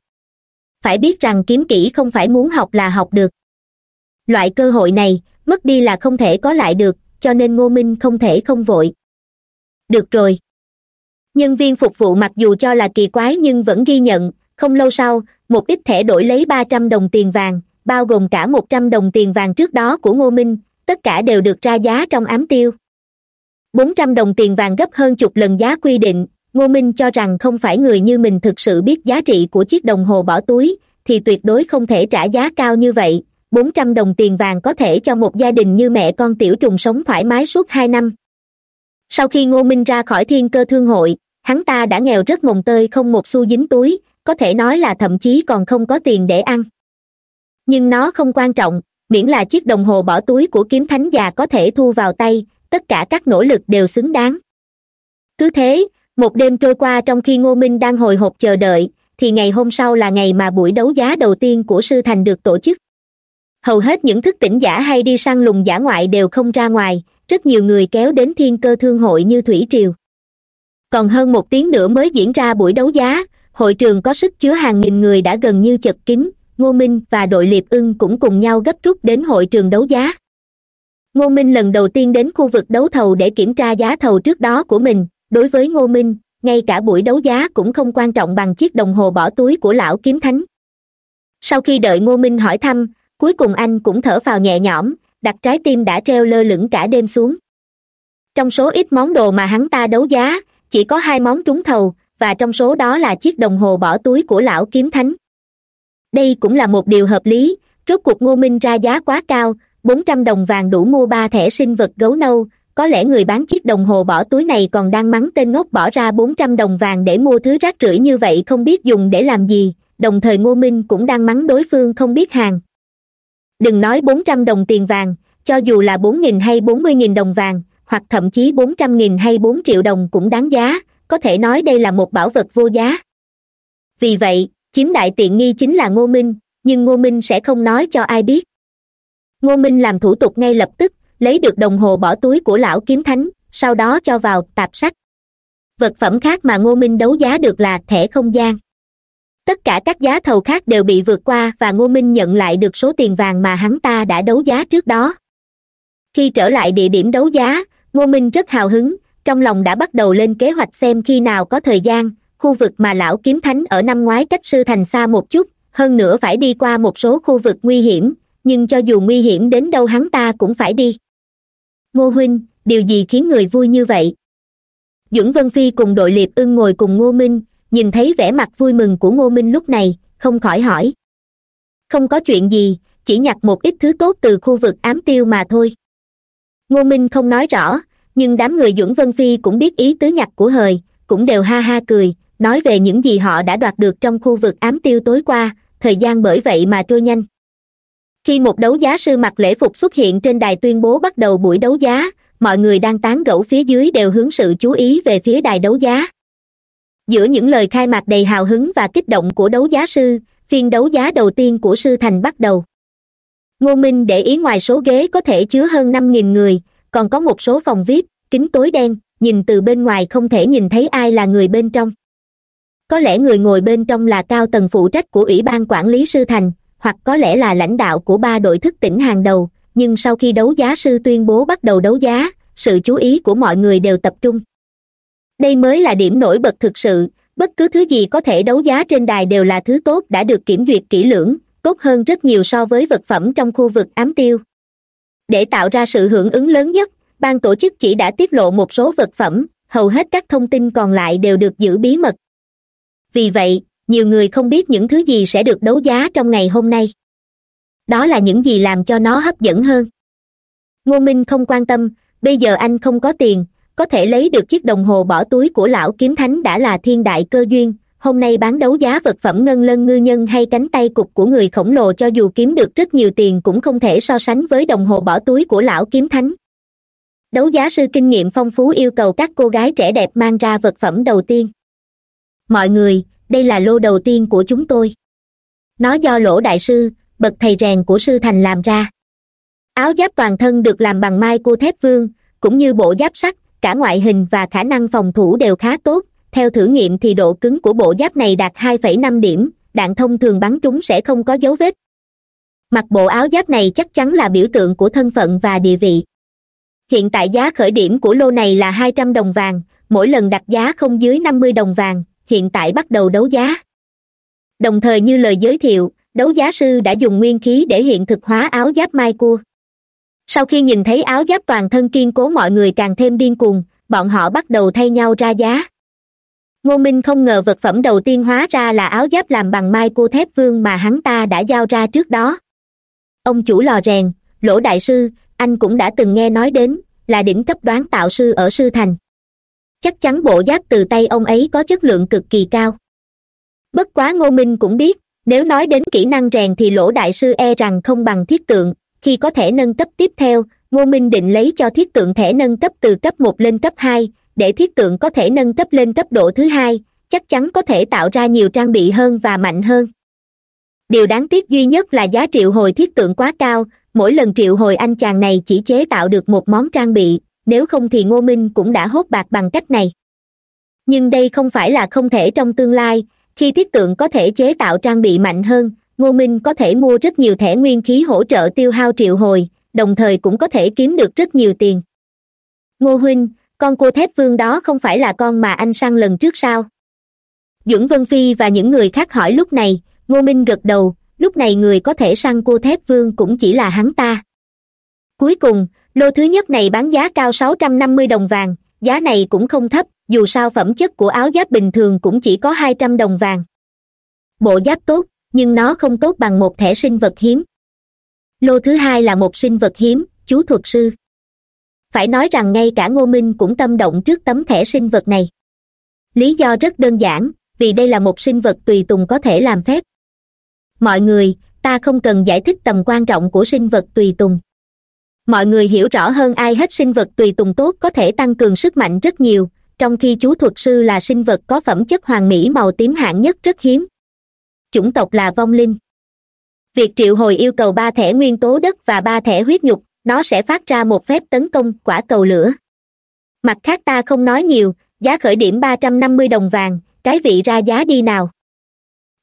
Phải biết rằng kiếm kỹ không phải muốn học là học được. Loại cơ hội này, mất đi là không thể có lại được, cho nên ngô minh không thể không vội. Được rồi. Nhân viên phục vụ mặc dù cho là kỳ quái nhưng vẫn ghi nhận, không lâu sau, một ít thẻ đổi lấy ba trăm đồng tiền vàng bao gồm cả một trăm đồng tiền vàng trước đó của ngô minh, tất cả đều được ra giá trong ám tiêu. Bốn trăm đồng tiền vàng gấp hơn chục lần giá quy định, ngô minh cho rằng không phải người như mình thực sự biết giá trị của chiếc đồng hồ bỏ túi, thì tuyệt đối không thể trả giá cao như vậy. Bốn trăm đồng tiền vàng có thể cho một gia đình như mẹ con tiểu trùng sống thoải mái suốt hai năm. Sau khi ngô minh ra khỏi thiên cơ thương hội, hắn ta đã nghèo rất mồng tơi không một xu dính túi, có thể nói là thậm chí còn không có tiền để ăn nhưng nó không quan trọng, miễn là chiếc đồng hồ bỏ túi của kiếm thánh già có thể thu vào tay, tất cả các nỗ lực đều xứng đáng. Cứ thế, một đêm trôi qua trong khi ngô minh đang hồi hộp chờ đợi, thì ngày hôm sau là ngày mà buổi đấu giá đầu tiên của sư thành được tổ chức. Hầu hết những thức tỉnh giả hay đi săn lùng giả ngoại đều không ra ngoài, rất nhiều người kéo đến thiên cơ thương hội như thủy triều. Còn hơn một tiếng nữa mới diễn ra buổi đấu giá, hội trường có sức chứa hàng nghìn người đã gần như chật kín ngô minh và đội liệp ưng cũng cùng nhau gấp rút đến hội trường đấu giá. Ngô minh lần đầu tiên đến khu vực đấu thầu để kiểm tra giá thầu trước đó của mình. Đối với ngô minh, ngay cả buổi đấu giá cũng không quan trọng bằng chiếc đồng hồ bỏ túi của lão kiếm thánh. Sau khi đợi ngô minh hỏi thăm, cuối cùng anh cũng thở phào nhẹ nhõm, đặt trái tim đã treo lơ lửng cả đêm xuống. Trong số ít món đồ mà hắn ta đấu giá, chỉ có hai món trúng thầu, và trong số đó là chiếc đồng hồ bỏ túi của lão kiếm thánh đây cũng là một điều hợp lý. Rốt cuộc ngô minh ra giá quá cao, bốn trăm đồng vàng đủ mua ba thẻ sinh vật gấu nâu. Có lẽ người bán chiếc đồng hồ bỏ túi này còn đang mắng tên ngốc bỏ ra bốn trăm đồng vàng để mua thứ rác rưởi như vậy không biết dùng để làm gì. Đồng thời ngô minh cũng đang mắng đối phương không biết hàng. Đừng nói bốn trăm đồng tiền vàng, cho dù là bốn nghìn hay bốn mươi nghìn đồng vàng, hoặc thậm chí bốn trăm nghìn hay bốn triệu đồng cũng đáng giá. Có thể nói đây là một bảo vật vô giá. Vì vậy chiếm đại tiện nghi chính là ngô minh, nhưng ngô minh sẽ không nói cho ai biết. Ngô minh làm thủ tục ngay lập tức, lấy được đồng hồ bỏ túi của lão kiếm thánh, sau đó cho vào tạp sách. Vật phẩm khác mà ngô minh đấu giá được là thẻ không gian. Tất cả các giá thầu khác đều bị vượt qua và ngô minh nhận lại được số tiền vàng mà hắn ta đã đấu giá trước đó. Khi trở lại địa điểm đấu giá, ngô minh rất hào hứng, trong lòng đã bắt đầu lên kế hoạch xem khi nào có thời gian khu vực mà lão kiếm thánh ở năm ngoái cách sư thành xa một chút, hơn nữa phải đi qua một số khu vực nguy hiểm, nhưng cho dù nguy hiểm đến đâu hắn ta cũng phải đi. Ngô huynh, điều gì khiến người vui như vậy? Dưỡng vân phi cùng đội liệp ưng ngồi cùng ngô minh, nhìn thấy vẻ mặt vui mừng của ngô minh lúc này, không khỏi hỏi. Không có chuyện gì, chỉ nhặt một ít thứ tốt từ khu vực ám tiêu mà thôi. Ngô minh không nói rõ, nhưng đám người dưỡng vân phi cũng biết ý tứ nhặt của hời, cũng đều ha ha cười nói về những gì họ đã đoạt được trong khu vực ám tiêu tối qua, thời gian bởi vậy mà trôi nhanh. Khi một đấu giá sư mặc lễ phục xuất hiện trên đài tuyên bố bắt đầu buổi đấu giá, mọi người đang tán gẫu phía dưới đều hướng sự chú ý về phía đài đấu giá. Giữa những lời khai mạc đầy hào hứng và kích động của đấu giá sư, phiên đấu giá đầu tiên của sư thành bắt đầu. Ngô minh để ý ngoài số ghế có thể chứa hơn năm nghìn người, còn có một số phòng vip kính tối đen, nhìn từ bên ngoài không thể nhìn thấy ai là người bên trong có lẽ người ngồi bên trong là cao tầng phụ trách của ủy ban quản lý sư thành, hoặc có lẽ là lãnh đạo của ba đội thức tỉnh hàng đầu, nhưng sau khi đấu giá sư tuyên bố bắt đầu đấu giá, sự chú ý của mọi người đều tập trung. Đây mới là điểm nổi bật thực sự, bất cứ thứ gì có thể đấu giá trên đài đều là thứ tốt đã được kiểm duyệt kỹ lưỡng, tốt hơn rất nhiều so với vật phẩm trong khu vực ám tiêu. Để tạo ra sự hưởng ứng lớn nhất, ban tổ chức chỉ đã tiết lộ một số vật phẩm, hầu hết các thông tin còn lại đều được giữ bí mật vì vậy, nhiều người không biết những thứ gì sẽ được đấu giá trong ngày hôm nay. Đó là những gì làm cho nó hấp dẫn hơn. Ngô minh không quan tâm, bây giờ anh không có tiền, có thể lấy được chiếc đồng hồ bỏ túi của lão kiếm thánh đã là thiên đại cơ duyên, hôm nay bán đấu giá vật phẩm ngân lân ngư nhân hay cánh tay cục của người khổng lồ cho dù kiếm được rất nhiều tiền cũng không thể so sánh với đồng hồ bỏ túi của lão kiếm thánh. Đấu giá sư kinh nghiệm phong phú yêu cầu các cô gái trẻ đẹp mang ra vật phẩm đầu tiên mọi người đây là lô đầu tiên của chúng tôi. Nó do lỗ đại sư bậc thầy rèn của sư thành làm ra. Áo giáp toàn thân được làm bằng mai cua thép vương cũng như bộ giáp sắt cả ngoại hình và khả năng phòng thủ đều khá tốt. Theo thử nghiệm thì độ cứng của bộ giáp này đạt 2,5 điểm đạn thông thường bắn trúng sẽ không có dấu vết. Mặc bộ áo giáp này chắc chắn là biểu tượng của thân phận và địa vị. Hiện tại giá khởi điểm của lô này là hai trăm đồng vàng mỗi lần đặt giá không dưới năm mươi đồng vàng hiện tại bắt đầu đấu giá. Đồng thời như lời giới thiệu, đấu giá sư đã dùng nguyên khí để hiện thực hóa áo giáp mai cua. Sau khi nhìn thấy áo giáp toàn thân kiên cố mọi người càng thêm điên cuồng, bọn họ bắt đầu thay nhau ra giá. Ngô minh không ngờ vật phẩm đầu tiên hóa ra là áo giáp làm bằng mai cua thép vương mà hắn ta đã giao ra trước đó. Ông chủ lò rèn, lỗ đại sư, anh cũng đã từng nghe nói đến là đỉnh cấp đoán tạo sư ở sư thành chắc chắn bộ giáp từ tay ông ấy có chất lượng cực kỳ cao. Bất quá ngô minh cũng biết, nếu nói đến kỹ năng rèn thì lỗ đại sư e rằng không bằng thiết tượng, khi có thể nâng cấp tiếp theo, ngô minh định lấy cho thiết tượng thể nâng cấp từ cấp một lên cấp hai, để thiết tượng có thể nâng cấp lên cấp độ thứ hai, chắc chắn có thể tạo ra nhiều trang bị hơn và mạnh hơn. Điều đáng tiếc duy nhất là giá triệu hồi thiết tượng quá cao, mỗi lần triệu hồi anh chàng này chỉ chế tạo được một món trang bị nếu không thì ngô minh cũng đã hốt bạc bằng cách này. Nhưng đây không phải là không thể trong tương lai, khi thiết tượng có thể chế tạo trang bị mạnh hơn, ngô minh có thể mua rất nhiều thẻ nguyên khí hỗ trợ tiêu hao triệu hồi, đồng thời cũng có thể kiếm được rất nhiều tiền. Ngô huynh, con cua thép vương đó không phải là con mà anh săn lần trước sao? Dưỡng vân phi và những người khác hỏi lúc này, ngô minh gật đầu, lúc này người có thể săn cua thép vương cũng chỉ là hắn ta. Cuối cùng lô thứ nhất này bán giá cao sáu trăm năm mươi đồng vàng, giá này cũng không thấp, dù sao phẩm chất của áo giáp bình thường cũng chỉ có hai trăm đồng vàng. Bộ giáp tốt, nhưng nó không tốt bằng một thẻ sinh vật hiếm. Lô thứ hai là một sinh vật hiếm, chú thuật sư. Phải nói rằng ngay cả ngô minh cũng tâm động trước tấm thẻ sinh vật này. Lý do rất đơn giản, vì đây là một sinh vật tùy tùng có thể làm phép. Mọi người, ta không cần giải thích tầm quan trọng của sinh vật tùy tùng mọi người hiểu rõ hơn ai hết sinh vật tùy tùng tốt có thể tăng cường sức mạnh rất nhiều, trong khi chú thuật sư là sinh vật có phẩm chất hoàng mỹ màu tím hạng nhất rất hiếm. Chủng tộc là vong linh. Việc triệu hồi yêu cầu ba thẻ nguyên tố đất và ba thẻ huyết nhục, nó sẽ phát ra một phép tấn công, quả cầu lửa. Mặt khác ta không nói nhiều, giá khởi điểm ba trăm năm mươi đồng vàng, cái vị ra giá đi nào?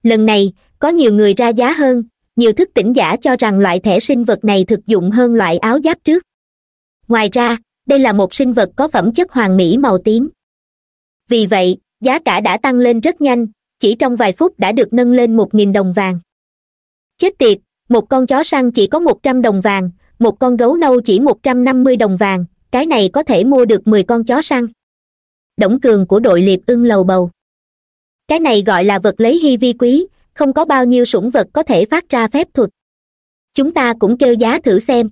Lần này, có nhiều người ra giá hơn nhiều thức tỉnh giả cho rằng loại thẻ sinh vật này thực dụng hơn loại áo giáp trước. Ngoài ra, đây là một sinh vật có phẩm chất hoàng mỹ màu tím. Vì vậy, giá cả đã tăng lên rất nhanh, chỉ trong vài phút đã được nâng lên một nghìn đồng vàng. Chết tiệt, một con chó săn chỉ có một trăm đồng vàng, một con gấu nâu chỉ một trăm năm mươi đồng vàng, cái này có thể mua được mười con chó săn. Đổng cường của đội liệp ưng lầu bầu. Cái này gọi là vật lấy hy vi quý không có bao nhiêu sủng vật có thể phát ra phép thuật. Chúng ta cũng kêu giá thử xem.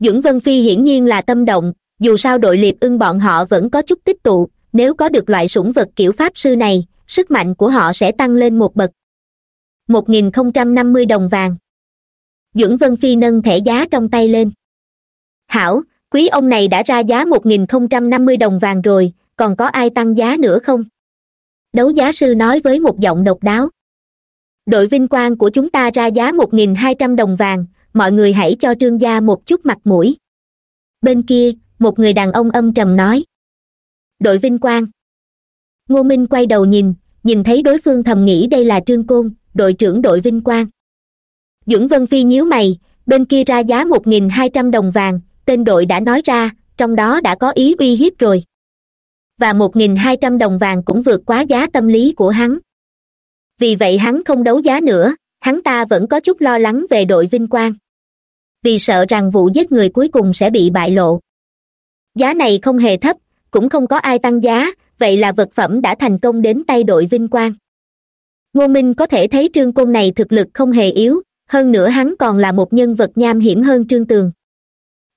Dưỡng vân phi hiển nhiên là tâm động, dù sao đội liệp ưng bọn họ vẫn có chút tích tụ, nếu có được loại sủng vật kiểu pháp sư này, sức mạnh của họ sẽ tăng lên một bậc. Một nghìn không trăm năm mươi đồng vàng. Dưỡng vân phi nâng thẻ giá trong tay lên. Hảo, quý ông này đã ra giá một nghìn không trăm năm mươi đồng vàng rồi, còn có ai tăng giá nữa không? Đấu giá sư nói với một giọng độc đáo đội vinh quang của chúng ta ra giá một nghìn hai trăm đồng vàng, mọi người hãy cho trương gia một chút mặt mũi. Bên kia, một người đàn ông âm trầm nói. Đội vinh quang. Ngô minh quay đầu nhìn nhìn thấy đối phương thầm nghĩ đây là trương côn, đội trưởng đội vinh quang. Dưỡng vân phi nhíu mày, bên kia ra giá một nghìn hai trăm đồng vàng, tên đội đã nói ra, trong đó đã có ý uy hiếp rồi. Và một nghìn hai trăm đồng vàng cũng vượt quá giá tâm lý của hắn vì vậy hắn không đấu giá nữa, hắn ta vẫn có chút lo lắng về đội vinh quang. Vì sợ rằng vụ giết người cuối cùng sẽ bị bại lộ. Giá này không hề thấp, cũng không có ai tăng giá, vậy là vật phẩm đã thành công đến tay đội vinh quang. Ngô minh có thể thấy trương côn này thực lực không hề yếu, hơn nữa hắn còn là một nhân vật nham hiểm hơn trương tường.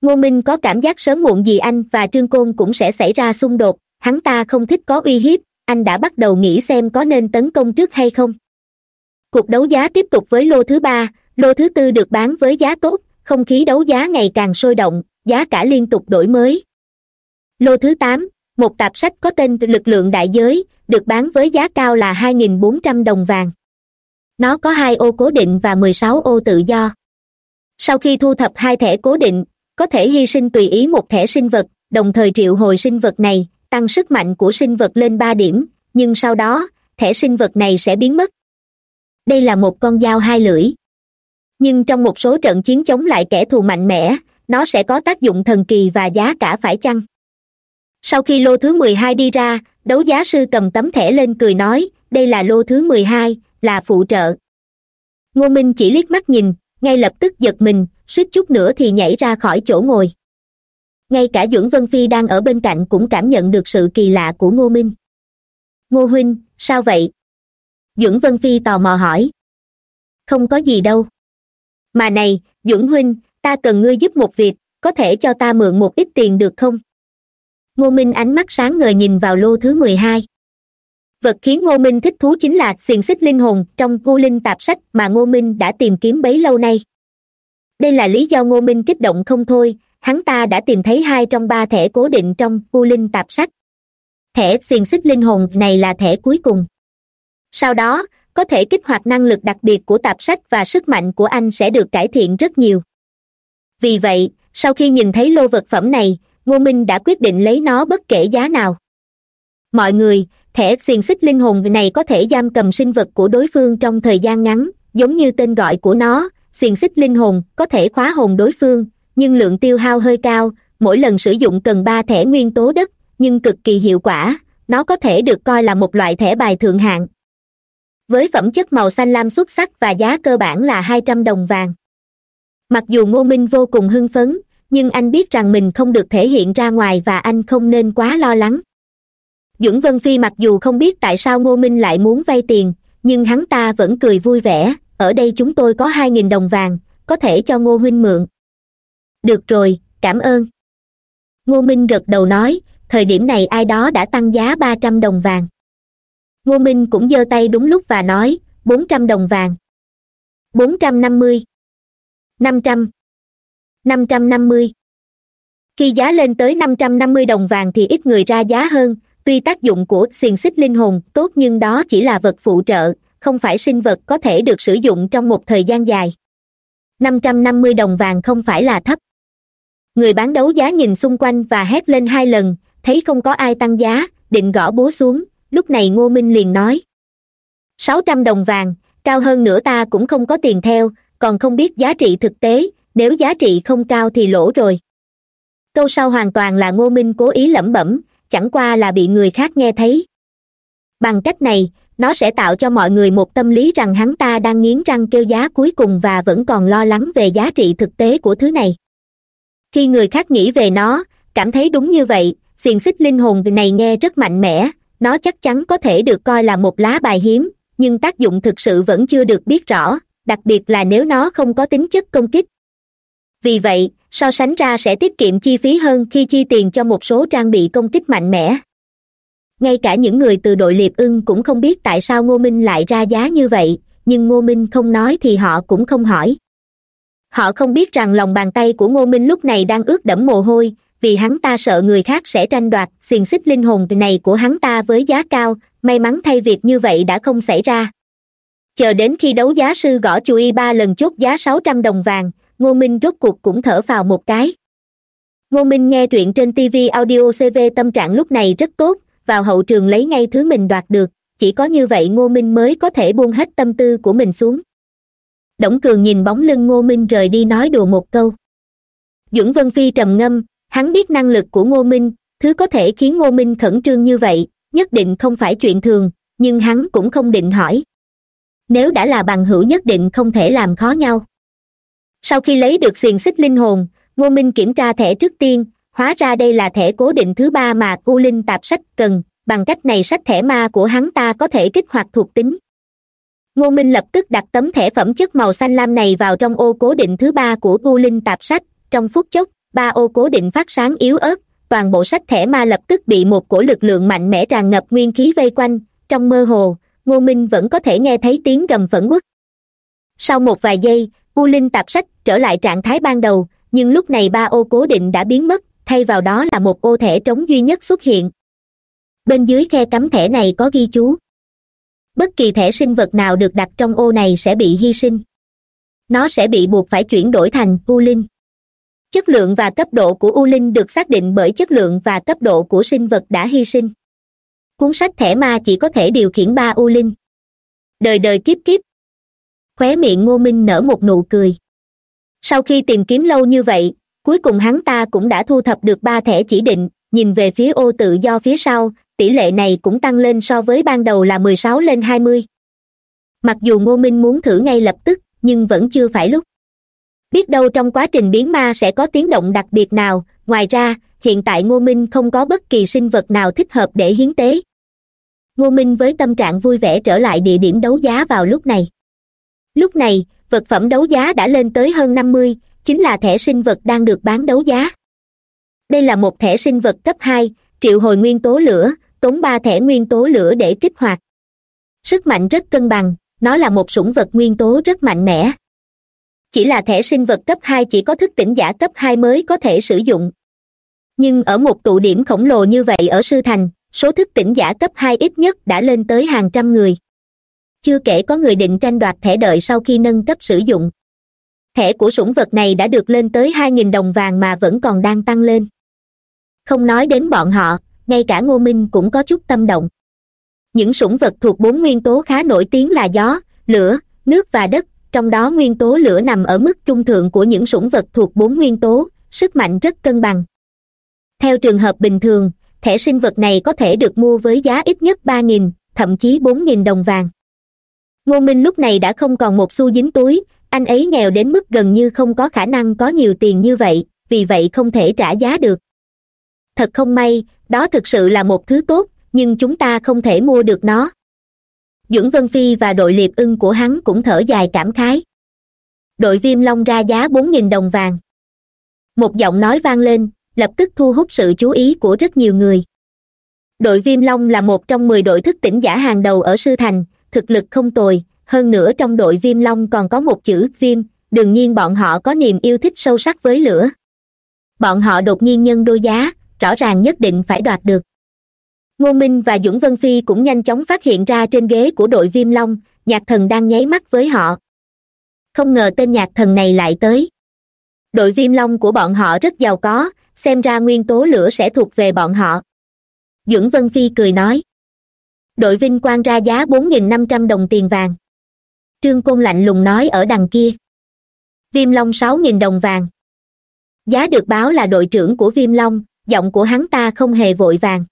Ngô minh có cảm giác sớm muộn gì anh và trương côn cũng sẽ xảy ra xung đột, hắn ta không thích có uy hiếp anh đã bắt đầu nghĩ xem có nên tấn công trước hay không. Cuộc đấu giá tiếp tục với lô thứ ba, lô thứ tư được bán với giá tốt, không khí đấu giá ngày càng sôi động, giá cả liên tục đổi mới. Lô thứ tám, một tạp sách có tên lực lượng đại giới, được bán với giá cao là hai nghìn bốn trăm đồng vàng. Nó có hai ô cố định và mười sáu ô tự do. Sau khi thu thập hai thẻ cố định, có thể hy sinh tùy ý một thẻ sinh vật, đồng thời triệu hồi sinh vật này tăng sức mạnh của sinh vật lên ba điểm, nhưng sau đó, thẻ sinh vật này sẽ biến mất. Đây là một con dao hai lưỡi. Nhưng trong một số trận chiến chống lại kẻ thù mạnh mẽ, nó sẽ có tác dụng thần kỳ và giá cả phải chăng? Sau khi lô thứ mười hai đi ra, đấu giá sư cầm tấm thẻ lên cười nói, đây là lô thứ mười hai, là phụ trợ. Ngô minh chỉ liếc mắt nhìn, ngay lập tức giật mình, suýt chút nữa thì nhảy ra khỏi chỗ ngồi ngay cả duẩn vân phi đang ở bên cạnh cũng cảm nhận được sự kỳ lạ của ngô minh. Ngô huynh, sao vậy? Duẩn vân phi tò mò hỏi. Không có gì đâu. Mà này duẩn huynh, ta cần ngươi giúp một việc, có thể cho ta mượn một ít tiền được không? Ngô minh ánh mắt sáng ngời nhìn vào lô thứ mười hai. Vật khiến ngô minh thích thú chính là xiềng xích linh hồn trong u linh tạp sách mà ngô minh đã tìm kiếm bấy lâu nay. Đây là lý do ngô minh kích động không thôi hắn ta đã tìm thấy hai trong ba thẻ cố định trong u linh tạp sách thẻ xiềng xích linh hồn này là thẻ cuối cùng. Sau đó, có thể kích hoạt năng lực đặc biệt của tạp sách và sức mạnh của anh sẽ được cải thiện rất nhiều. Vì vậy, sau khi nhìn thấy lô vật phẩm này, ngô minh đã quyết định lấy nó bất kể giá nào. Mọi người, thẻ xiềng xích linh hồn này có thể giam cầm sinh vật của đối phương trong thời gian ngắn, giống như tên gọi của nó xiềng xích linh hồn có thể khóa hồn đối phương nhưng lượng tiêu hao hơi cao, mỗi lần sử dụng cần ba thẻ nguyên tố đất, nhưng cực kỳ hiệu quả, nó có thể được coi là một loại thẻ bài thượng hạng. Với phẩm chất màu xanh lam xuất sắc và giá cơ bản là hai trăm đồng vàng. Mặc dù ngô minh vô cùng hưng phấn, nhưng anh biết rằng mình không được thể hiện ra ngoài và anh không nên quá lo lắng. Dưỡng vân phi mặc dù không biết tại sao ngô minh lại muốn vay tiền, nhưng hắn ta vẫn cười vui vẻ, ở đây chúng tôi có hai nghìn đồng vàng, có thể cho ngô huynh mượn được rồi, cảm ơn. Ngô minh gật đầu nói, thời điểm này ai đó đã tăng giá ba trăm đồng vàng. Ngô minh cũng giơ tay đúng lúc và nói, bốn trăm đồng vàng. bốn trăm năm mươi. năm trăm. năm trăm năm mươi. Khi giá lên tới năm trăm năm mươi đồng vàng thì ít người ra giá hơn, tuy tác dụng của xiềng xích linh hồn tốt nhưng đó chỉ là vật phụ trợ, không phải sinh vật có thể được sử dụng trong một thời gian dài. năm trăm năm mươi đồng vàng không phải là thấp người bán đấu giá nhìn xung quanh và hét lên hai lần, thấy không có ai tăng giá, định gõ búa xuống, lúc này ngô minh liền nói. Sáu trăm đồng vàng, cao hơn nữa ta cũng không có tiền theo, còn không biết giá trị thực tế, nếu giá trị không cao thì lỗ rồi. Câu sau hoàn toàn là ngô minh cố ý lẩm bẩm, chẳng qua là bị người khác nghe thấy. Bằng cách này, nó sẽ tạo cho mọi người một tâm lý rằng hắn ta đang nghiến răng kêu giá cuối cùng và vẫn còn lo lắng về giá trị thực tế của thứ này khi người khác nghĩ về nó, cảm thấy đúng như vậy, xiềng xích linh hồn này nghe rất mạnh mẽ, nó chắc chắn có thể được coi là một lá bài hiếm, nhưng tác dụng thực sự vẫn chưa được biết rõ, đặc biệt là nếu nó không có tính chất công kích. Vì vậy, so sánh ra sẽ tiết kiệm chi phí hơn khi chi tiền cho một số trang bị công kích mạnh mẽ. Ngay cả những người từ đội liệp ưng cũng không biết tại sao ngô minh lại ra giá như vậy, nhưng ngô minh không nói thì họ cũng không hỏi họ không biết rằng lòng bàn tay của ngô minh lúc này đang ướt đẫm mồ hôi, vì hắn ta sợ người khác sẽ tranh đoạt, xiềng xích linh hồn này của hắn ta với giá cao, may mắn thay việc như vậy đã không xảy ra. Chờ đến khi đấu giá sư gõ chú y ba lần chốt giá sáu trăm đồng vàng, ngô minh rốt cuộc cũng thở vào một cái. Ngô minh nghe truyện trên tv audio cv tâm trạng lúc này rất tốt, vào hậu trường lấy ngay thứ mình đoạt được, chỉ có như vậy ngô minh mới có thể buông hết tâm tư của mình xuống đổng cường nhìn bóng lưng ngô minh rời đi nói đùa một câu. Dưỡng vân phi trầm ngâm, hắn biết năng lực của ngô minh, thứ có thể khiến ngô minh khẩn trương như vậy, nhất định không phải chuyện thường, nhưng hắn cũng không định hỏi. Nếu đã là bằng hữu nhất định không thể làm khó nhau. Sau khi lấy được xiềng xích linh hồn, ngô minh kiểm tra thẻ trước tiên, hóa ra đây là thẻ cố định thứ ba mà u linh tạp sách cần, bằng cách này sách thẻ ma của hắn ta có thể kích hoạt thuộc tính ngô minh lập tức đặt tấm thẻ phẩm chất màu xanh lam này vào trong ô cố định thứ ba của u linh tạp sách. Trong phút chốc, ba ô cố định phát sáng yếu ớt, toàn bộ sách thẻ ma lập tức bị một cổ lực lượng mạnh mẽ tràn ngập nguyên khí vây quanh. Trong mơ hồ, ngô minh vẫn có thể nghe thấy tiếng gầm phẫn uất. Sau một vài giây u linh tạp sách trở lại trạng thái ban đầu, nhưng lúc này ba ô cố định đã biến mất, thay vào đó là một ô thẻ trống duy nhất xuất hiện. Bên dưới khe cắm thẻ này có ghi chú bất kỳ thẻ sinh vật nào được đặt trong ô này sẽ bị hy sinh. Nó sẽ bị buộc phải chuyển đổi thành u linh. Chất lượng và cấp độ của u linh được xác định bởi chất lượng và cấp độ của sinh vật đã hy sinh. Cuốn sách thẻ ma chỉ có thể điều khiển ba u linh. Đời đời kiếp kiếp. Khóe miệng ngô minh nở một nụ cười. Sau khi tìm kiếm lâu như vậy, cuối cùng hắn ta cũng đã thu thập được ba thẻ chỉ định, nhìn về phía ô tự do phía sau tỷ lệ này cũng tăng lên so với ban đầu là mười sáu lên hai mươi. Mặc dù ngô minh muốn thử ngay lập tức, nhưng vẫn chưa phải lúc. Biết đâu trong quá trình biến ma sẽ có tiếng động đặc biệt nào, ngoài ra, hiện tại ngô minh không có bất kỳ sinh vật nào thích hợp để hiến tế. Ngô minh với tâm trạng vui vẻ trở lại địa điểm đấu giá vào lúc này. Lúc này, vật phẩm đấu giá đã lên tới hơn năm mươi, chính là thẻ sinh vật đang được bán đấu giá. Đây là một thẻ sinh vật cấp hai, triệu hồi nguyên tố lửa tốn ba thẻ nguyên tố lửa để kích hoạt. Sức mạnh rất cân bằng, nó là một sủng vật nguyên tố rất mạnh mẽ. Chỉ là thẻ sinh vật cấp hai chỉ có thức tỉnh giả cấp hai mới có thể sử dụng. Nhưng ở một tụ điểm khổng lồ như vậy ở sư thành, số thức tỉnh giả cấp hai ít nhất đã lên tới hàng trăm người. Chưa kể có người định tranh đoạt thẻ đợi sau khi nâng cấp sử dụng. Thẻ của sủng vật này đã được lên tới hai nghìn đồng vàng mà vẫn còn đang tăng lên. Không nói đến bọn họ ngay cả ngô minh cũng có chút tâm động. Những sủng vật thuộc bốn nguyên tố khá nổi tiếng là gió, lửa, nước và đất. Trong đó nguyên tố lửa nằm ở mức trung thượng của những sủng vật thuộc bốn nguyên tố, sức mạnh rất cân bằng. Theo trường hợp bình thường, thẻ sinh vật này có thể được mua với giá ít nhất ba nghìn, thậm chí bốn nghìn đồng vàng. Ngô minh lúc này đã không còn một xu dính túi, anh ấy nghèo đến mức gần như không có khả năng có nhiều tiền như vậy, vì vậy không thể trả giá được thật không may, đó thực sự là một thứ tốt, nhưng chúng ta không thể mua được nó. Dưỡng vân phi và đội liệp ưng của hắn cũng thở dài cảm khái. Đội viêm long ra giá bốn nghìn đồng vàng. Một giọng nói vang lên, lập tức thu hút sự chú ý của rất nhiều người. Đội viêm long là một trong mười đội thức tỉnh giả hàng đầu ở sư thành, thực lực không tồi, hơn nữa trong đội viêm long còn có một chữ, viêm đương nhiên bọn họ có niềm yêu thích sâu sắc với lửa. Bọn họ đột nhiên nhân đôi giá rõ ràng nhất định phải đoạt được. Ngô minh và dũng vân phi cũng nhanh chóng phát hiện ra trên ghế của đội viêm long, nhạc thần đang nháy mắt với họ. Không ngờ tên nhạc thần này lại tới. Đội viêm long của bọn họ rất giàu có, xem ra nguyên tố lửa sẽ thuộc về bọn họ. Dưỡng vân phi cười nói. Đội vinh quang ra giá bốn nghìn năm trăm đồng tiền vàng. Trương côn lạnh lùng nói ở đằng kia. Viêm long sáu nghìn đồng vàng. Giá được báo là đội trưởng của viêm long giọng của hắn ta không hề vội vàng.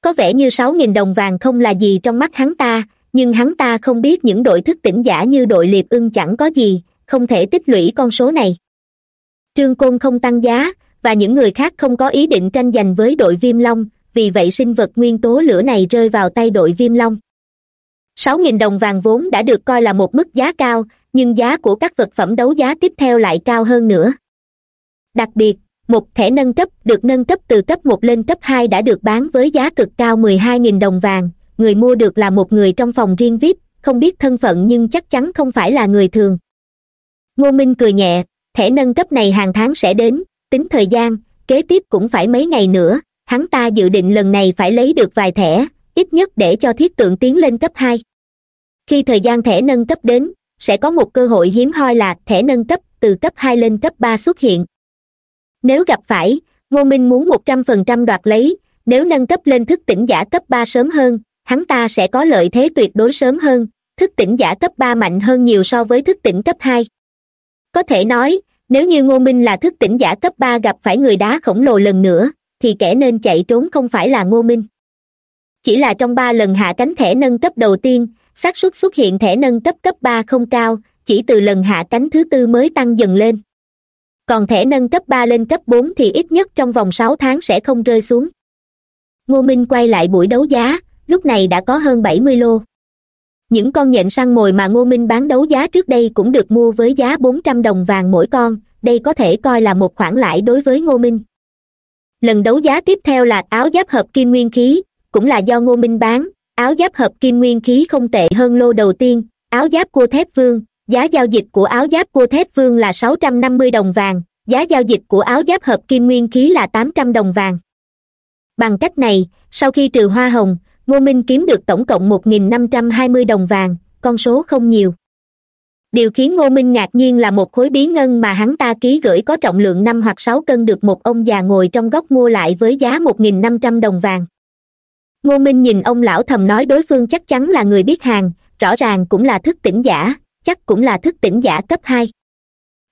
Có vẻ như sáu nghìn đồng vàng không là gì trong mắt hắn ta, nhưng hắn ta không biết những đội thức tỉnh giả như đội liệp ưng chẳng có gì, không thể tích lũy con số này. Trương côn không tăng giá, và những người khác không có ý định tranh giành với đội viêm long, vì vậy sinh vật nguyên tố lửa này rơi vào tay đội viêm long. sáu nghìn đồng vàng vốn đã được coi là một mức giá cao, nhưng giá của các vật phẩm đấu giá tiếp theo lại cao hơn nữa. Đặc biệt một thẻ nâng cấp được nâng cấp từ cấp một lên cấp hai đã được bán với giá cực cao mười hai nghìn đồng vàng. Người mua được là một người trong phòng riêng vip, không biết thân phận nhưng chắc chắn không phải là người thường. Ngô minh cười nhẹ, thẻ nâng cấp này hàng tháng sẽ đến, tính thời gian, kế tiếp cũng phải mấy ngày nữa, hắn ta dự định lần này phải lấy được vài thẻ, ít nhất để cho thiết tượng tiến lên cấp hai. Khi thời gian thẻ nâng cấp đến, sẽ có một cơ hội hiếm hoi là thẻ nâng cấp từ cấp hai lên cấp ba xuất hiện nếu gặp phải, ngô minh muốn một trăm phần trăm đoạt lấy, nếu nâng cấp lên thức tỉnh giả cấp ba sớm hơn, hắn ta sẽ có lợi thế tuyệt đối sớm hơn, thức tỉnh giả cấp ba mạnh hơn nhiều so với thức tỉnh cấp hai. Có thể nói, nếu như ngô minh là thức tỉnh giả cấp ba gặp phải người đá khổng lồ lần nữa, thì kẻ nên chạy trốn không phải là ngô minh. Chỉ là trong ba lần hạ cánh thẻ nâng cấp đầu tiên, xác suất xuất hiện thẻ nâng cấp cấp ba không cao, chỉ từ lần hạ cánh thứ tư mới tăng dần lên còn thẻ nâng cấp ba lên cấp bốn thì ít nhất trong vòng sáu tháng sẽ không rơi xuống. Ngô minh quay lại buổi đấu giá, lúc này đã có hơn bảy mươi lô. Những con nhện săn mồi mà ngô minh bán đấu giá trước đây cũng được mua với giá bốn trăm đồng vàng mỗi con, đây có thể coi là một khoản lãi đối với ngô minh. Lần đấu giá tiếp theo là áo giáp hợp kim nguyên khí, cũng là do ngô minh bán. Áo giáp hợp kim nguyên khí không tệ hơn lô đầu tiên, áo giáp cua thép vương giá giao dịch của áo giáp cua thép vương là sáu trăm năm mươi đồng vàng, giá giao dịch của áo giáp hợp kim nguyên khí là tám trăm đồng vàng. Bằng cách này, sau khi trừ hoa hồng, ngô minh kiếm được tổng cộng một nghìn năm trăm hai mươi đồng vàng, con số không nhiều. Điều khiến ngô minh ngạc nhiên là một khối bí ngân mà hắn ta ký gửi có trọng lượng năm hoặc sáu cân được một ông già ngồi trong góc mua lại với giá một nghìn năm trăm đồng vàng. Ngô minh nhìn ông lão thầm nói đối phương chắc chắn là người biết hàng, rõ ràng cũng là thức tỉnh giả chắc cũng là thức tỉnh giả cấp hai.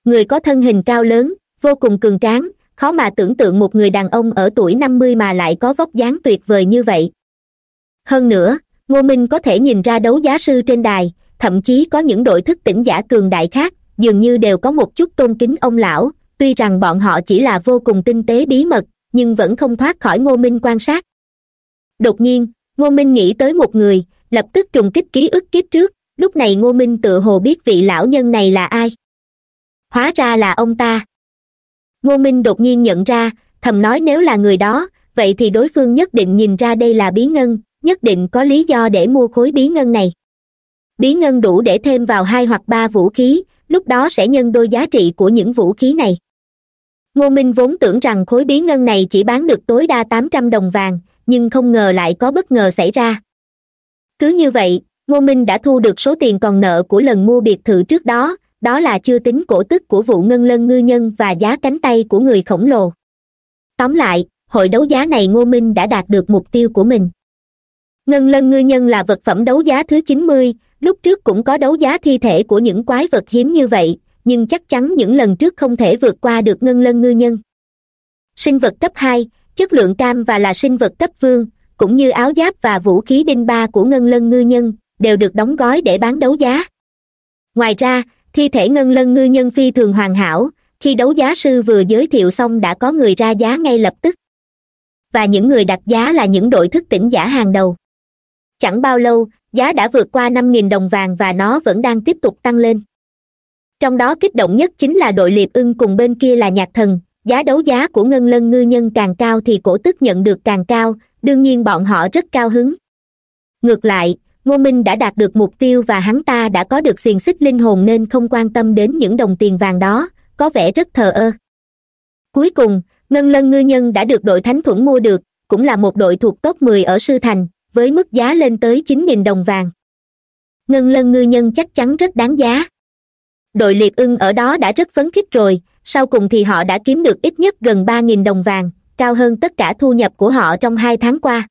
Người có thân hình cao lớn, vô cùng cường tráng, khó mà tưởng tượng một người đàn ông ở tuổi năm mươi mà lại có vóc dáng tuyệt vời như vậy. Hơn nữa, ngô minh có thể nhìn ra đấu giá sư trên đài, thậm chí có những đội thức tỉnh giả cường đại khác, dường như đều có một chút tôn kính ông lão, tuy rằng bọn họ chỉ là vô cùng tinh tế bí mật, nhưng vẫn không thoát khỏi ngô minh quan sát. Đột nhiên, ngô minh nghĩ tới một người, lập tức trùng kích ký ức kiếp trước lúc này ngô minh tự hồ biết vị lão nhân này là ai. Hóa ra là ông ta. Ngô minh đột nhiên nhận ra, thầm nói nếu là người đó, vậy thì đối phương nhất định nhìn ra đây là bí ngân, nhất định có lý do để mua khối bí ngân này. Bí ngân đủ để thêm vào hai hoặc ba vũ khí, lúc đó sẽ nhân đôi giá trị của những vũ khí này. Ngô minh vốn tưởng rằng khối bí ngân này chỉ bán được tối đa tám trăm đồng vàng, nhưng không ngờ lại có bất ngờ xảy ra. Cứ như vậy ngô minh đã thu được số tiền còn nợ của lần mua biệt thự trước đó đó là chưa tính cổ tức của vụ ngân lân ngư nhân và giá cánh tay của người khổng lồ. Tóm lại, hội đấu giá này ngô minh đã đạt được mục tiêu của mình. Ngân lân ngư nhân là vật phẩm đấu giá thứ chín mươi, lúc trước cũng có đấu giá thi thể của những quái vật hiếm như vậy, nhưng chắc chắn những lần trước không thể vượt qua được ngân lân ngư nhân. Sinh vật cấp hai, chất lượng cam và là sinh vật cấp vương, cũng như áo giáp và vũ khí đinh ba của ngân lân ngư nhân đều được đóng gói để bán đấu giá. Ngoài ra, thi thể ngân lân ngư nhân phi thường hoàn hảo, khi đấu giá sư vừa giới thiệu xong đã có người ra giá ngay lập tức. Và những người đặt giá là những đội thức tỉnh giả hàng đầu. Chẳng bao lâu, giá đã vượt qua năm nghìn đồng vàng và nó vẫn đang tiếp tục tăng lên. Trong đó kích động nhất chính là đội liệp ưng cùng bên kia là nhạc thần, giá đấu giá của ngân lân ngư nhân càng cao thì cổ tức nhận được càng cao, đương nhiên bọn họ rất cao hứng. Ngược lại ngô minh đã đạt được mục tiêu và hắn ta đã có được xiềng xích linh hồn nên không quan tâm đến những đồng tiền vàng đó, có vẻ rất thờ ơ. Cuối cùng, ngân lân ngư nhân đã được đội thánh thuẫn mua được, cũng là một đội thuộc top mười ở sư thành, với mức giá lên tới chín nghìn đồng vàng. Ngân lân ngư nhân chắc chắn rất đáng giá. Đội liệp ưng ở đó đã rất phấn khích rồi, sau cùng thì họ đã kiếm được ít nhất gần ba nghìn đồng vàng, cao hơn tất cả thu nhập của họ trong hai tháng qua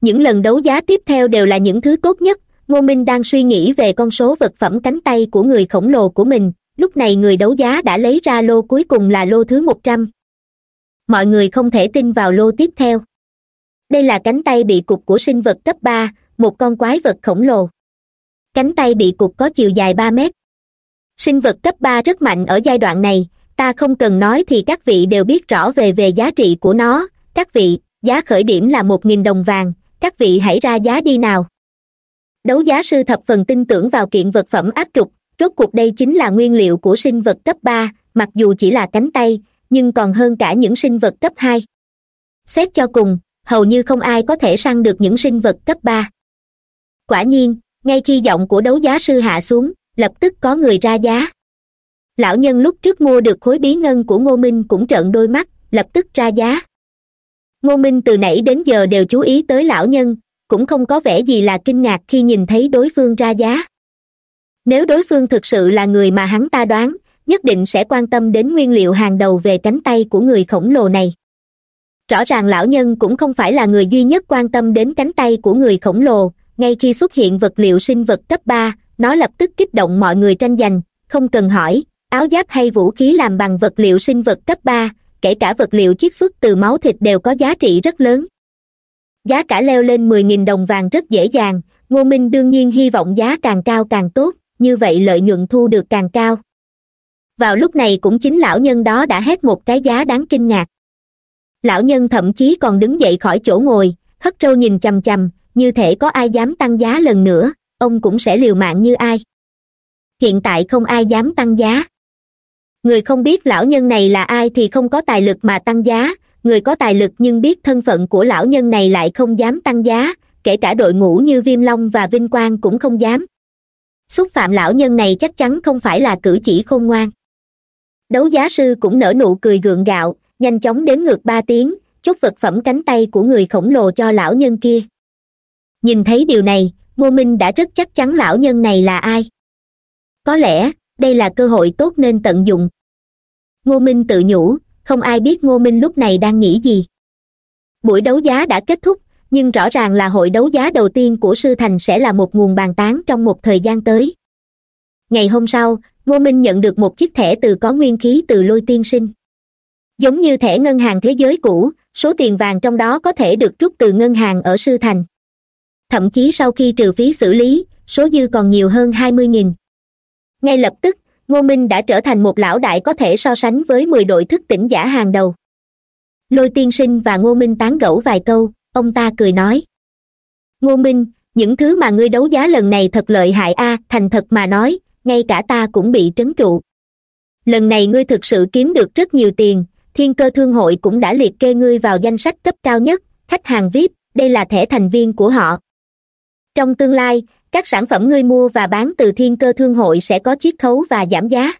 những lần đấu giá tiếp theo đều là những thứ tốt nhất. Ngô minh đang suy nghĩ về con số vật phẩm cánh tay của người khổng lồ của mình. Lúc này người đấu giá đã lấy ra lô cuối cùng là lô thứ một trăm. Mọi người không thể tin vào lô tiếp theo. Đây là cánh tay bị cục của sinh vật cấp ba, một con quái vật khổng lồ. Cánh tay bị cục có chiều dài ba mét. Sinh vật cấp ba rất mạnh ở giai đoạn này. Ta không cần nói thì các vị đều biết rõ về về giá trị của nó. Các vị, giá khởi điểm là một nghìn đồng vàng các vị hãy ra giá đi nào. Đấu giá sư thập phần tin tưởng vào kiện vật phẩm áp trục, rốt cuộc đây chính là nguyên liệu của sinh vật cấp ba, mặc dù chỉ là cánh tay, nhưng còn hơn cả những sinh vật cấp hai. Xét cho cùng, hầu như không ai có thể săn được những sinh vật cấp ba. Quả nhiên, ngay khi giọng của đấu giá sư hạ xuống, lập tức có người ra giá. Lão nhân lúc trước mua được khối bí ngân của ngô minh cũng trợn đôi mắt, lập tức ra giá ngô minh từ nãy đến giờ đều chú ý tới lão nhân, cũng không có vẻ gì là kinh ngạc khi nhìn thấy đối phương ra giá. Nếu đối phương thực sự là người mà hắn ta đoán, nhất định sẽ quan tâm đến nguyên liệu hàng đầu về cánh tay của người khổng lồ này. Rõ ràng lão nhân cũng không phải là người duy nhất quan tâm đến cánh tay của người khổng lồ, ngay khi xuất hiện vật liệu sinh vật cấp ba, nó lập tức kích động mọi người tranh giành, không cần hỏi, áo giáp hay vũ khí làm bằng vật liệu sinh vật cấp ba kể cả vật liệu chiết xuất từ máu thịt đều có giá trị rất lớn. Giá cả leo lên mười nghìn đồng vàng rất dễ dàng, ngô minh đương nhiên hy vọng giá càng cao càng tốt, như vậy lợi nhuận thu được càng cao. Vào lúc này cũng chính lão nhân đó đã hét một cái giá đáng kinh ngạc. Lão nhân thậm chí còn đứng dậy khỏi chỗ ngồi, hất trâu nhìn chằm chằm, như thể có ai dám tăng giá lần nữa, ông cũng sẽ liều mạng như ai. Hiện tại không ai dám tăng giá người không biết lão nhân này là ai thì không có tài lực mà tăng giá. Người có tài lực nhưng biết thân phận của lão nhân này lại không dám tăng giá, kể cả đội ngũ như viêm long và vinh quang cũng không dám. Xúc phạm lão nhân này chắc chắn không phải là cử chỉ khôn ngoan. Đấu giá sư cũng nở nụ cười gượng gạo, nhanh chóng đếm ngược ba tiếng chốt vật phẩm cánh tay của người khổng lồ cho lão nhân kia. Nhìn thấy điều này, ngô minh đã rất chắc chắn lão nhân này là ai. Có lẽ đây là cơ hội tốt nên tận dụng. Ngô minh tự nhủ, không ai biết ngô minh lúc này đang nghĩ gì. Buổi đấu giá đã kết thúc, nhưng rõ ràng là hội đấu giá đầu tiên của sư thành sẽ là một nguồn bàn tán trong một thời gian tới. Ngày hôm sau, ngô minh nhận được một chiếc thẻ từ có nguyên khí từ lôi tiên sinh. Giống như thẻ ngân hàng thế giới cũ, số tiền vàng trong đó có thể được rút từ ngân hàng ở sư thành. Thậm chí sau khi trừ phí xử lý, số dư còn nhiều hơn hai mươi nghìn ngay lập tức, ngô minh đã trở thành một lão đại có thể so sánh với mười đội thức tỉnh giả hàng đầu. Lôi tiên sinh và ngô minh tán gẫu vài câu, ông ta cười nói. Ngô minh, những thứ mà ngươi đấu giá lần này thật lợi hại a, thành thật mà nói, ngay cả ta cũng bị trấn trụ. Lần này ngươi thực sự kiếm được rất nhiều tiền, thiên cơ thương hội cũng đã liệt kê ngươi vào danh sách cấp cao nhất, khách hàng vip đây là thẻ thành viên của họ. Trong tương lai các sản phẩm ngươi mua và bán từ thiên cơ thương hội sẽ có chiết khấu và giảm giá.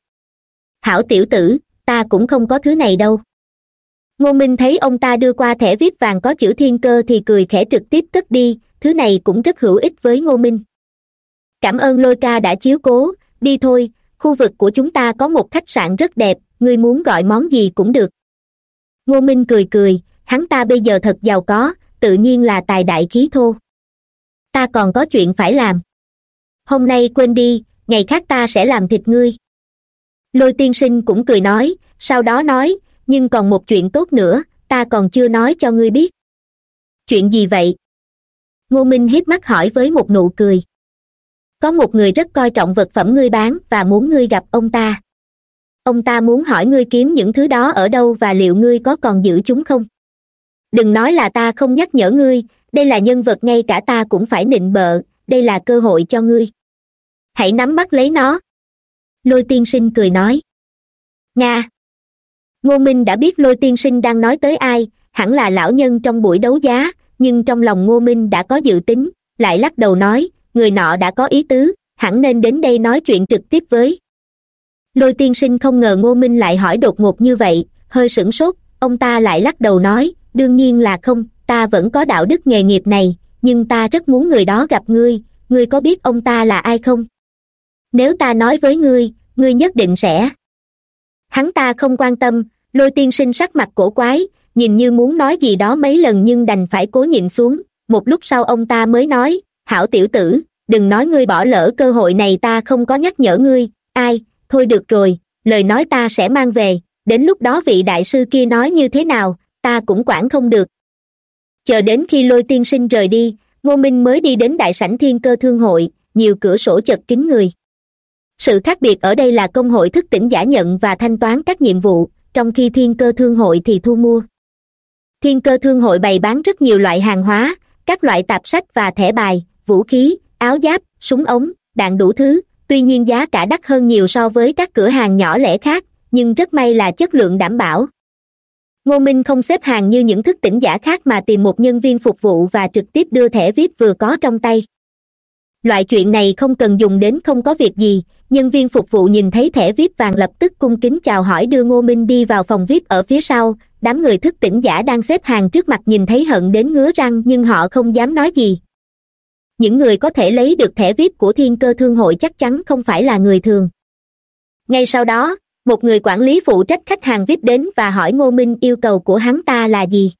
Hảo tiểu tử, ta cũng không có thứ này đâu. Ngô minh thấy ông ta đưa qua thẻ vip vàng có chữ thiên cơ thì cười khẽ trực tiếp cất đi, thứ này cũng rất hữu ích với ngô minh. Cảm ơn lôi ca đã chiếu cố, đi thôi, khu vực của chúng ta có một khách sạn rất đẹp, ngươi muốn gọi món gì cũng được. Ngô minh cười cười, hắn ta bây giờ thật giàu có, tự nhiên là tài đại khí thô ta còn có chuyện phải làm. Hôm nay quên đi, ngày khác ta sẽ làm thịt ngươi. Lôi tiên sinh cũng cười nói, sau đó nói, nhưng còn một chuyện tốt nữa, ta còn chưa nói cho ngươi biết. Chuyện gì vậy? Ngô minh hiếp mắt hỏi với một nụ cười. Có một người rất coi trọng vật phẩm ngươi bán và muốn ngươi gặp ông ta. Ông ta muốn hỏi ngươi kiếm những thứ đó ở đâu và liệu ngươi có còn giữ chúng không? Đừng nói là ta không nhắc nhở ngươi, đây là nhân vật ngay cả ta cũng phải nịnh bợ, đây là cơ hội cho ngươi. Hãy nắm bắt lấy nó. Lôi tiên sinh cười nói. Nga. Ngô minh đã biết lôi tiên sinh đang nói tới ai, hẳn là lão nhân trong buổi đấu giá, nhưng trong lòng ngô minh đã có dự tính, lại lắc đầu nói, người nọ đã có ý tứ, hẳn nên đến đây nói chuyện trực tiếp với. Lôi tiên sinh không ngờ ngô minh lại hỏi đột ngột như vậy, hơi sửng sốt, ông ta lại lắc đầu nói đương nhiên là không, ta vẫn có đạo đức nghề nghiệp này, nhưng ta rất muốn người đó gặp ngươi ngươi có biết ông ta là ai không? Nếu ta nói với ngươi ngươi nhất định sẽ. Hắn ta không quan tâm, lôi tiên sinh sắc mặt cổ quái, nhìn như muốn nói gì đó mấy lần nhưng đành phải cố nhịn xuống. Một lúc sau ông ta mới nói, hảo tiểu tử, đừng nói ngươi bỏ lỡ cơ hội này ta không có nhắc nhở ngươi, ai, thôi được rồi, lời nói ta sẽ mang về, đến lúc đó vị đại sư kia nói như thế nào? Ta cũng quản không được. Chờ đến khi lôi tiên sinh rời đi, ngô minh mới đi đến đại sảnh thiên cơ thương hội, nhiều cửa sổ chật kín người. Sự khác biệt ở đây là công hội thức tỉnh giả nhận và thanh toán các nhiệm vụ, trong khi thiên cơ thương hội thì thu mua. Thiên cơ thương hội bày bán rất nhiều loại hàng hóa, các loại tạp sách và thẻ bài, vũ khí, áo giáp, súng ống, đạn đủ thứ, tuy nhiên giá cả đắt hơn nhiều so với các cửa hàng nhỏ lẻ khác, nhưng rất may là chất lượng đảm bảo ngô minh không xếp hàng như những thức tỉnh giả khác mà tìm một nhân viên phục vụ và trực tiếp đưa thẻ vip vừa có trong tay. Loại chuyện này không cần dùng đến không có việc gì, nhân viên phục vụ nhìn thấy thẻ vip vàng lập tức cung kính chào hỏi đưa ngô minh đi vào phòng vip ở phía sau. Đám người thức tỉnh giả đang xếp hàng trước mặt nhìn thấy hận đến ngứa răng nhưng họ không dám nói gì. Những người có thể lấy được thẻ vip của thiên cơ thương hội chắc chắn không phải là người thường. Ngay sau đó một người quản lý phụ trách khách hàng vip đến và hỏi ngô minh yêu cầu của hắn ta là gì.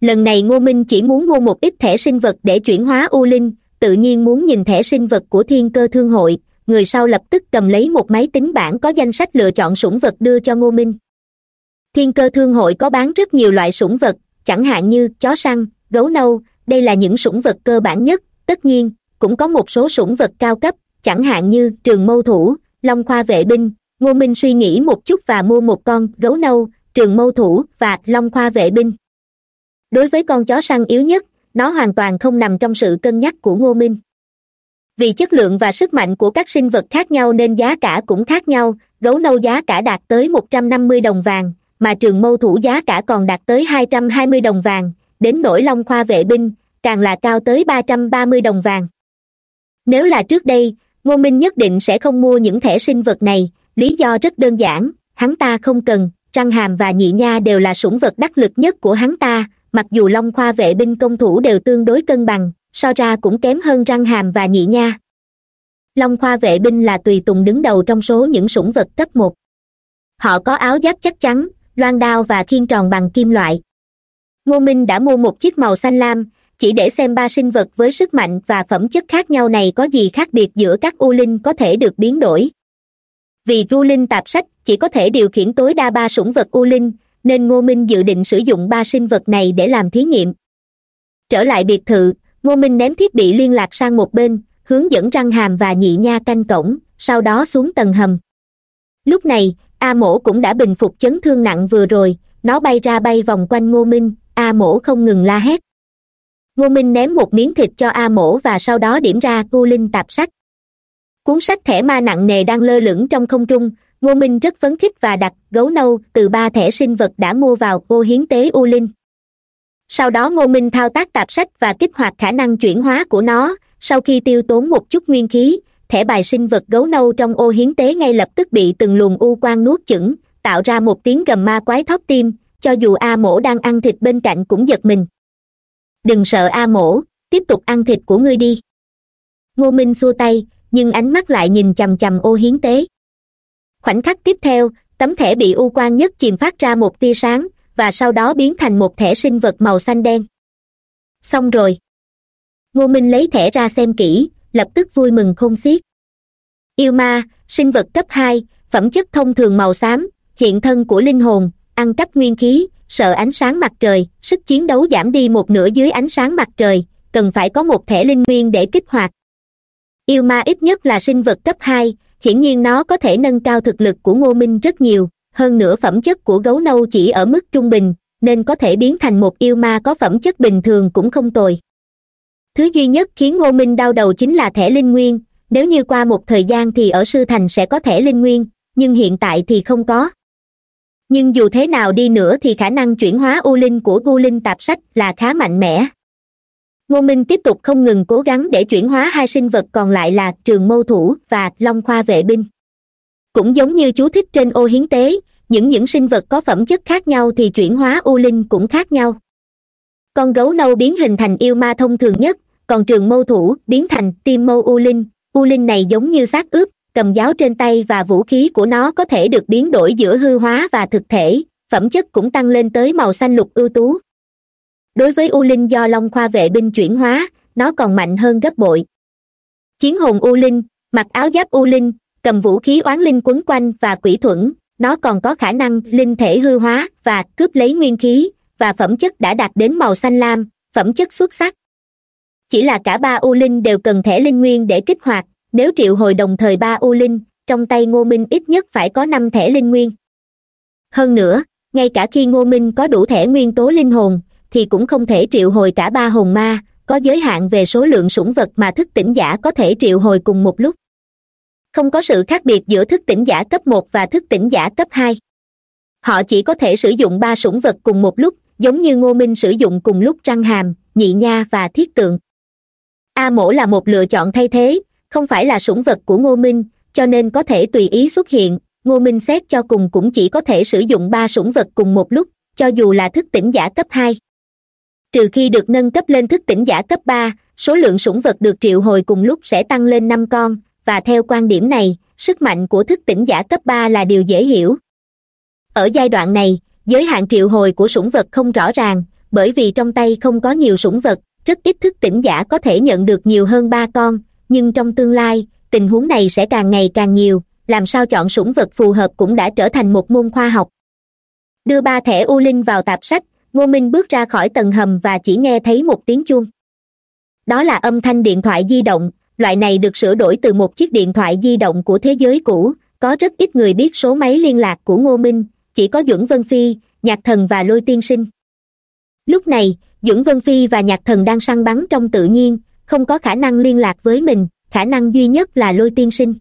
Lần này ngô minh chỉ muốn mua một ít thẻ sinh vật để chuyển hóa u linh, tự nhiên muốn nhìn thẻ sinh vật của thiên cơ thương hội, người sau lập tức cầm lấy một máy tính bảng có danh sách lựa chọn sủng vật đưa cho ngô minh. Thiên cơ thương hội có bán rất nhiều loại sủng vật, chẳng hạn như chó săn, gấu nâu, đây là những sủng vật cơ bản nhất, tất nhiên, cũng có một số sủng vật cao cấp, chẳng hạn như trường mâu thủ, long khoa vệ binh ngô minh suy nghĩ một chút và mua một con gấu nâu, trường mâu thủ và long khoa vệ binh. Đối với con chó săn yếu nhất, nó hoàn toàn không nằm trong sự cân nhắc của ngô minh. Vì chất lượng và sức mạnh của các sinh vật khác nhau nên giá cả cũng khác nhau, gấu nâu giá cả đạt tới một trăm năm mươi đồng vàng, mà trường mâu thủ giá cả còn đạt tới hai trăm hai mươi đồng vàng, đến nỗi long khoa vệ binh càng là cao tới ba trăm ba mươi đồng vàng. Nếu là trước đây, ngô minh nhất định sẽ không mua những thẻ sinh vật này lý do rất đơn giản, hắn ta không cần răng hàm và nhị nha đều là sủng vật đắc lực nhất của hắn ta, mặc dù long khoa vệ binh công thủ đều tương đối cân bằng, so ra cũng kém hơn răng hàm và nhị nha. Long khoa vệ binh là tùy tùng đứng đầu trong số những sủng vật cấp một. Họ có áo giáp chắc chắn, loan đao và khiên tròn bằng kim loại. Ngô minh đã mua một chiếc màu xanh lam, chỉ để xem ba sinh vật với sức mạnh và phẩm chất khác nhau này có gì khác biệt giữa các u linh có thể được biến đổi vì u linh tạp sách, chỉ có thể điều khiển tối đa ba sủng vật u linh, nên ngô minh dự định sử dụng ba sinh vật này để làm thí nghiệm. Trở lại biệt thự, ngô minh ném thiết bị liên lạc sang một bên, hướng dẫn răng hàm và nhị nha canh cổng, sau đó xuống tầng hầm. Lúc này, a mổ cũng đã bình phục chấn thương nặng vừa rồi, nó bay ra bay vòng quanh ngô minh, a mổ không ngừng la hét. Ngô minh ném một miếng thịt cho a mổ và sau đó điểm ra cô linh tạp sách cuốn sách thẻ ma nặng nề đang lơ lửng trong không trung, ngô minh rất phấn khích và đặt gấu nâu từ ba thẻ sinh vật đã mua vào ô hiến tế u linh. Sau đó ngô minh thao tác tạp sách và kích hoạt khả năng chuyển hóa của nó. Sau khi tiêu tốn một chút nguyên khí, thẻ bài sinh vật gấu nâu trong ô hiến tế ngay lập tức bị từng luồng u quang nuốt chửng, tạo ra một tiếng gầm ma quái thót tim, cho dù a mổ đang ăn thịt bên cạnh cũng giật mình. Đừng sợ a mổ, tiếp tục ăn thịt của ngươi đi. Ngô minh xua tay nhưng ánh mắt lại nhìn chằm chằm ô hiến tế. Khoảnh khắc tiếp theo, tấm thẻ bị u quan nhất chìm phát ra một tia sáng, và sau đó biến thành một thẻ sinh vật màu xanh đen. Xong rồi. Ngô minh lấy thẻ ra xem kỹ, lập tức vui mừng không xiết. Yêu ma, sinh vật cấp hai, phẩm chất thông thường màu xám, hiện thân của linh hồn, ăn cắp nguyên khí, sợ ánh sáng mặt trời, sức chiến đấu giảm đi một nửa dưới ánh sáng mặt trời, cần phải có một thẻ linh nguyên để kích hoạt yêu ma ít nhất là sinh vật cấp hai, hiển nhiên nó có thể nâng cao thực lực của ngô minh rất nhiều. Hơn nữa phẩm chất của gấu nâu chỉ ở mức trung bình, nên có thể biến thành một yêu ma có phẩm chất bình thường cũng không tồi. Thứ duy nhất khiến ngô minh đau đầu chính là thẻ linh nguyên. Nếu như qua một thời gian thì ở sư thành sẽ có thẻ linh nguyên, nhưng hiện tại thì không có. Nhưng dù thế nào đi nữa thì khả năng chuyển hóa u linh của u linh tạp sách là khá mạnh mẽ ngô minh tiếp tục không ngừng cố gắng để chuyển hóa hai sinh vật còn lại là trường mâu thủ và long khoa vệ binh. Cũng giống như chú thích trên ô hiến tế, những những sinh vật có phẩm chất khác nhau thì chuyển hóa u linh cũng khác nhau. Con gấu nâu biến hình thành yêu ma thông thường nhất, còn trường mâu thủ biến thành tim mâu u linh. U linh này giống như xác ướp, cầm giáo trên tay và vũ khí của nó có thể được biến đổi giữa hư hóa và thực thể, phẩm chất cũng tăng lên tới màu xanh lục ưu tú đối với u linh do long khoa vệ binh chuyển hóa, nó còn mạnh hơn gấp bội. Chiến hồn u linh, mặc áo giáp u linh, cầm vũ khí oán linh quấn quanh và quỷ thuẫn, nó còn có khả năng linh thể hư hóa và cướp lấy nguyên khí, và phẩm chất đã đạt đến màu xanh lam, phẩm chất xuất sắc. Chỉ là cả ba u linh đều cần thẻ linh nguyên để kích hoạt, nếu triệu hồi đồng thời ba u linh, trong tay ngô minh ít nhất phải có năm thẻ linh nguyên. Hơn nữa, ngay cả khi ngô minh có đủ thẻ nguyên tố linh hồn thì cũng không thể triệu hồi cả ba hồn ma, có giới hạn về số lượng sủng vật mà thức tỉnh giả có thể triệu hồi cùng một lúc. Không có sự khác biệt giữa thức tỉnh giả cấp một và thức tỉnh giả cấp hai. Họ chỉ có thể sử dụng ba sủng vật cùng một lúc, giống như ngô minh sử dụng cùng lúc răng hàm, nhị nha và thiết tượng. A mổ là một lựa chọn thay thế, không phải là sủng vật của ngô minh, cho nên có thể tùy ý xuất hiện, ngô minh xét cho cùng cũng chỉ có thể sử dụng ba sủng vật cùng một lúc, cho dù là thức tỉnh giả cấp hai trừ khi được nâng cấp lên thức tỉnh giả cấp ba, số lượng sủng vật được triệu hồi cùng lúc sẽ tăng lên năm con, và theo quan điểm này, sức mạnh của thức tỉnh giả cấp ba là điều dễ hiểu. Ở giai đoạn này, giới hạn triệu hồi của sủng vật không rõ ràng, bởi vì trong tay không có nhiều sủng vật, rất ít thức tỉnh giả có thể nhận được nhiều hơn ba con, nhưng trong tương lai, tình huống này sẽ càng ngày càng nhiều, làm sao chọn sủng vật phù hợp cũng đã trở thành một môn khoa học. Đưa ba thẻ u linh vào tạp sách ngô minh bước ra khỏi tầng hầm và chỉ nghe thấy một tiếng chuông. Đó là âm thanh điện thoại di động, loại này được sửa đổi từ một chiếc điện thoại di động của thế giới cũ, có rất ít người biết số máy liên lạc của ngô minh, chỉ có duẩn vân phi, nhạc thần và lôi tiên sinh. Lúc này, duẩn vân phi và nhạc thần đang săn bắn trong tự nhiên, không có khả năng liên lạc với mình, khả năng duy nhất là lôi tiên sinh.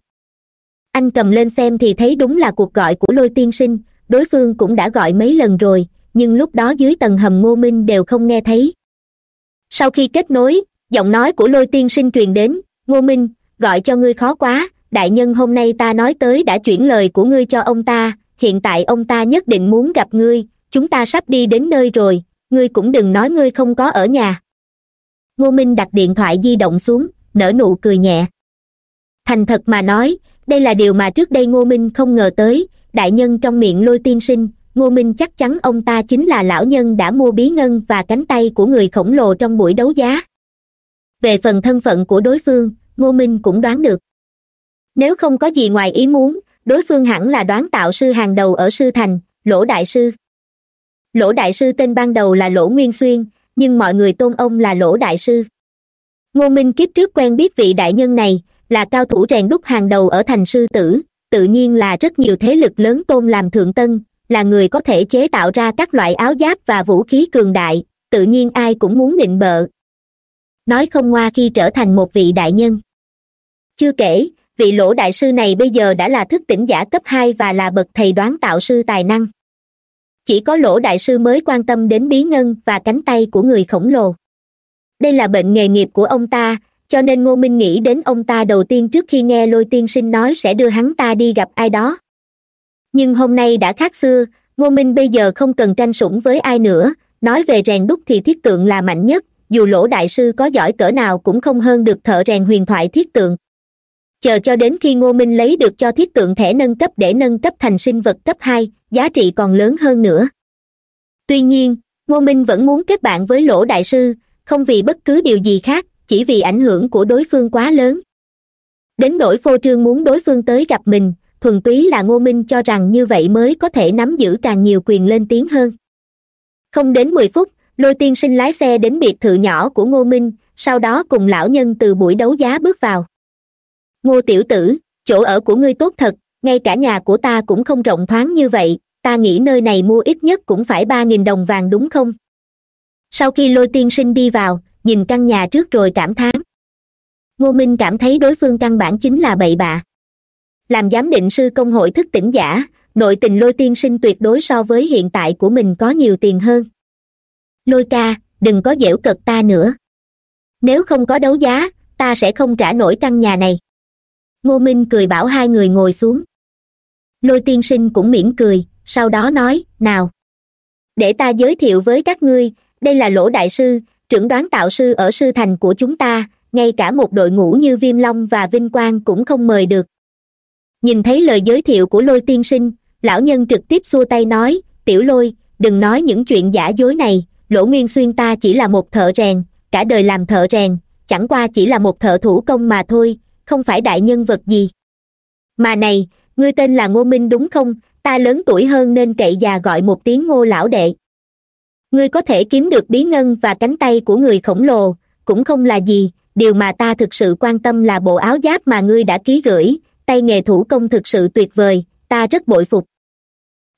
Anh cầm lên xem thì thấy đúng là cuộc gọi của lôi tiên sinh, đối phương cũng đã gọi mấy lần rồi nhưng lúc đó dưới tầng hầm ngô minh đều không nghe thấy. Sau khi kết nối, giọng nói của lôi tiên sinh truyền đến, ngô minh, gọi cho ngươi khó quá, đại nhân hôm nay ta nói tới đã chuyển lời của ngươi cho ông ta, hiện tại ông ta nhất định muốn gặp ngươi, chúng ta sắp đi đến nơi rồi, ngươi cũng đừng nói ngươi không có ở nhà. Ngô minh đặt điện thoại di động xuống, nở nụ cười nhẹ. Thành thật mà nói, đây là điều mà trước đây ngô minh không ngờ tới, đại nhân trong miệng lôi tiên sinh ngô minh chắc chắn ông ta chính là lão nhân đã mua bí ngân và cánh tay của người khổng lồ trong buổi đấu giá. Về phần thân phận của đối phương, ngô minh cũng đoán được. Nếu không có gì ngoài ý muốn, đối phương hẳn là đoán tạo sư hàng đầu ở sư thành, lỗ đại sư. Lỗ đại sư tên ban đầu là lỗ nguyên xuyên, nhưng mọi người tôn ông là lỗ đại sư. Ngô minh kiếp trước quen biết vị đại nhân này, là cao thủ rèn đúc hàng đầu ở thành sư tử, tự nhiên là rất nhiều thế lực lớn tôn làm thượng tân là người có thể chế tạo ra các loại áo giáp và vũ khí cường đại, tự nhiên ai cũng muốn định bợ. Nói không ngoa khi trở thành một vị đại nhân. Chưa kể, vị lỗ đại sư này bây giờ đã là thức tỉnh giả cấp hai và là bậc thầy đoán tạo sư tài năng. Chỉ có lỗ đại sư mới quan tâm đến bí ngân và cánh tay của người khổng lồ. Đây là bệnh nghề nghiệp của ông ta, cho nên ngô minh nghĩ đến ông ta đầu tiên trước khi nghe lôi tiên sinh nói sẽ đưa hắn ta đi gặp ai đó nhưng hôm nay đã khác xưa, ngô minh bây giờ không cần tranh sủng với ai nữa, nói về rèn đúc thì thiết tượng là mạnh nhất, dù lỗ đại sư có giỏi cỡ nào cũng không hơn được thợ rèn huyền thoại thiết tượng. Chờ cho đến khi ngô minh lấy được cho thiết tượng thẻ nâng cấp để nâng cấp thành sinh vật cấp hai, giá trị còn lớn hơn nữa. Tuy nhiên, ngô minh vẫn muốn kết bạn với lỗ đại sư, không vì bất cứ điều gì khác, chỉ vì ảnh hưởng của đối phương quá lớn. Đến nỗi phô trương muốn đối phương tới gặp mình thuần túy là ngô minh cho rằng như vậy mới có thể nắm giữ càng nhiều quyền lên tiếng hơn. Không đến mười phút, lôi tiên sinh lái xe đến biệt thự nhỏ của ngô minh, sau đó cùng lão nhân từ buổi đấu giá bước vào. Ngô tiểu tử, chỗ ở của ngươi tốt thật, ngay cả nhà của ta cũng không rộng thoáng như vậy, ta nghĩ nơi này mua ít nhất cũng phải ba nghìn đồng vàng đúng không? Sau khi lôi tiên sinh đi vào, nhìn căn nhà trước rồi cảm thán. Ngô minh cảm thấy đối phương căn bản chính là bậy bạ làm giám định sư công hội thức tỉnh giả, nội tình lôi tiên sinh tuyệt đối so với hiện tại của mình có nhiều tiền hơn. Lôi ca, đừng có dễu cợt ta nữa. Nếu không có đấu giá, ta sẽ không trả nổi căn nhà này. Ngô minh cười bảo hai người ngồi xuống. Lôi tiên sinh cũng mỉm cười, sau đó nói, nào, để ta giới thiệu với các ngươi, đây là lỗ đại sư, trưởng đoán tạo sư ở sư thành của chúng ta, ngay cả một đội ngũ như viêm long và vinh quang cũng không mời được nhìn thấy lời giới thiệu của lôi tiên sinh, lão nhân trực tiếp xua tay nói, tiểu lôi, đừng nói những chuyện giả dối này, lỗ nguyên xuyên ta chỉ là một thợ rèn, cả đời làm thợ rèn, chẳng qua chỉ là một thợ thủ công mà thôi, không phải đại nhân vật gì. Mà này, ngươi tên là ngô minh đúng không? Ta lớn tuổi hơn nên cậy già gọi một tiếng ngô lão đệ. Ngươi có thể kiếm được bí ngân và cánh tay của người khổng lồ, cũng không là gì, điều mà ta thực sự quan tâm là bộ áo giáp mà ngươi đã ký gửi tay nghề thủ công thực sự tuyệt vời, ta rất bội phục.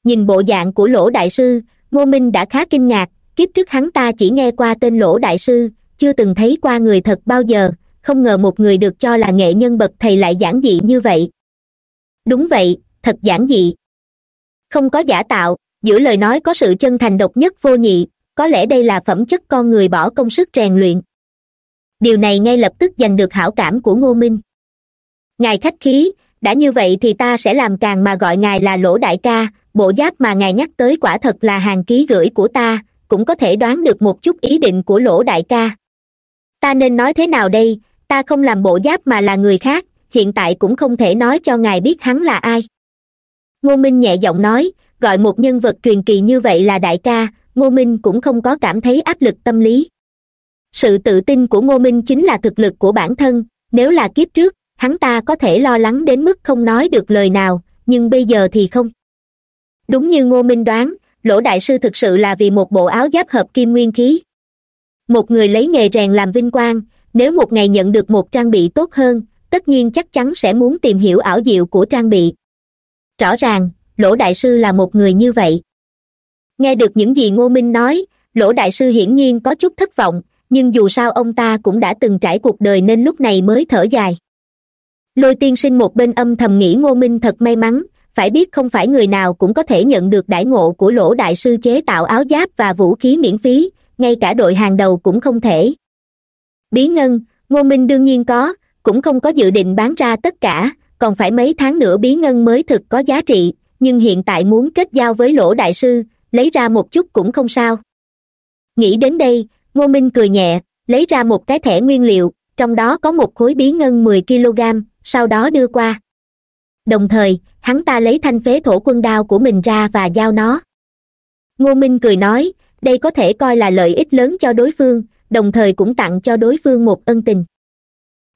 Nhìn bộ dạng của lỗ đại sư, ngô minh đã khá kinh ngạc, kiếp trước hắn ta chỉ nghe qua tên lỗ đại sư, chưa từng thấy qua người thật bao giờ, không ngờ một người được cho là nghệ nhân bậc thầy lại giản dị như vậy. Đúng vậy, thật giản dị. Không có giả tạo, giữa lời nói có sự chân thành độc nhất vô nhị, có lẽ đây là phẩm chất con người bỏ công sức rèn luyện. Điều này ngay lập tức giành được hảo cảm của ngô minh ngài khách khí, đã như vậy thì ta sẽ làm càng mà gọi ngài là lỗ đại ca, bộ giáp mà ngài nhắc tới quả thật là hàng ký gửi của ta, cũng có thể đoán được một chút ý định của lỗ đại ca. Ta nên nói thế nào đây? Ta không làm bộ giáp mà là người khác, hiện tại cũng không thể nói cho ngài biết hắn là ai. Ngô minh nhẹ giọng nói, gọi một nhân vật truyền kỳ như vậy là đại ca, ngô minh cũng không có cảm thấy áp lực tâm lý. Sự tự tin của ngô minh chính là thực lực của bản thân, nếu là kiếp trước hắn ta có thể lo lắng đến mức không nói được lời nào, nhưng bây giờ thì không. Đúng như ngô minh đoán, lỗ đại sư thực sự là vì một bộ áo giáp hợp kim nguyên khí. Một người lấy nghề rèn làm vinh quang, nếu một ngày nhận được một trang bị tốt hơn, tất nhiên chắc chắn sẽ muốn tìm hiểu ảo diệu của trang bị. Rõ ràng, lỗ đại sư là một người như vậy. Nghe được những gì ngô minh nói, lỗ đại sư hiển nhiên có chút thất vọng, nhưng dù sao ông ta cũng đã từng trải cuộc đời nên lúc này mới thở dài lôi tiên sinh một bên âm thầm nghĩ ngô minh thật may mắn, phải biết không phải người nào cũng có thể nhận được đãi ngộ của lỗ đại sư chế tạo áo giáp và vũ khí miễn phí, ngay cả đội hàng đầu cũng không thể. Bí ngân, ngô minh đương nhiên có, cũng không có dự định bán ra tất cả, còn phải mấy tháng nữa bí ngân mới thực có giá trị, nhưng hiện tại muốn kết giao với lỗ đại sư, lấy ra một chút cũng không sao. Nghĩ đến đây, ngô minh cười nhẹ, lấy ra một cái thẻ nguyên liệu, trong đó có một khối bí ngân mười kg sau đó đưa qua. Đồng thời, hắn ta lấy thanh phế thổ quân đao của mình ra và giao nó. Ngô minh cười nói, đây có thể coi là lợi ích lớn cho đối phương, đồng thời cũng tặng cho đối phương một ân tình.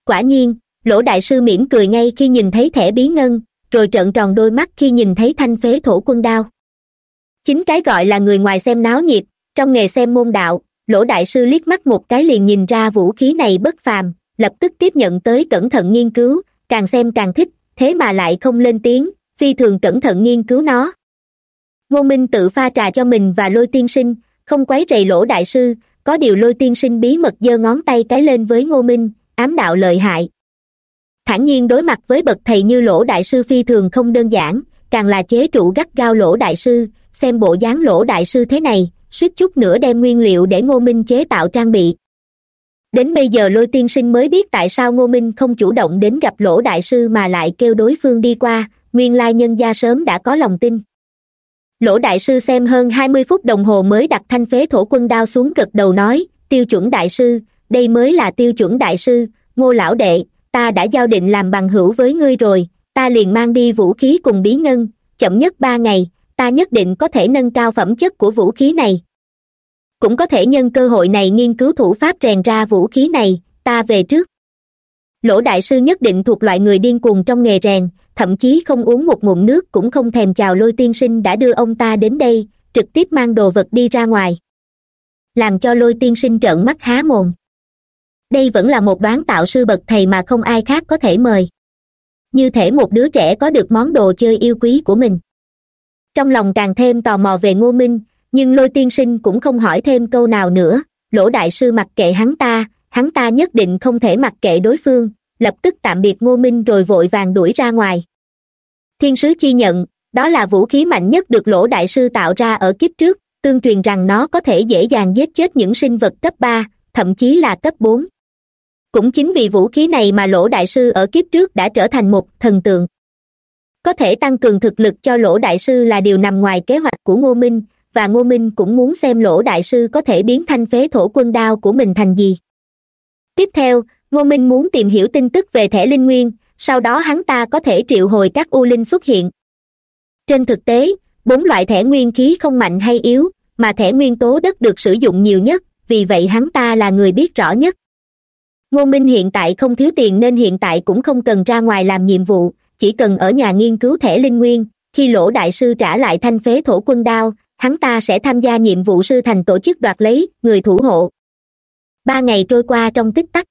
Quả nhiên, lỗ đại sư mỉm cười ngay khi nhìn thấy thẻ bí ngân, rồi trợn tròn đôi mắt khi nhìn thấy thanh phế thổ quân đao. Chính cái gọi là người ngoài xem náo nhiệt, trong nghề xem môn đạo, lỗ đại sư liếc mắt một cái liền nhìn ra vũ khí này bất phàm, lập tức tiếp nhận tới cẩn thận nghiên cứu càng xem càng thích, thế mà lại không lên tiếng, phi thường cẩn thận nghiên cứu nó. Ngô minh tự pha trà cho mình và lôi tiên sinh, không quấy rầy lỗ đại sư, có điều lôi tiên sinh bí mật giơ ngón tay cái lên với ngô minh, ám đạo lợi hại. Thản nhiên đối mặt với bậc thầy như lỗ đại sư phi thường không đơn giản, càng là chế trụ gắt gao lỗ đại sư, xem bộ dáng lỗ đại sư thế này, suýt chút nữa đem nguyên liệu để ngô minh chế tạo trang bị đến bây giờ lôi tiên sinh mới biết tại sao ngô minh không chủ động đến gặp lỗ đại sư mà lại kêu đối phương đi qua, nguyên lai nhân gia sớm đã có lòng tin. Lỗ đại sư xem hơn hai mươi phút đồng hồ mới đặt thanh phế thổ quân đao xuống cực đầu nói, tiêu chuẩn đại sư, đây mới là tiêu chuẩn đại sư, ngô lão đệ, ta đã giao định làm bằng hữu với ngươi rồi, ta liền mang đi vũ khí cùng bí ngân, chậm nhất ba ngày, ta nhất định có thể nâng cao phẩm chất của vũ khí này cũng có thể nhân cơ hội này nghiên cứu thủ pháp rèn ra vũ khí này, ta về trước. Lỗ đại sư nhất định thuộc loại người điên cuồng trong nghề rèn, thậm chí không uống một ngụm nước cũng không thèm chào lôi tiên sinh đã đưa ông ta đến đây, trực tiếp mang đồ vật đi ra ngoài. Làm cho lôi tiên sinh trợn mắt há mồm. Đây vẫn là một đoán tạo sư bậc thầy mà không ai khác có thể mời. Như thể một đứa trẻ có được món đồ chơi yêu quý của mình. Trong lòng càng thêm tò mò về ngô minh nhưng lôi tiên sinh cũng không hỏi thêm câu nào nữa. Lỗ đại sư mặc kệ hắn ta hắn ta nhất định không thể mặc kệ đối phương. Lập tức tạm biệt ngô minh rồi vội vàng đuổi ra ngoài. Thiên sứ chi nhận, đó là vũ khí mạnh nhất được lỗ đại sư tạo ra ở kiếp trước, tương truyền rằng nó có thể dễ dàng giết chết những sinh vật cấp ba, thậm chí là cấp bốn. Cũng chính vì vũ khí này mà lỗ đại sư ở kiếp trước đã trở thành một thần tượng. Có thể tăng cường thực lực cho lỗ đại sư là điều nằm ngoài kế hoạch của ngô minh và ngô minh cũng muốn xem lỗ đại sư có thể biến thanh phế thổ quân đao của mình thành gì. Tiếp theo, ngô minh muốn tìm hiểu tin tức về thẻ linh nguyên, sau đó hắn ta có thể triệu hồi các u linh xuất hiện. Trên thực tế, bốn loại thẻ nguyên khí không mạnh hay yếu, mà thẻ nguyên tố đất được sử dụng nhiều nhất, vì vậy hắn ta là người biết rõ nhất. Ngô minh hiện tại không thiếu tiền nên hiện tại cũng không cần ra ngoài làm nhiệm vụ, chỉ cần ở nhà nghiên cứu thẻ linh nguyên, khi lỗ đại sư trả lại thanh phế thổ quân đao hắn ta sẽ tham gia nhiệm vụ sư thành tổ chức đoạt lấy người thủ hộ. Ba ngày trôi qua trong tích tắc.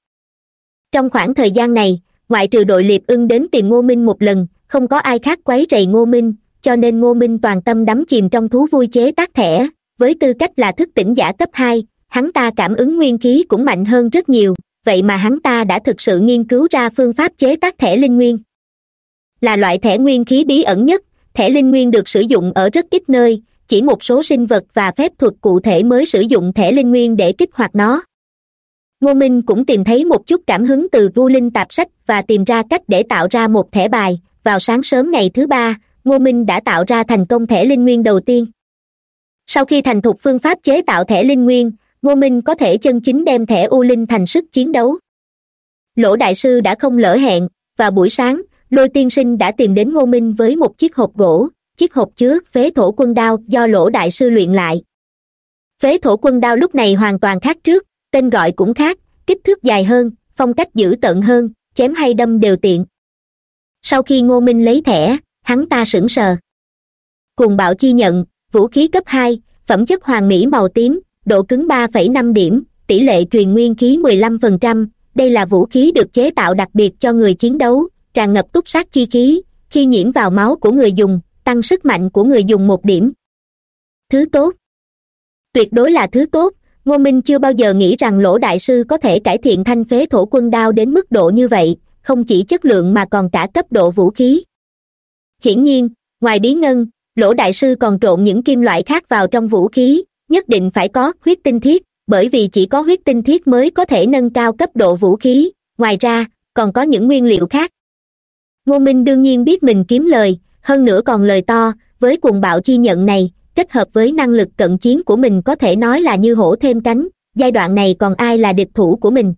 Trong khoảng thời gian này, ngoại trừ đội liệp ưng đến tìm ngô minh một lần, không có ai khác quấy rầy ngô minh, cho nên ngô minh toàn tâm đắm chìm trong thú vui chế tác thẻ. Với tư cách là thức tỉnh giả cấp hai, hắn ta cảm ứng nguyên khí cũng mạnh hơn rất nhiều, vậy mà hắn ta đã thực sự nghiên cứu ra phương pháp chế tác thẻ linh nguyên. Là loại thẻ nguyên khí bí ẩn nhất, thẻ linh nguyên được sử dụng ở rất ít nơi chỉ một số sinh vật và phép thuật cụ thể mới sử dụng thẻ linh nguyên để kích hoạt nó. Ngô minh cũng tìm thấy một chút cảm hứng từ vu linh tạp sách và tìm ra cách để tạo ra một thẻ bài. Vào sáng sớm ngày thứ ba, ngô minh đã tạo ra thành công thẻ linh nguyên đầu tiên. Sau khi thành thục phương pháp chế tạo thẻ linh nguyên, ngô minh có thể chân chính đem thẻ u linh thành sức chiến đấu. Lỗ đại sư đã không lỡ hẹn, và buổi sáng, lôi tiên sinh đã tìm đến ngô minh với một chiếc hộp gỗ chiếc hộp chứa phế thổ quân đao do lỗ đại sư luyện lại. Phế thổ quân đao lúc này hoàn toàn khác trước, tên gọi cũng khác, kích thước dài hơn, phong cách dữ tợn hơn, chém hay đâm đều tiện. Sau khi ngô minh lấy thẻ, hắn ta sững sờ. Cùng bạo chi nhận, vũ khí cấp hai, phẩm chất hoàng mỹ màu tím, độ cứng ba phẩy năm điểm, tỷ lệ truyền nguyên khí mười lăm phần trăm, đây là vũ khí được chế tạo đặc biệt cho người chiến đấu, tràn ngập túc sát chi khí, khi nhiễm vào máu của người dùng tăng sức mạnh của người dùng một điểm. Thứ tốt. Tuyệt đối là thứ tốt. Ngô minh chưa bao giờ nghĩ rằng lỗ đại sư có thể cải thiện thanh phế thổ quân đao đến mức độ như vậy, không chỉ chất lượng mà còn cả cấp độ vũ khí. Hiển nhiên, ngoài bí ngân, lỗ đại sư còn trộn những kim loại khác vào trong vũ khí, nhất định phải có huyết tinh thiết, bởi vì chỉ có huyết tinh thiết mới có thể nâng cao cấp độ vũ khí. Ngoài ra, còn có những nguyên liệu khác. Ngô minh đương nhiên biết mình kiếm lời hơn nữa còn lời to, với cuồng bạo chi nhận này, kết hợp với năng lực cận chiến của mình có thể nói là như hổ thêm cánh, giai đoạn này còn ai là địch thủ của mình?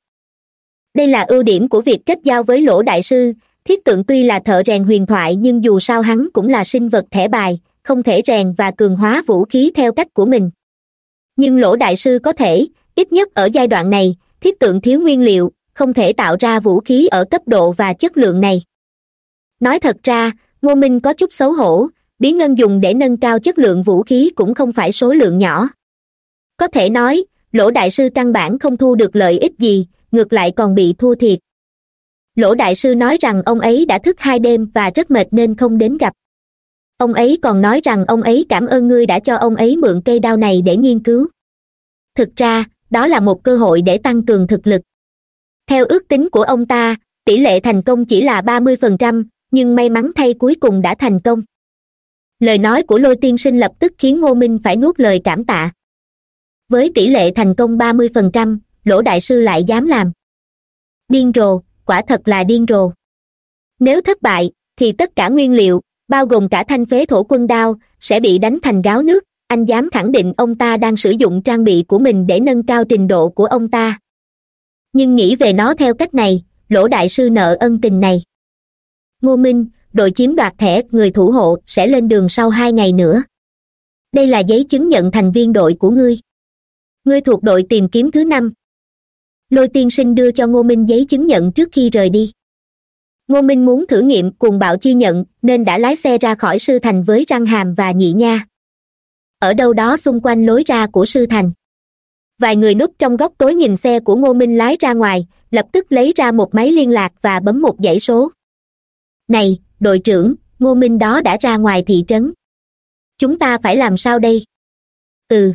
Đây là ưu điểm của việc kết giao với lỗ đại sư, thiết tượng tuy là thợ rèn huyền thoại nhưng dù sao hắn cũng là sinh vật thẻ bài, không thể rèn và cường hóa vũ khí theo cách của mình. Nhưng lỗ đại sư có thể, ít nhất ở giai đoạn này, thiết tượng thiếu nguyên liệu, không thể tạo ra vũ khí ở cấp độ và chất lượng này. Nói thật ra ngô minh có chút xấu hổ, bí ngân dùng để nâng cao chất lượng vũ khí cũng không phải số lượng nhỏ. Có thể nói, lỗ đại sư căn bản không thu được lợi ích gì, ngược lại còn bị thua thiệt. Lỗ đại sư nói rằng ông ấy đã thức hai đêm và rất mệt nên không đến gặp. Ông ấy còn nói rằng ông ấy cảm ơn ngươi đã cho ông ấy mượn cây đao này để nghiên cứu. Thực ra, đó là một cơ hội để tăng cường thực lực. Theo ước tính của ông ta, tỷ lệ thành công chỉ là ba mươi phần trăm nhưng may mắn thay cuối cùng đã thành công. Lời nói của lôi tiên sinh lập tức khiến ngô minh phải nuốt lời cảm tạ. Với tỷ lệ thành công ba mươi phần trăm, lỗ đại sư lại dám làm. Điên rồ, quả thật là điên rồ. Nếu thất bại, thì tất cả nguyên liệu, bao gồm cả thanh phế thổ quân đao, sẽ bị đánh thành gáo nước. Anh dám khẳng định ông ta đang sử dụng trang bị của mình để nâng cao trình độ của ông ta. Nhưng nghĩ về nó theo cách này, lỗ đại sư nợ ân tình này ngô minh, đội chiếm đoạt thẻ, người thủ hộ, sẽ lên đường sau hai ngày nữa. Đây là giấy chứng nhận thành viên đội của ngươi. Ngươi thuộc đội tìm kiếm thứ năm. Lôi tiên sinh đưa cho ngô minh giấy chứng nhận trước khi rời đi. Ngô minh muốn thử nghiệm cùng bạo chi nhận, nên đã lái xe ra khỏi sư thành với răng hàm và nhị nha. Ở đâu đó xung quanh lối ra của sư thành. Vài người núp trong góc tối nhìn xe của ngô minh lái ra ngoài, lập tức lấy ra một máy liên lạc và bấm một dãy số này, đội trưởng, ngô minh đó đã ra ngoài thị trấn. Chúng ta phải làm sao đây? Ừ.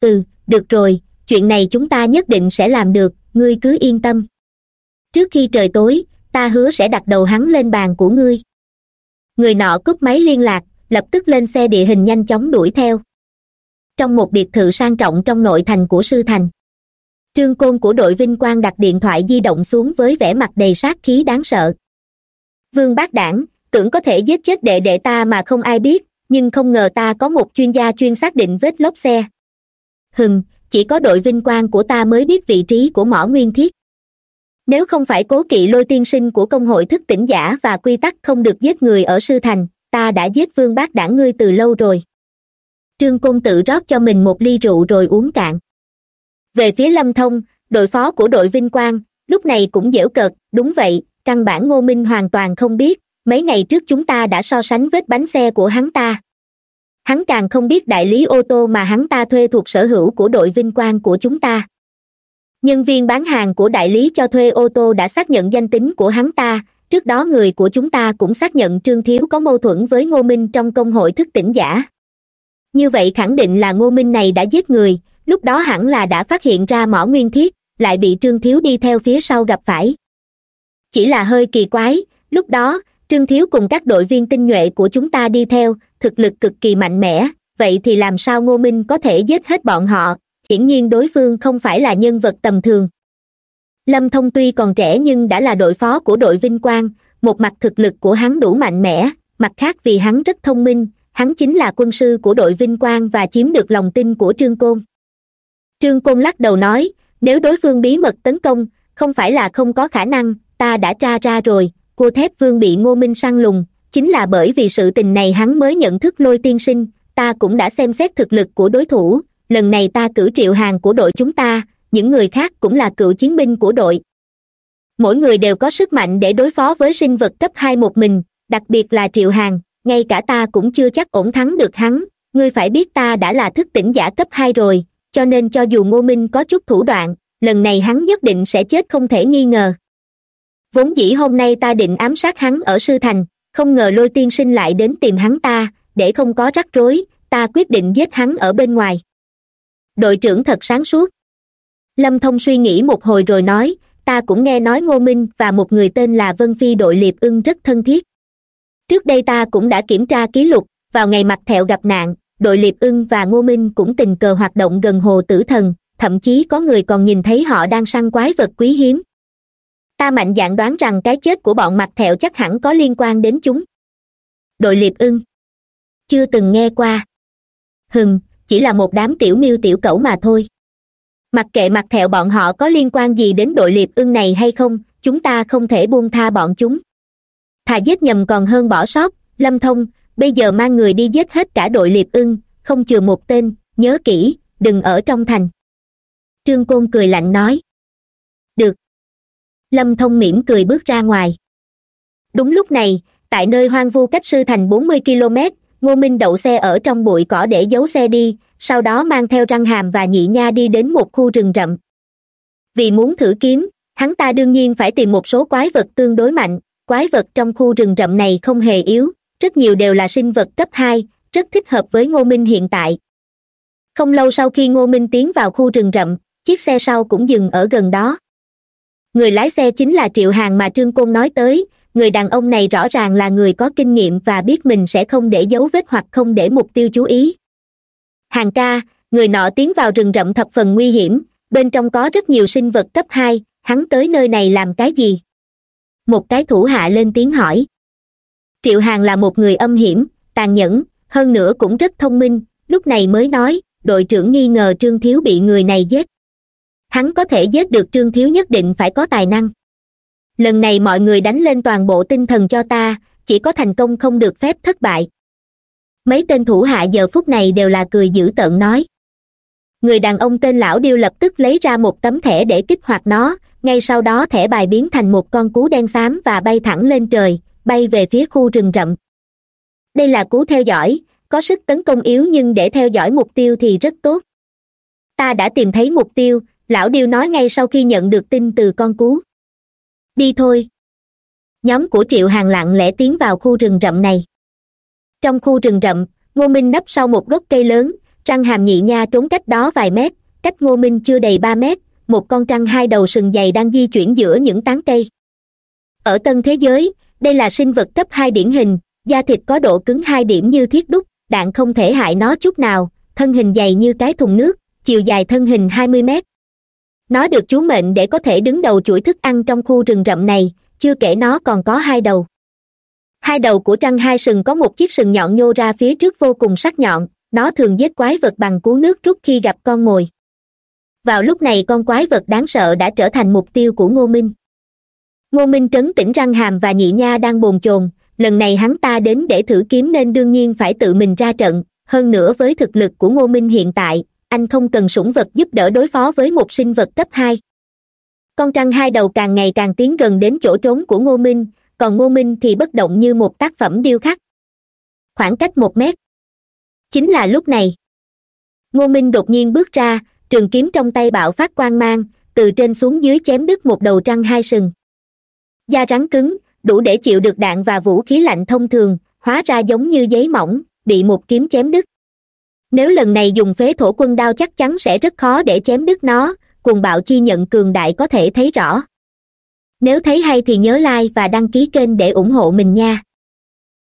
Ừ được rồi, chuyện này chúng ta nhất định sẽ làm được, ngươi cứ yên tâm. Trước khi trời tối, ta hứa sẽ đặt đầu hắn lên bàn của ngươi. Người nọ cúp máy liên lạc, lập tức lên xe địa hình nhanh chóng đuổi theo. Trong một biệt thự sang trọng trong nội thành của sư thành, trương côn của đội vinh quang đặt điện thoại di động xuống với vẻ mặt đầy sát khí đáng sợ vương bác đảng, tưởng có thể giết chết đệ đệ ta mà không ai biết, nhưng không ngờ ta có một chuyên gia chuyên xác định vết lốp xe. Hừng chỉ có đội vinh quang của ta mới biết vị trí của mỏ nguyên thiết. Nếu không phải cố kỵ lôi tiên sinh của công hội thức tỉnh giả và quy tắc không được giết người ở sư thành, ta đã giết vương bác đảng ngươi từ lâu rồi. Trương cung tự rót cho mình một ly rượu rồi uống cạn. Về phía lâm thông, đội phó của đội vinh quang, lúc này cũng dễu cợt, đúng vậy căn bản ngô minh hoàn toàn không biết, mấy ngày trước chúng ta đã so sánh vết bánh xe của hắn ta. Hắn càng không biết đại lý ô tô mà hắn ta thuê thuộc sở hữu của đội vinh quang của chúng ta. Nhân viên bán hàng của đại lý cho thuê ô tô đã xác nhận danh tính của hắn ta, trước đó người của chúng ta cũng xác nhận trương thiếu có mâu thuẫn với ngô minh trong công hội thức tỉnh giả. Như vậy khẳng định là ngô minh này đã giết người, lúc đó hẳn là đã phát hiện ra mỏ nguyên thiết, lại bị trương thiếu đi theo phía sau gặp phải chỉ là hơi kỳ quái, lúc đó, trương thiếu cùng các đội viên tinh nhuệ của chúng ta đi theo, thực lực cực kỳ mạnh mẽ, vậy thì làm sao ngô minh có thể giết hết bọn họ? Hiển nhiên đối phương không phải là nhân vật tầm thường. Lâm thông tuy còn trẻ nhưng đã là đội phó của đội vinh quang, một mặt thực lực của hắn đủ mạnh mẽ, mặt khác vì hắn rất thông minh, hắn chính là quân sư của đội vinh quang và chiếm được lòng tin của trương côn. Trương côn lắc đầu nói, nếu đối phương bí mật tấn công, không phải là không có khả năng ta đã tra ra rồi, cô thép vương bị ngô minh săn lùng, chính là bởi vì sự tình này hắn mới nhận thức lôi tiên sinh, ta cũng đã xem xét thực lực của đối thủ, lần này ta cử triệu hàng của đội chúng ta, những người khác cũng là cựu chiến binh của đội. Mỗi người đều có sức mạnh để đối phó với sinh vật cấp hai một mình, đặc biệt là triệu hàng, ngay cả ta cũng chưa chắc ổn thắng được hắn, ngươi phải biết ta đã là thức tỉnh giả cấp hai rồi, cho nên cho dù ngô minh có chút thủ đoạn, lần này hắn nhất định sẽ chết không thể nghi ngờ vốn dĩ hôm nay ta định ám sát hắn ở sư thành, không ngờ lôi tiên sinh lại đến tìm hắn ta, để không có rắc rối, ta quyết định giết hắn ở bên ngoài. Đội trưởng thật sáng suốt. Lâm thông suy nghĩ một hồi rồi nói, ta cũng nghe nói ngô minh và một người tên là vân phi đội liệp ưng rất thân thiết. Trước đây ta cũng đã kiểm tra ký lục, vào ngày mặt thẹo gặp nạn, đội liệp ưng và ngô minh cũng tình cờ hoạt động gần hồ tử thần, thậm chí có người còn nhìn thấy họ đang săn quái vật quý hiếm ta mạnh dạn đoán rằng cái chết của bọn mặt thẹo chắc hẳn có liên quan đến chúng. Đội liệp ưng. Chưa từng nghe qua. Hừng chỉ là một đám tiểu miêu tiểu cẩu mà thôi. Mặc kệ mặt thẹo bọn họ có liên quan gì đến đội liệp ưng này hay không, chúng ta không thể buông tha bọn chúng. Thà giết nhầm còn hơn bỏ sót, lâm thông, bây giờ mang người đi giết hết cả đội liệp ưng, không chừa một tên, nhớ kỹ, đừng ở trong thành. Trương côn cười lạnh nói lâm thông mỉm cười bước ra ngoài. Đúng lúc này, tại nơi hoang vu cách sư thành bốn mươi km ngô minh đậu xe ở trong bụi cỏ để giấu xe đi, sau đó mang theo răng hàm và nhị nha đi đến một khu rừng rậm. Vì muốn thử kiếm, hắn ta đương nhiên phải tìm một số quái vật tương đối mạnh, quái vật trong khu rừng rậm này không hề yếu, rất nhiều đều là sinh vật cấp hai, rất thích hợp với ngô minh hiện tại. Không lâu sau khi ngô minh tiến vào khu rừng rậm, chiếc xe sau cũng dừng ở gần đó người lái xe chính là triệu hàng mà trương côn nói tới. Người đàn ông này rõ ràng là người có kinh nghiệm và biết mình sẽ không để dấu vết hoặc không để mục tiêu chú ý. Hàng ca, người nọ tiến vào rừng rậm thập phần nguy hiểm. Bên trong có rất nhiều sinh vật cấp hai. Hắn tới nơi này làm cái gì? Một cái thủ hạ lên tiếng hỏi. Triệu hàng là một người âm hiểm, tàn nhẫn, hơn nữa cũng rất thông minh. Lúc này mới nói, đội trưởng nghi ngờ trương thiếu bị người này giết hắn có thể giết được trương thiếu nhất định phải có tài năng. Lần này mọi người đánh lên toàn bộ tinh thần cho ta, chỉ có thành công không được phép thất bại. Mấy tên thủ hạ giờ phút này đều là cười dữ tợn nói. Người đàn ông tên lão điêu lập tức lấy ra một tấm thẻ để kích hoạt nó, ngay sau đó thẻ bài biến thành một con cú đen xám và bay thẳng lên trời, bay về phía khu rừng rậm. Đây là cú theo dõi, có sức tấn công yếu nhưng để theo dõi mục tiêu thì rất tốt. Ta đã tìm thấy mục tiêu lão điêu nói ngay sau khi nhận được tin từ con cú. Đi thôi. Nhóm của triệu hàng lặng lẽ tiến vào khu rừng rậm này. Trong khu rừng rậm, ngô minh nấp sau một gốc cây lớn, trăng hàm nhị nha trốn cách đó vài mét, cách ngô minh chưa đầy ba mét, một con trăng hai đầu sừng dày đang di chuyển giữa những tán cây. Ở tân thế giới, đây là sinh vật cấp hai điển hình, da thịt có độ cứng hai điểm như thiết đúc, đạn không thể hại nó chút nào, thân hình dày như cái thùng nước, chiều dài thân hình hai mươi mét nó được chú mệnh để có thể đứng đầu chuỗi thức ăn trong khu rừng rậm này, chưa kể nó còn có hai đầu. Hai đầu của trăng hai sừng có một chiếc sừng nhọn nhô ra phía trước vô cùng sắc nhọn, nó thường giết quái vật bằng cú nước rút khi gặp con mồi. Vào lúc này con quái vật đáng sợ đã trở thành mục tiêu của ngô minh. Ngô minh trấn tĩnh răng hàm và nhị nha đang bồn chồn, lần này hắn ta đến để thử kiếm nên đương nhiên phải tự mình ra trận, hơn nữa với thực lực của ngô minh hiện tại anh không cần sủng vật giúp đỡ đối phó với một sinh vật cấp hai. Con trăng hai đầu càng ngày càng tiến gần đến chỗ trốn của ngô minh, còn ngô minh thì bất động như một tác phẩm điêu khắc. Khoảng cách một mét. Chính là lúc này. Ngô minh đột nhiên bước ra, trường kiếm trong tay bạo phát quang mang, từ trên xuống dưới chém đứt một đầu trăng hai sừng. Da rắn cứng, đủ để chịu được đạn và vũ khí lạnh thông thường, hóa ra giống như giấy mỏng, bị một kiếm chém đứt nếu lần này dùng phế thổ quân đao chắc chắn sẽ rất khó để chém đứt nó cùng bạo chi nhận cường đại có thể thấy rõ. Nếu thấy hay thì nhớ like và đăng ký kênh để ủng hộ mình nha.